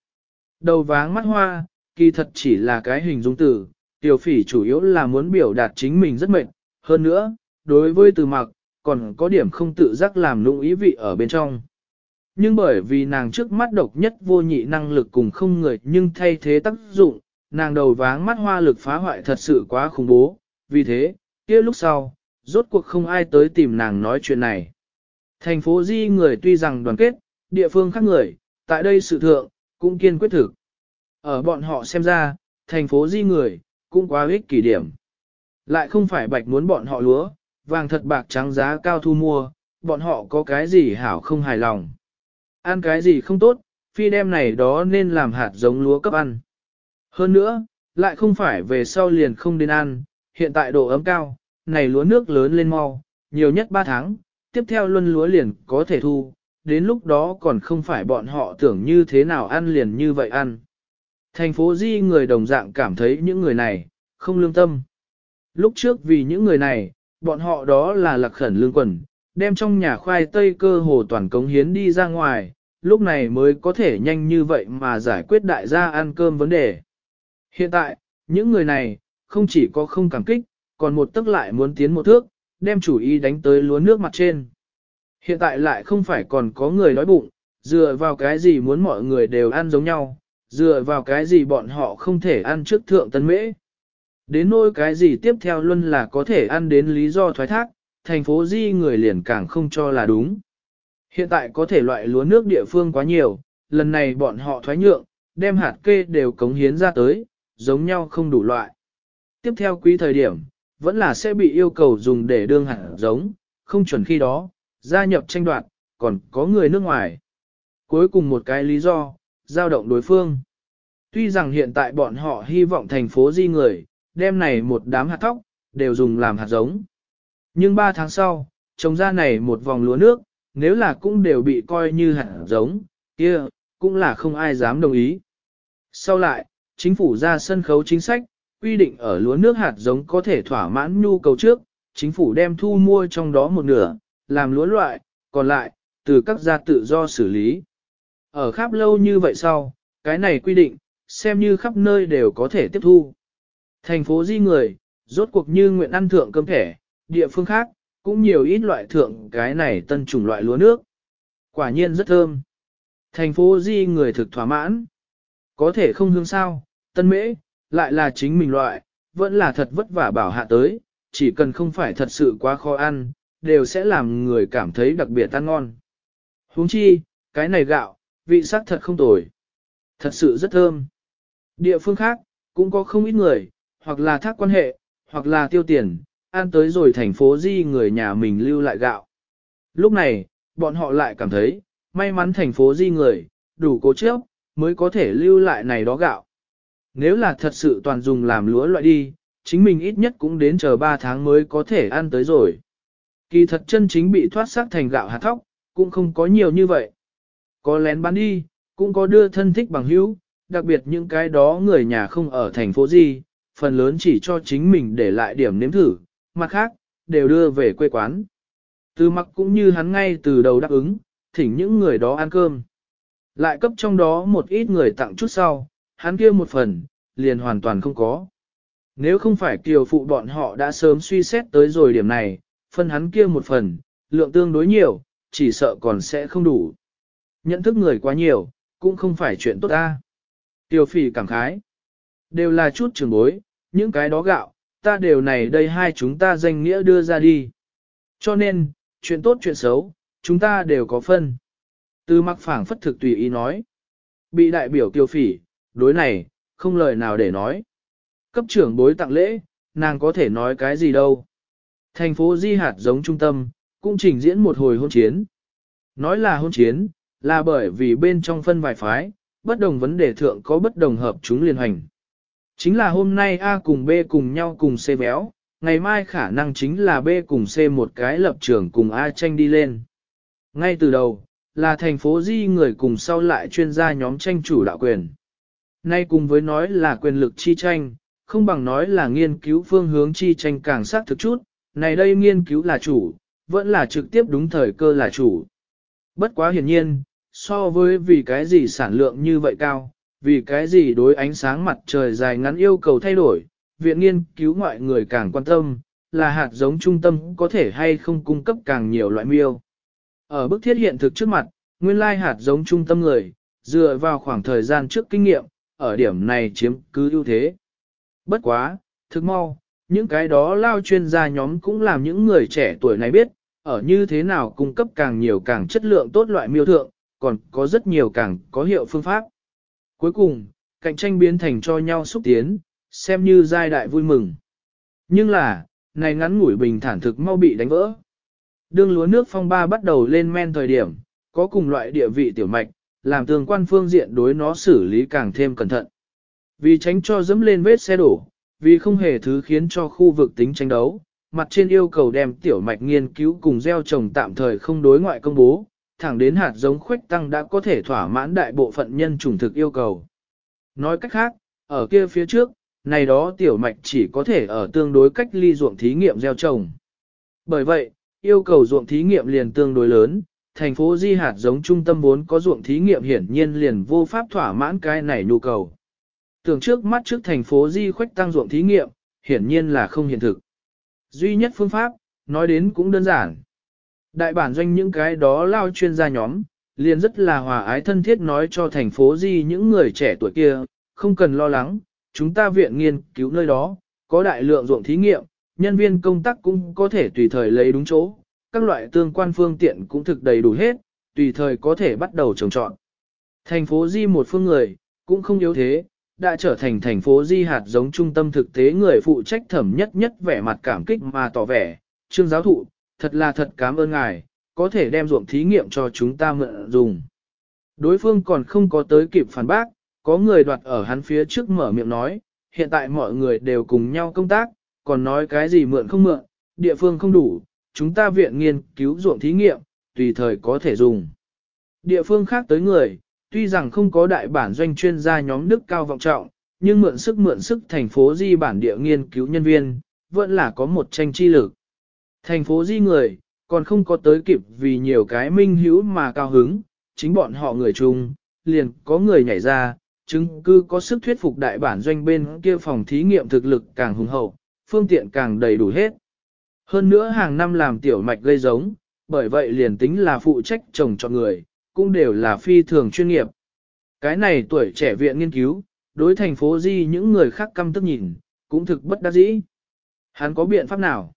Đầu váng mắt hoa, kỳ thật chỉ là cái hình dung từ, tiểu phỉ chủ yếu là muốn biểu đạt chính mình rất mệt, hơn nữa, đối với từ mặc, còn có điểm không tự giác làm lung ý vị ở bên trong. Nhưng bởi vì nàng trước mắt độc nhất vô nhị năng lực cùng không người nhưng thay thế tác dụng, nàng đầu váng mắt hoa lực phá hoại thật sự quá khủng bố, vì thế, kia lúc sau, rốt cuộc không ai tới tìm nàng nói chuyện này. Thành phố Di người tuy rằng đoàn kết, địa phương khác người, tại đây sự thượng, cũng kiên quyết thực. Ở bọn họ xem ra, thành phố Di người, cũng quá ích kỷ điểm. Lại không phải bạch muốn bọn họ lúa, vàng thật bạc trắng giá cao thu mua, bọn họ có cái gì hảo không hài lòng. Ăn cái gì không tốt, phi đem này đó nên làm hạt giống lúa cấp ăn. Hơn nữa, lại không phải về sau liền không đến ăn, hiện tại độ ấm cao, này lúa nước lớn lên mau, nhiều nhất 3 tháng, tiếp theo luân lúa liền có thể thu, đến lúc đó còn không phải bọn họ tưởng như thế nào ăn liền như vậy ăn. Thành phố Di người đồng dạng cảm thấy những người này, không lương tâm. Lúc trước vì những người này, bọn họ đó là lạc khẩn lương quần, đem trong nhà khoai tây cơ hồ toàn cống hiến đi ra ngoài, lúc này mới có thể nhanh như vậy mà giải quyết đại gia ăn cơm vấn đề. Hiện tại, những người này, không chỉ có không cảm kích, còn một tức lại muốn tiến một thước, đem chủ ý đánh tới lúa nước mặt trên. Hiện tại lại không phải còn có người đói bụng, dựa vào cái gì muốn mọi người đều ăn giống nhau, dựa vào cái gì bọn họ không thể ăn trước thượng tân mễ. Đến nỗi cái gì tiếp theo luôn là có thể ăn đến lý do thoái thác, thành phố di người liền càng không cho là đúng. Hiện tại có thể loại lúa nước địa phương quá nhiều, lần này bọn họ thoái nhượng, đem hạt kê đều cống hiến ra tới, giống nhau không đủ loại. Tiếp theo quý thời điểm, vẫn là sẽ bị yêu cầu dùng để đương hạt giống, không chuẩn khi đó, gia nhập tranh đoạt, còn có người nước ngoài. Cuối cùng một cái lý do, giao động đối phương. Tuy rằng hiện tại bọn họ hy vọng thành phố di người, đem này một đám hạt thóc, đều dùng làm hạt giống. Nhưng 3 tháng sau, trồng ra này một vòng lúa nước, nếu là cũng đều bị coi như hạt giống, kia cũng là không ai dám đồng ý. Sau lại, chính phủ ra sân khấu chính sách, quy định ở lúa nước hạt giống có thể thỏa mãn nhu cầu trước, chính phủ đem thu mua trong đó một nửa, làm lúa loại, còn lại, từ các gia tự do xử lý. Ở khắp lâu như vậy sau, cái này quy định, xem như khắp nơi đều có thể tiếp thu. Thành phố di người, rốt cuộc như nguyện ăn thượng cơm thẻ, địa phương khác, cũng nhiều ít loại thượng cái này tân chủng loại lúa nước. Quả nhiên rất thơm. Thành phố di người thực thỏa mãn. Có thể không hương sao, tân mễ, lại là chính mình loại, vẫn là thật vất vả bảo hạ tới, chỉ cần không phải thật sự quá khó ăn, đều sẽ làm người cảm thấy đặc biệt ăn ngon. huống chi, cái này gạo, vị sắc thật không tồi. Thật sự rất thơm. Địa phương khác, cũng có không ít người, hoặc là thác quan hệ, hoặc là tiêu tiền, ăn tới rồi thành phố di người nhà mình lưu lại gạo. Lúc này, bọn họ lại cảm thấy, may mắn thành phố di người, đủ cố chấp, mới có thể lưu lại này đó gạo. Nếu là thật sự toàn dùng làm lúa loại đi, chính mình ít nhất cũng đến chờ 3 tháng mới có thể ăn tới rồi. Kỳ thật chân chính bị thoát xác thành gạo hạt thóc, cũng không có nhiều như vậy. Có lén bán đi, cũng có đưa thân thích bằng hữu, đặc biệt những cái đó người nhà không ở thành phố gì, phần lớn chỉ cho chính mình để lại điểm nếm thử, mặt khác, đều đưa về quê quán. Từ mặc cũng như hắn ngay từ đầu đáp ứng, thỉnh những người đó ăn cơm. Lại cấp trong đó một ít người tặng chút sau, hắn kia một phần, liền hoàn toàn không có. Nếu không phải kiều phụ bọn họ đã sớm suy xét tới rồi điểm này, phân hắn kia một phần, lượng tương đối nhiều, chỉ sợ còn sẽ không đủ. Nhận thức người quá nhiều, cũng không phải chuyện tốt ta. Tiêu phỉ cảm khái. Đều là chút trường bối, những cái đó gạo, ta đều này đây hai chúng ta danh nghĩa đưa ra đi. Cho nên, chuyện tốt chuyện xấu, chúng ta đều có phân. Từ mặc phảng phất thực tùy ý nói. Bị đại biểu tiêu phỉ, đối này, không lời nào để nói. Cấp trưởng bối tặng lễ, nàng có thể nói cái gì đâu. Thành phố Di hạt giống trung tâm, cũng trình diễn một hồi hôn chiến. Nói là hôn chiến, là bởi vì bên trong phân vài phái, bất đồng vấn đề thượng có bất đồng hợp chúng liên hành. Chính là hôm nay A cùng B cùng nhau cùng C béo, ngày mai khả năng chính là B cùng C một cái lập trường cùng A tranh đi lên. Ngay từ đầu, là thành phố Di người cùng sau lại chuyên gia nhóm tranh chủ đạo quyền. Nay cùng với nói là quyền lực chi tranh, không bằng nói là nghiên cứu phương hướng chi tranh càng sát thực chút, này đây nghiên cứu là chủ, vẫn là trực tiếp đúng thời cơ là chủ. Bất quá hiển nhiên, so với vì cái gì sản lượng như vậy cao, vì cái gì đối ánh sáng mặt trời dài ngắn yêu cầu thay đổi, viện nghiên cứu ngoại người càng quan tâm, là hạt giống trung tâm có thể hay không cung cấp càng nhiều loại miêu. Ở bức thiết hiện thực trước mặt, nguyên lai hạt giống trung tâm người, dựa vào khoảng thời gian trước kinh nghiệm, ở điểm này chiếm cứ ưu thế. Bất quá, thực mau, những cái đó lao chuyên gia nhóm cũng làm những người trẻ tuổi này biết, ở như thế nào cung cấp càng nhiều càng chất lượng tốt loại miêu thượng, còn có rất nhiều càng có hiệu phương pháp. Cuối cùng, cạnh tranh biến thành cho nhau xúc tiến, xem như giai đại vui mừng. Nhưng là, này ngắn ngủi bình thản thực mau bị đánh vỡ. Đường lúa nước phong ba bắt đầu lên men thời điểm, có cùng loại địa vị tiểu mạch, làm tương quan phương diện đối nó xử lý càng thêm cẩn thận. Vì tránh cho dẫm lên vết xe đổ, vì không hề thứ khiến cho khu vực tính tranh đấu, mặt trên yêu cầu đem tiểu mạch nghiên cứu cùng gieo trồng tạm thời không đối ngoại công bố, thẳng đến hạt giống khuếch tăng đã có thể thỏa mãn đại bộ phận nhân chủng thực yêu cầu. Nói cách khác, ở kia phía trước, này đó tiểu mạch chỉ có thể ở tương đối cách ly ruộng thí nghiệm gieo trồng. Bởi vậy, yêu cầu ruộng thí nghiệm liền tương đối lớn, thành phố di hạt giống trung tâm vốn có ruộng thí nghiệm hiển nhiên liền vô pháp thỏa mãn cái này nhu cầu. Tưởng trước mắt trước thành phố di khuếch tăng ruộng thí nghiệm, hiển nhiên là không hiện thực. Duy nhất phương pháp, nói đến cũng đơn giản. Đại bản doanh những cái đó lao chuyên gia nhóm, liền rất là hòa ái thân thiết nói cho thành phố di những người trẻ tuổi kia, không cần lo lắng, chúng ta viện nghiên cứu nơi đó, có đại lượng ruộng thí nghiệm, nhân viên công tác cũng có thể tùy thời lấy đúng chỗ, các loại tương quan phương tiện cũng thực đầy đủ hết, tùy thời có thể bắt đầu trồng trọn. Thành phố di một phương người, cũng không yếu thế, đã trở thành thành phố di hạt giống trung tâm thực tế người phụ trách thẩm nhất nhất vẻ mặt cảm kích mà tỏ vẻ, trương giáo thụ, thật là thật cảm ơn ngài, có thể đem ruộng thí nghiệm cho chúng ta mượn dùng. Đối phương còn không có tới kịp phản bác, có người đoạt ở hắn phía trước mở miệng nói, hiện tại mọi người đều cùng nhau công tác, còn nói cái gì mượn không mượn, địa phương không đủ, chúng ta viện nghiên cứu ruộng thí nghiệm, tùy thời có thể dùng. Địa phương khác tới người, tuy rằng không có đại bản doanh chuyên gia nhóm đức cao vọng trọng, nhưng mượn sức mượn sức thành phố di bản địa nghiên cứu nhân viên, vẫn là có một tranh chi lực. Thành phố di người, còn không có tới kịp vì nhiều cái minh hữu mà cao hứng, chính bọn họ người chung, liền có người nhảy ra, chứng cứ có sức thuyết phục đại bản doanh bên kia phòng thí nghiệm thực lực càng hùng hậu, phương tiện càng đầy đủ hết. Hơn nữa hàng năm làm tiểu mạch gây giống, bởi vậy liền tính là phụ trách trồng cho người, cũng đều là phi thường chuyên nghiệp. Cái này tuổi trẻ viện nghiên cứu, đối thành phố di những người khác căm tức nhìn, cũng thực bất đắc dĩ. Hắn có biện pháp nào?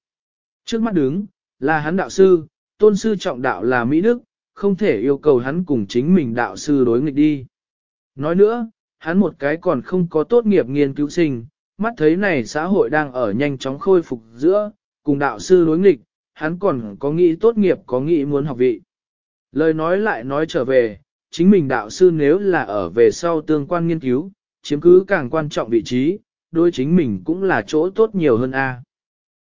Trước mắt đứng, là hắn đạo sư, tôn sư trọng đạo là Mỹ Đức, không thể yêu cầu hắn cùng chính mình đạo sư đối nghịch đi. Nói nữa, hắn một cái còn không có tốt nghiệp nghiên cứu sinh, mắt thấy này xã hội đang ở nhanh chóng khôi phục giữa, cùng đạo sư đối nghịch, hắn còn có nghĩ tốt nghiệp có nghĩ muốn học vị. Lời nói lại nói trở về, chính mình đạo sư nếu là ở về sau tương quan nghiên cứu, chiếm cứ càng quan trọng vị trí, đối chính mình cũng là chỗ tốt nhiều hơn a.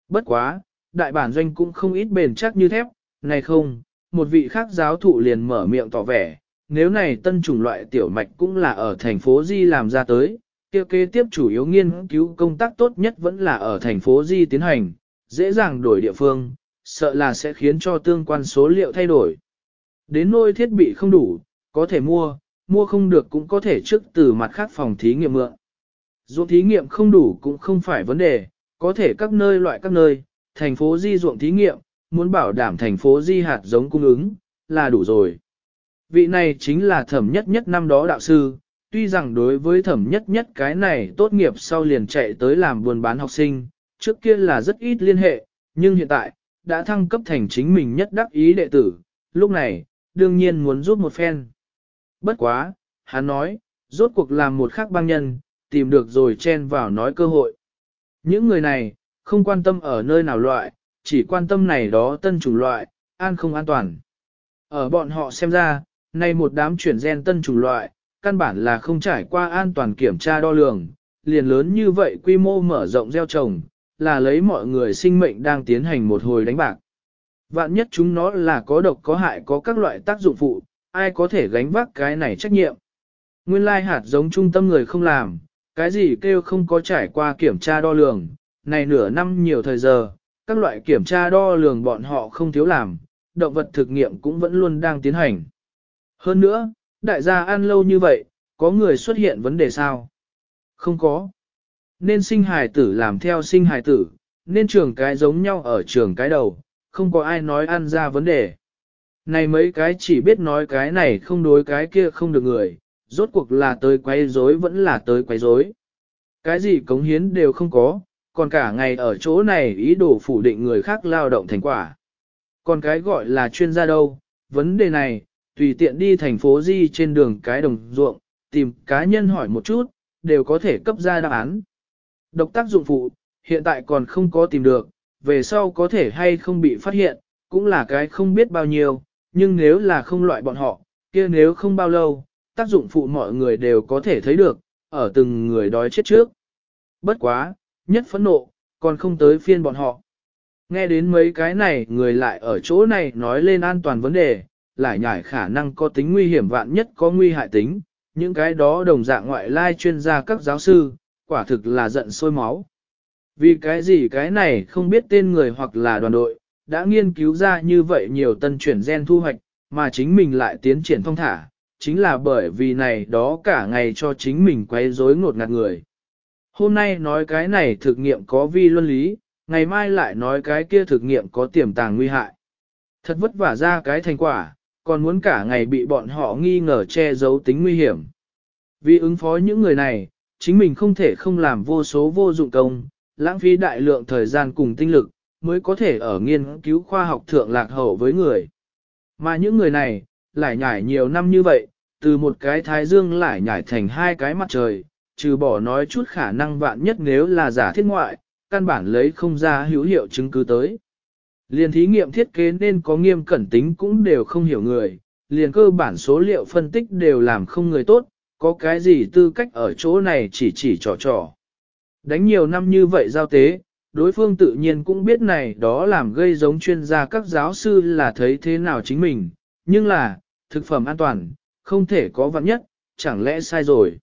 Bất quá, đại bản doanh cũng không ít bền chắc như thép, này không, một vị khác giáo thụ liền mở miệng tỏ vẻ, nếu này tân chủng loại tiểu mạch cũng là ở thành phố Di làm ra tới, kia kế tiếp chủ yếu nghiên cứu công tác tốt nhất vẫn là ở thành phố Di tiến hành, dễ dàng đổi địa phương, sợ là sẽ khiến cho tương quan số liệu thay đổi. Đến nôi thiết bị không đủ, có thể mua, mua không được cũng có thể trước từ mặt khác phòng thí nghiệm mượn. Dù thí nghiệm không đủ cũng không phải vấn đề, có thể các nơi loại các nơi, thành phố di ruộng thí nghiệm, muốn bảo đảm thành phố di hạt giống cung ứng, là đủ rồi. Vị này chính là thẩm nhất nhất năm đó đạo sư, tuy rằng đối với thẩm nhất nhất cái này tốt nghiệp sau liền chạy tới làm buôn bán học sinh, trước kia là rất ít liên hệ, nhưng hiện tại, đã thăng cấp thành chính mình nhất đắc ý đệ tử, lúc này, đương nhiên muốn giúp một phen. Bất quá, hắn nói, rốt cuộc làm một khác băng nhân, tìm được rồi chen vào nói cơ hội. Những người này, không quan tâm ở nơi nào loại, chỉ quan tâm này đó tân chủng loại, an không an toàn. Ở bọn họ xem ra, nay một đám chuyển gen tân chủng loại, căn bản là không trải qua an toàn kiểm tra đo lường, liền lớn như vậy quy mô mở rộng gieo trồng, là lấy mọi người sinh mệnh đang tiến hành một hồi đánh bạc. Vạn nhất chúng nó là có độc có hại có các loại tác dụng phụ, ai có thể gánh vác cái này trách nhiệm. Nguyên lai hạt giống trung tâm người không làm, cái gì kêu không có trải qua kiểm tra đo lường, này nửa năm nhiều thời giờ, các loại kiểm tra đo lường bọn họ không thiếu làm, động vật thực nghiệm cũng vẫn luôn đang tiến hành. Hơn nữa, đại gia ăn lâu như vậy, có người xuất hiện vấn đề sao? Không có. Nên sinh hài tử làm theo sinh hài tử, nên trường cái giống nhau ở trường cái đầu, không có ai nói ăn ra vấn đề. Này mấy cái chỉ biết nói cái này không đối cái kia không được người, rốt cuộc là tới quấy rối vẫn là tới quấy rối. Cái gì cống hiến đều không có, còn cả ngày ở chỗ này ý đồ phủ định người khác lao động thành quả. Còn cái gọi là chuyên gia đâu, vấn đề này, tùy tiện đi thành phố Di trên đường cái đồng ruộng, tìm cá nhân hỏi một chút, đều có thể cấp ra đáp án. Độc tác dụng phụ, hiện tại còn không có tìm được, về sau có thể hay không bị phát hiện, cũng là cái không biết bao nhiêu, nhưng nếu là không loại bọn họ, kia nếu không bao lâu, tác dụng phụ mọi người đều có thể thấy được, ở từng người đói chết trước. Bất quá, nhất phẫn nộ, còn không tới phiên bọn họ. Nghe đến mấy cái này người lại ở chỗ này nói lên an toàn vấn đề, lại nhải khả năng có tính nguy hiểm vạn nhất có nguy hại tính, những cái đó đồng dạng ngoại lai chuyên gia các giáo sư, quả thực là giận sôi máu. Vì cái gì cái này không biết tên người hoặc là đoàn đội, đã nghiên cứu ra như vậy nhiều tân chuyển gen thu hoạch, mà chính mình lại tiến triển thông thả, chính là bởi vì này đó cả ngày cho chính mình quay rối ngột ngạt người. Hôm nay nói cái này thực nghiệm có vi luân lý, ngày mai lại nói cái kia thực nghiệm có tiềm tàng nguy hại. Thật vất vả ra cái thành quả, còn muốn cả ngày bị bọn họ nghi ngờ che giấu tính nguy hiểm. Vì ứng phó những người này, chính mình không thể không làm vô số vô dụng công, lãng phí đại lượng thời gian cùng tinh lực, mới có thể ở nghiên cứu khoa học thượng lạc hậu với người. Mà những người này, lại nhải nhiều năm như vậy, từ một cái thái dương lại nhải thành hai cái mặt trời, trừ bỏ nói chút khả năng vạn nhất nếu là giả thiết ngoại, căn bản lấy không ra hữu hiệu chứng cứ tới. Liền thí nghiệm thiết kế nên có nghiêm cẩn tính cũng đều không hiểu người, liền cơ bản số liệu phân tích đều làm không người tốt, có cái gì tư cách ở chỗ này chỉ chỉ trò trò. Đánh nhiều năm như vậy giao tế, đối phương tự nhiên cũng biết này đó làm gây giống chuyên gia các giáo sư là thấy thế nào chính mình, nhưng là, thực phẩm an toàn, không thể có vạn nhất, chẳng lẽ sai rồi.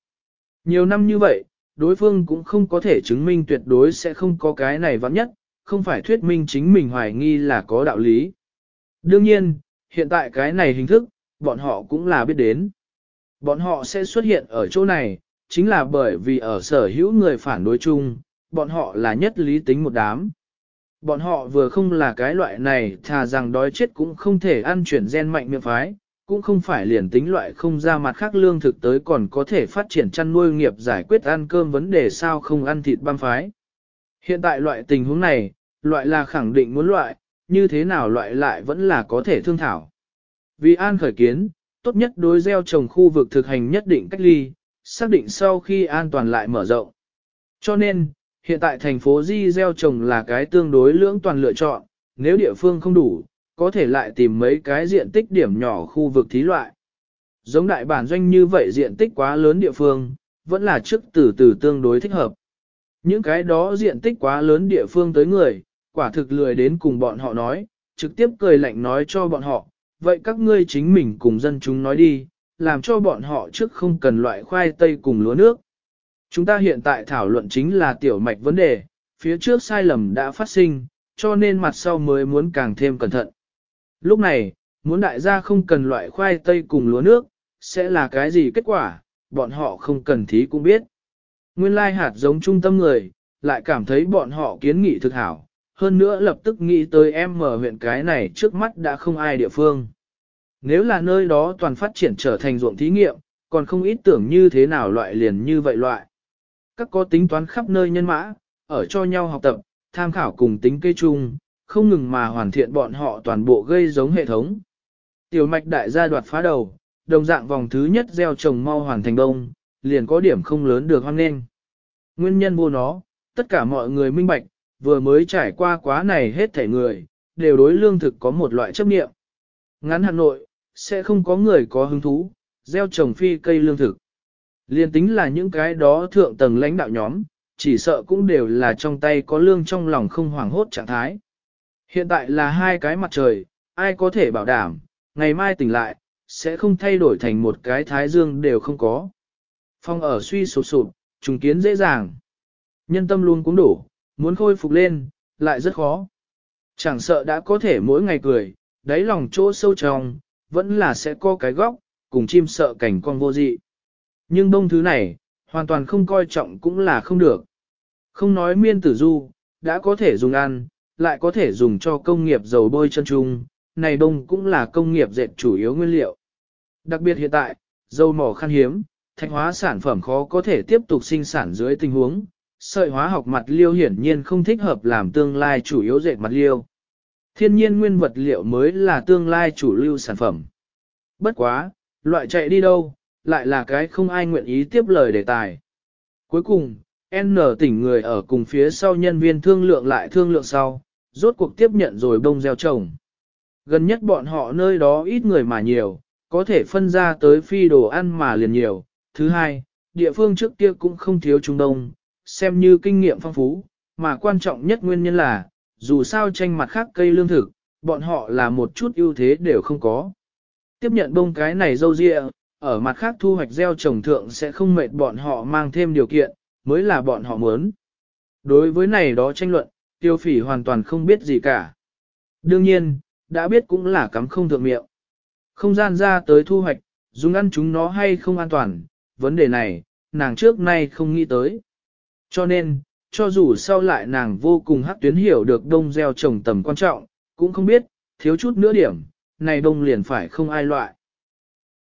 Nhiều năm như vậy, đối phương cũng không có thể chứng minh tuyệt đối sẽ không có cái này vắng nhất, không phải thuyết minh chính mình hoài nghi là có đạo lý. Đương nhiên, hiện tại cái này hình thức, bọn họ cũng là biết đến. Bọn họ sẽ xuất hiện ở chỗ này, chính là bởi vì ở sở hữu người phản đối chung, bọn họ là nhất lý tính một đám. Bọn họ vừa không là cái loại này thà rằng đói chết cũng không thể ăn chuyển gen mạnh miệng phái, cũng không phải liền tính loại không ra mặt khác lương thực tới còn có thể phát triển chăn nuôi nghiệp giải quyết ăn cơm vấn đề sao không ăn thịt băm phái. Hiện tại loại tình huống này, loại là khẳng định muốn loại, như thế nào loại lại vẫn là có thể thương thảo. Vì an khởi kiến, tốt nhất đối gieo trồng khu vực thực hành nhất định cách ly, xác định sau khi an toàn lại mở rộng. Cho nên, hiện tại thành phố Di gieo trồng là cái tương đối lưỡng toàn lựa chọn, nếu địa phương không đủ, có thể lại tìm mấy cái diện tích điểm nhỏ khu vực thí loại. Giống đại bản doanh như vậy diện tích quá lớn địa phương, vẫn là trước từ từ tương đối thích hợp. Những cái đó diện tích quá lớn địa phương tới người, quả thực lười đến cùng bọn họ nói, trực tiếp cười lạnh nói cho bọn họ, vậy các ngươi chính mình cùng dân chúng nói đi, làm cho bọn họ trước không cần loại khoai tây cùng lúa nước. Chúng ta hiện tại thảo luận chính là tiểu mạch vấn đề, phía trước sai lầm đã phát sinh, cho nên mặt sau mới muốn càng thêm cẩn thận. Lúc này, muốn đại gia không cần loại khoai tây cùng lúa nước, sẽ là cái gì kết quả, bọn họ không cần thí cũng biết. Nguyên lai hạt giống trung tâm người, lại cảm thấy bọn họ kiến nghị thực hảo, hơn nữa lập tức nghĩ tới em mở huyện cái này trước mắt đã không ai địa phương. Nếu là nơi đó toàn phát triển trở thành ruộng thí nghiệm, còn không ít tưởng như thế nào loại liền như vậy loại. Các có tính toán khắp nơi nhân mã, ở cho nhau học tập, tham khảo cùng tính cây chung, không ngừng mà hoàn thiện bọn họ toàn bộ gây giống hệ thống. Tiểu mạch đại gia đoạt phá đầu, đồng dạng vòng thứ nhất gieo trồng mau hoàn thành đông, liền có điểm không lớn được hoang nên. Nguyên nhân vô nó, tất cả mọi người minh bạch, vừa mới trải qua quá này hết thể người, đều đối lương thực có một loại chấp niệm. Ngắn Hà Nội, sẽ không có người có hứng thú, gieo trồng phi cây lương thực. Liên tính là những cái đó thượng tầng lãnh đạo nhóm, chỉ sợ cũng đều là trong tay có lương trong lòng không hoảng hốt trạng thái. Hiện tại là hai cái mặt trời, ai có thể bảo đảm, ngày mai tỉnh lại, sẽ không thay đổi thành một cái thái dương đều không có. Phong ở suy sụp sụp, trùng kiến dễ dàng. Nhân tâm luôn cũng đủ muốn khôi phục lên, lại rất khó. Chẳng sợ đã có thể mỗi ngày cười, đáy lòng chỗ sâu trong, vẫn là sẽ có cái góc, cùng chim sợ cảnh con vô dị. Nhưng đông thứ này, hoàn toàn không coi trọng cũng là không được. Không nói miên tử du, đã có thể dùng ăn, lại có thể dùng cho công nghiệp dầu bôi chân trung, này đông cũng là công nghiệp dệt chủ yếu nguyên liệu. Đặc biệt hiện tại, dầu mỏ khan hiếm, thạch hóa sản phẩm khó có thể tiếp tục sinh sản dưới tình huống, sợi hóa học mặt liêu hiển nhiên không thích hợp làm tương lai chủ yếu dệt mặt liêu. Thiên nhiên nguyên vật liệu mới là tương lai chủ lưu sản phẩm. Bất quá, loại chạy đi đâu, lại là cái không ai nguyện ý tiếp lời đề tài. Cuối cùng, N tỉnh người ở cùng phía sau nhân viên thương lượng lại thương lượng sau, rốt cuộc tiếp nhận rồi bông gieo trồng. Gần nhất bọn họ nơi đó ít người mà nhiều, có thể phân ra tới phi đồ ăn mà liền nhiều. Thứ hai, địa phương trước kia cũng không thiếu Trung Đông, xem như kinh nghiệm phong phú, mà quan trọng nhất nguyên nhân là, dù sao tranh mặt khác cây lương thực, bọn họ là một chút ưu thế đều không có. Tiếp nhận bông cái này dâu dịa, ở mặt khác thu hoạch gieo trồng thượng sẽ không mệt bọn họ mang thêm điều kiện, mới là bọn họ muốn. Đối với này đó tranh luận, tiêu phỉ hoàn toàn không biết gì cả. Đương nhiên, đã biết cũng là cắm không thượng miệng. Không gian ra tới thu hoạch, dùng ăn chúng nó hay không an toàn, vấn đề này, nàng trước nay không nghĩ tới. Cho nên, cho dù sau lại nàng vô cùng hắc tuyến hiểu được đông gieo trồng tầm quan trọng, cũng không biết, thiếu chút nữa điểm, này đông liền phải không ai loại.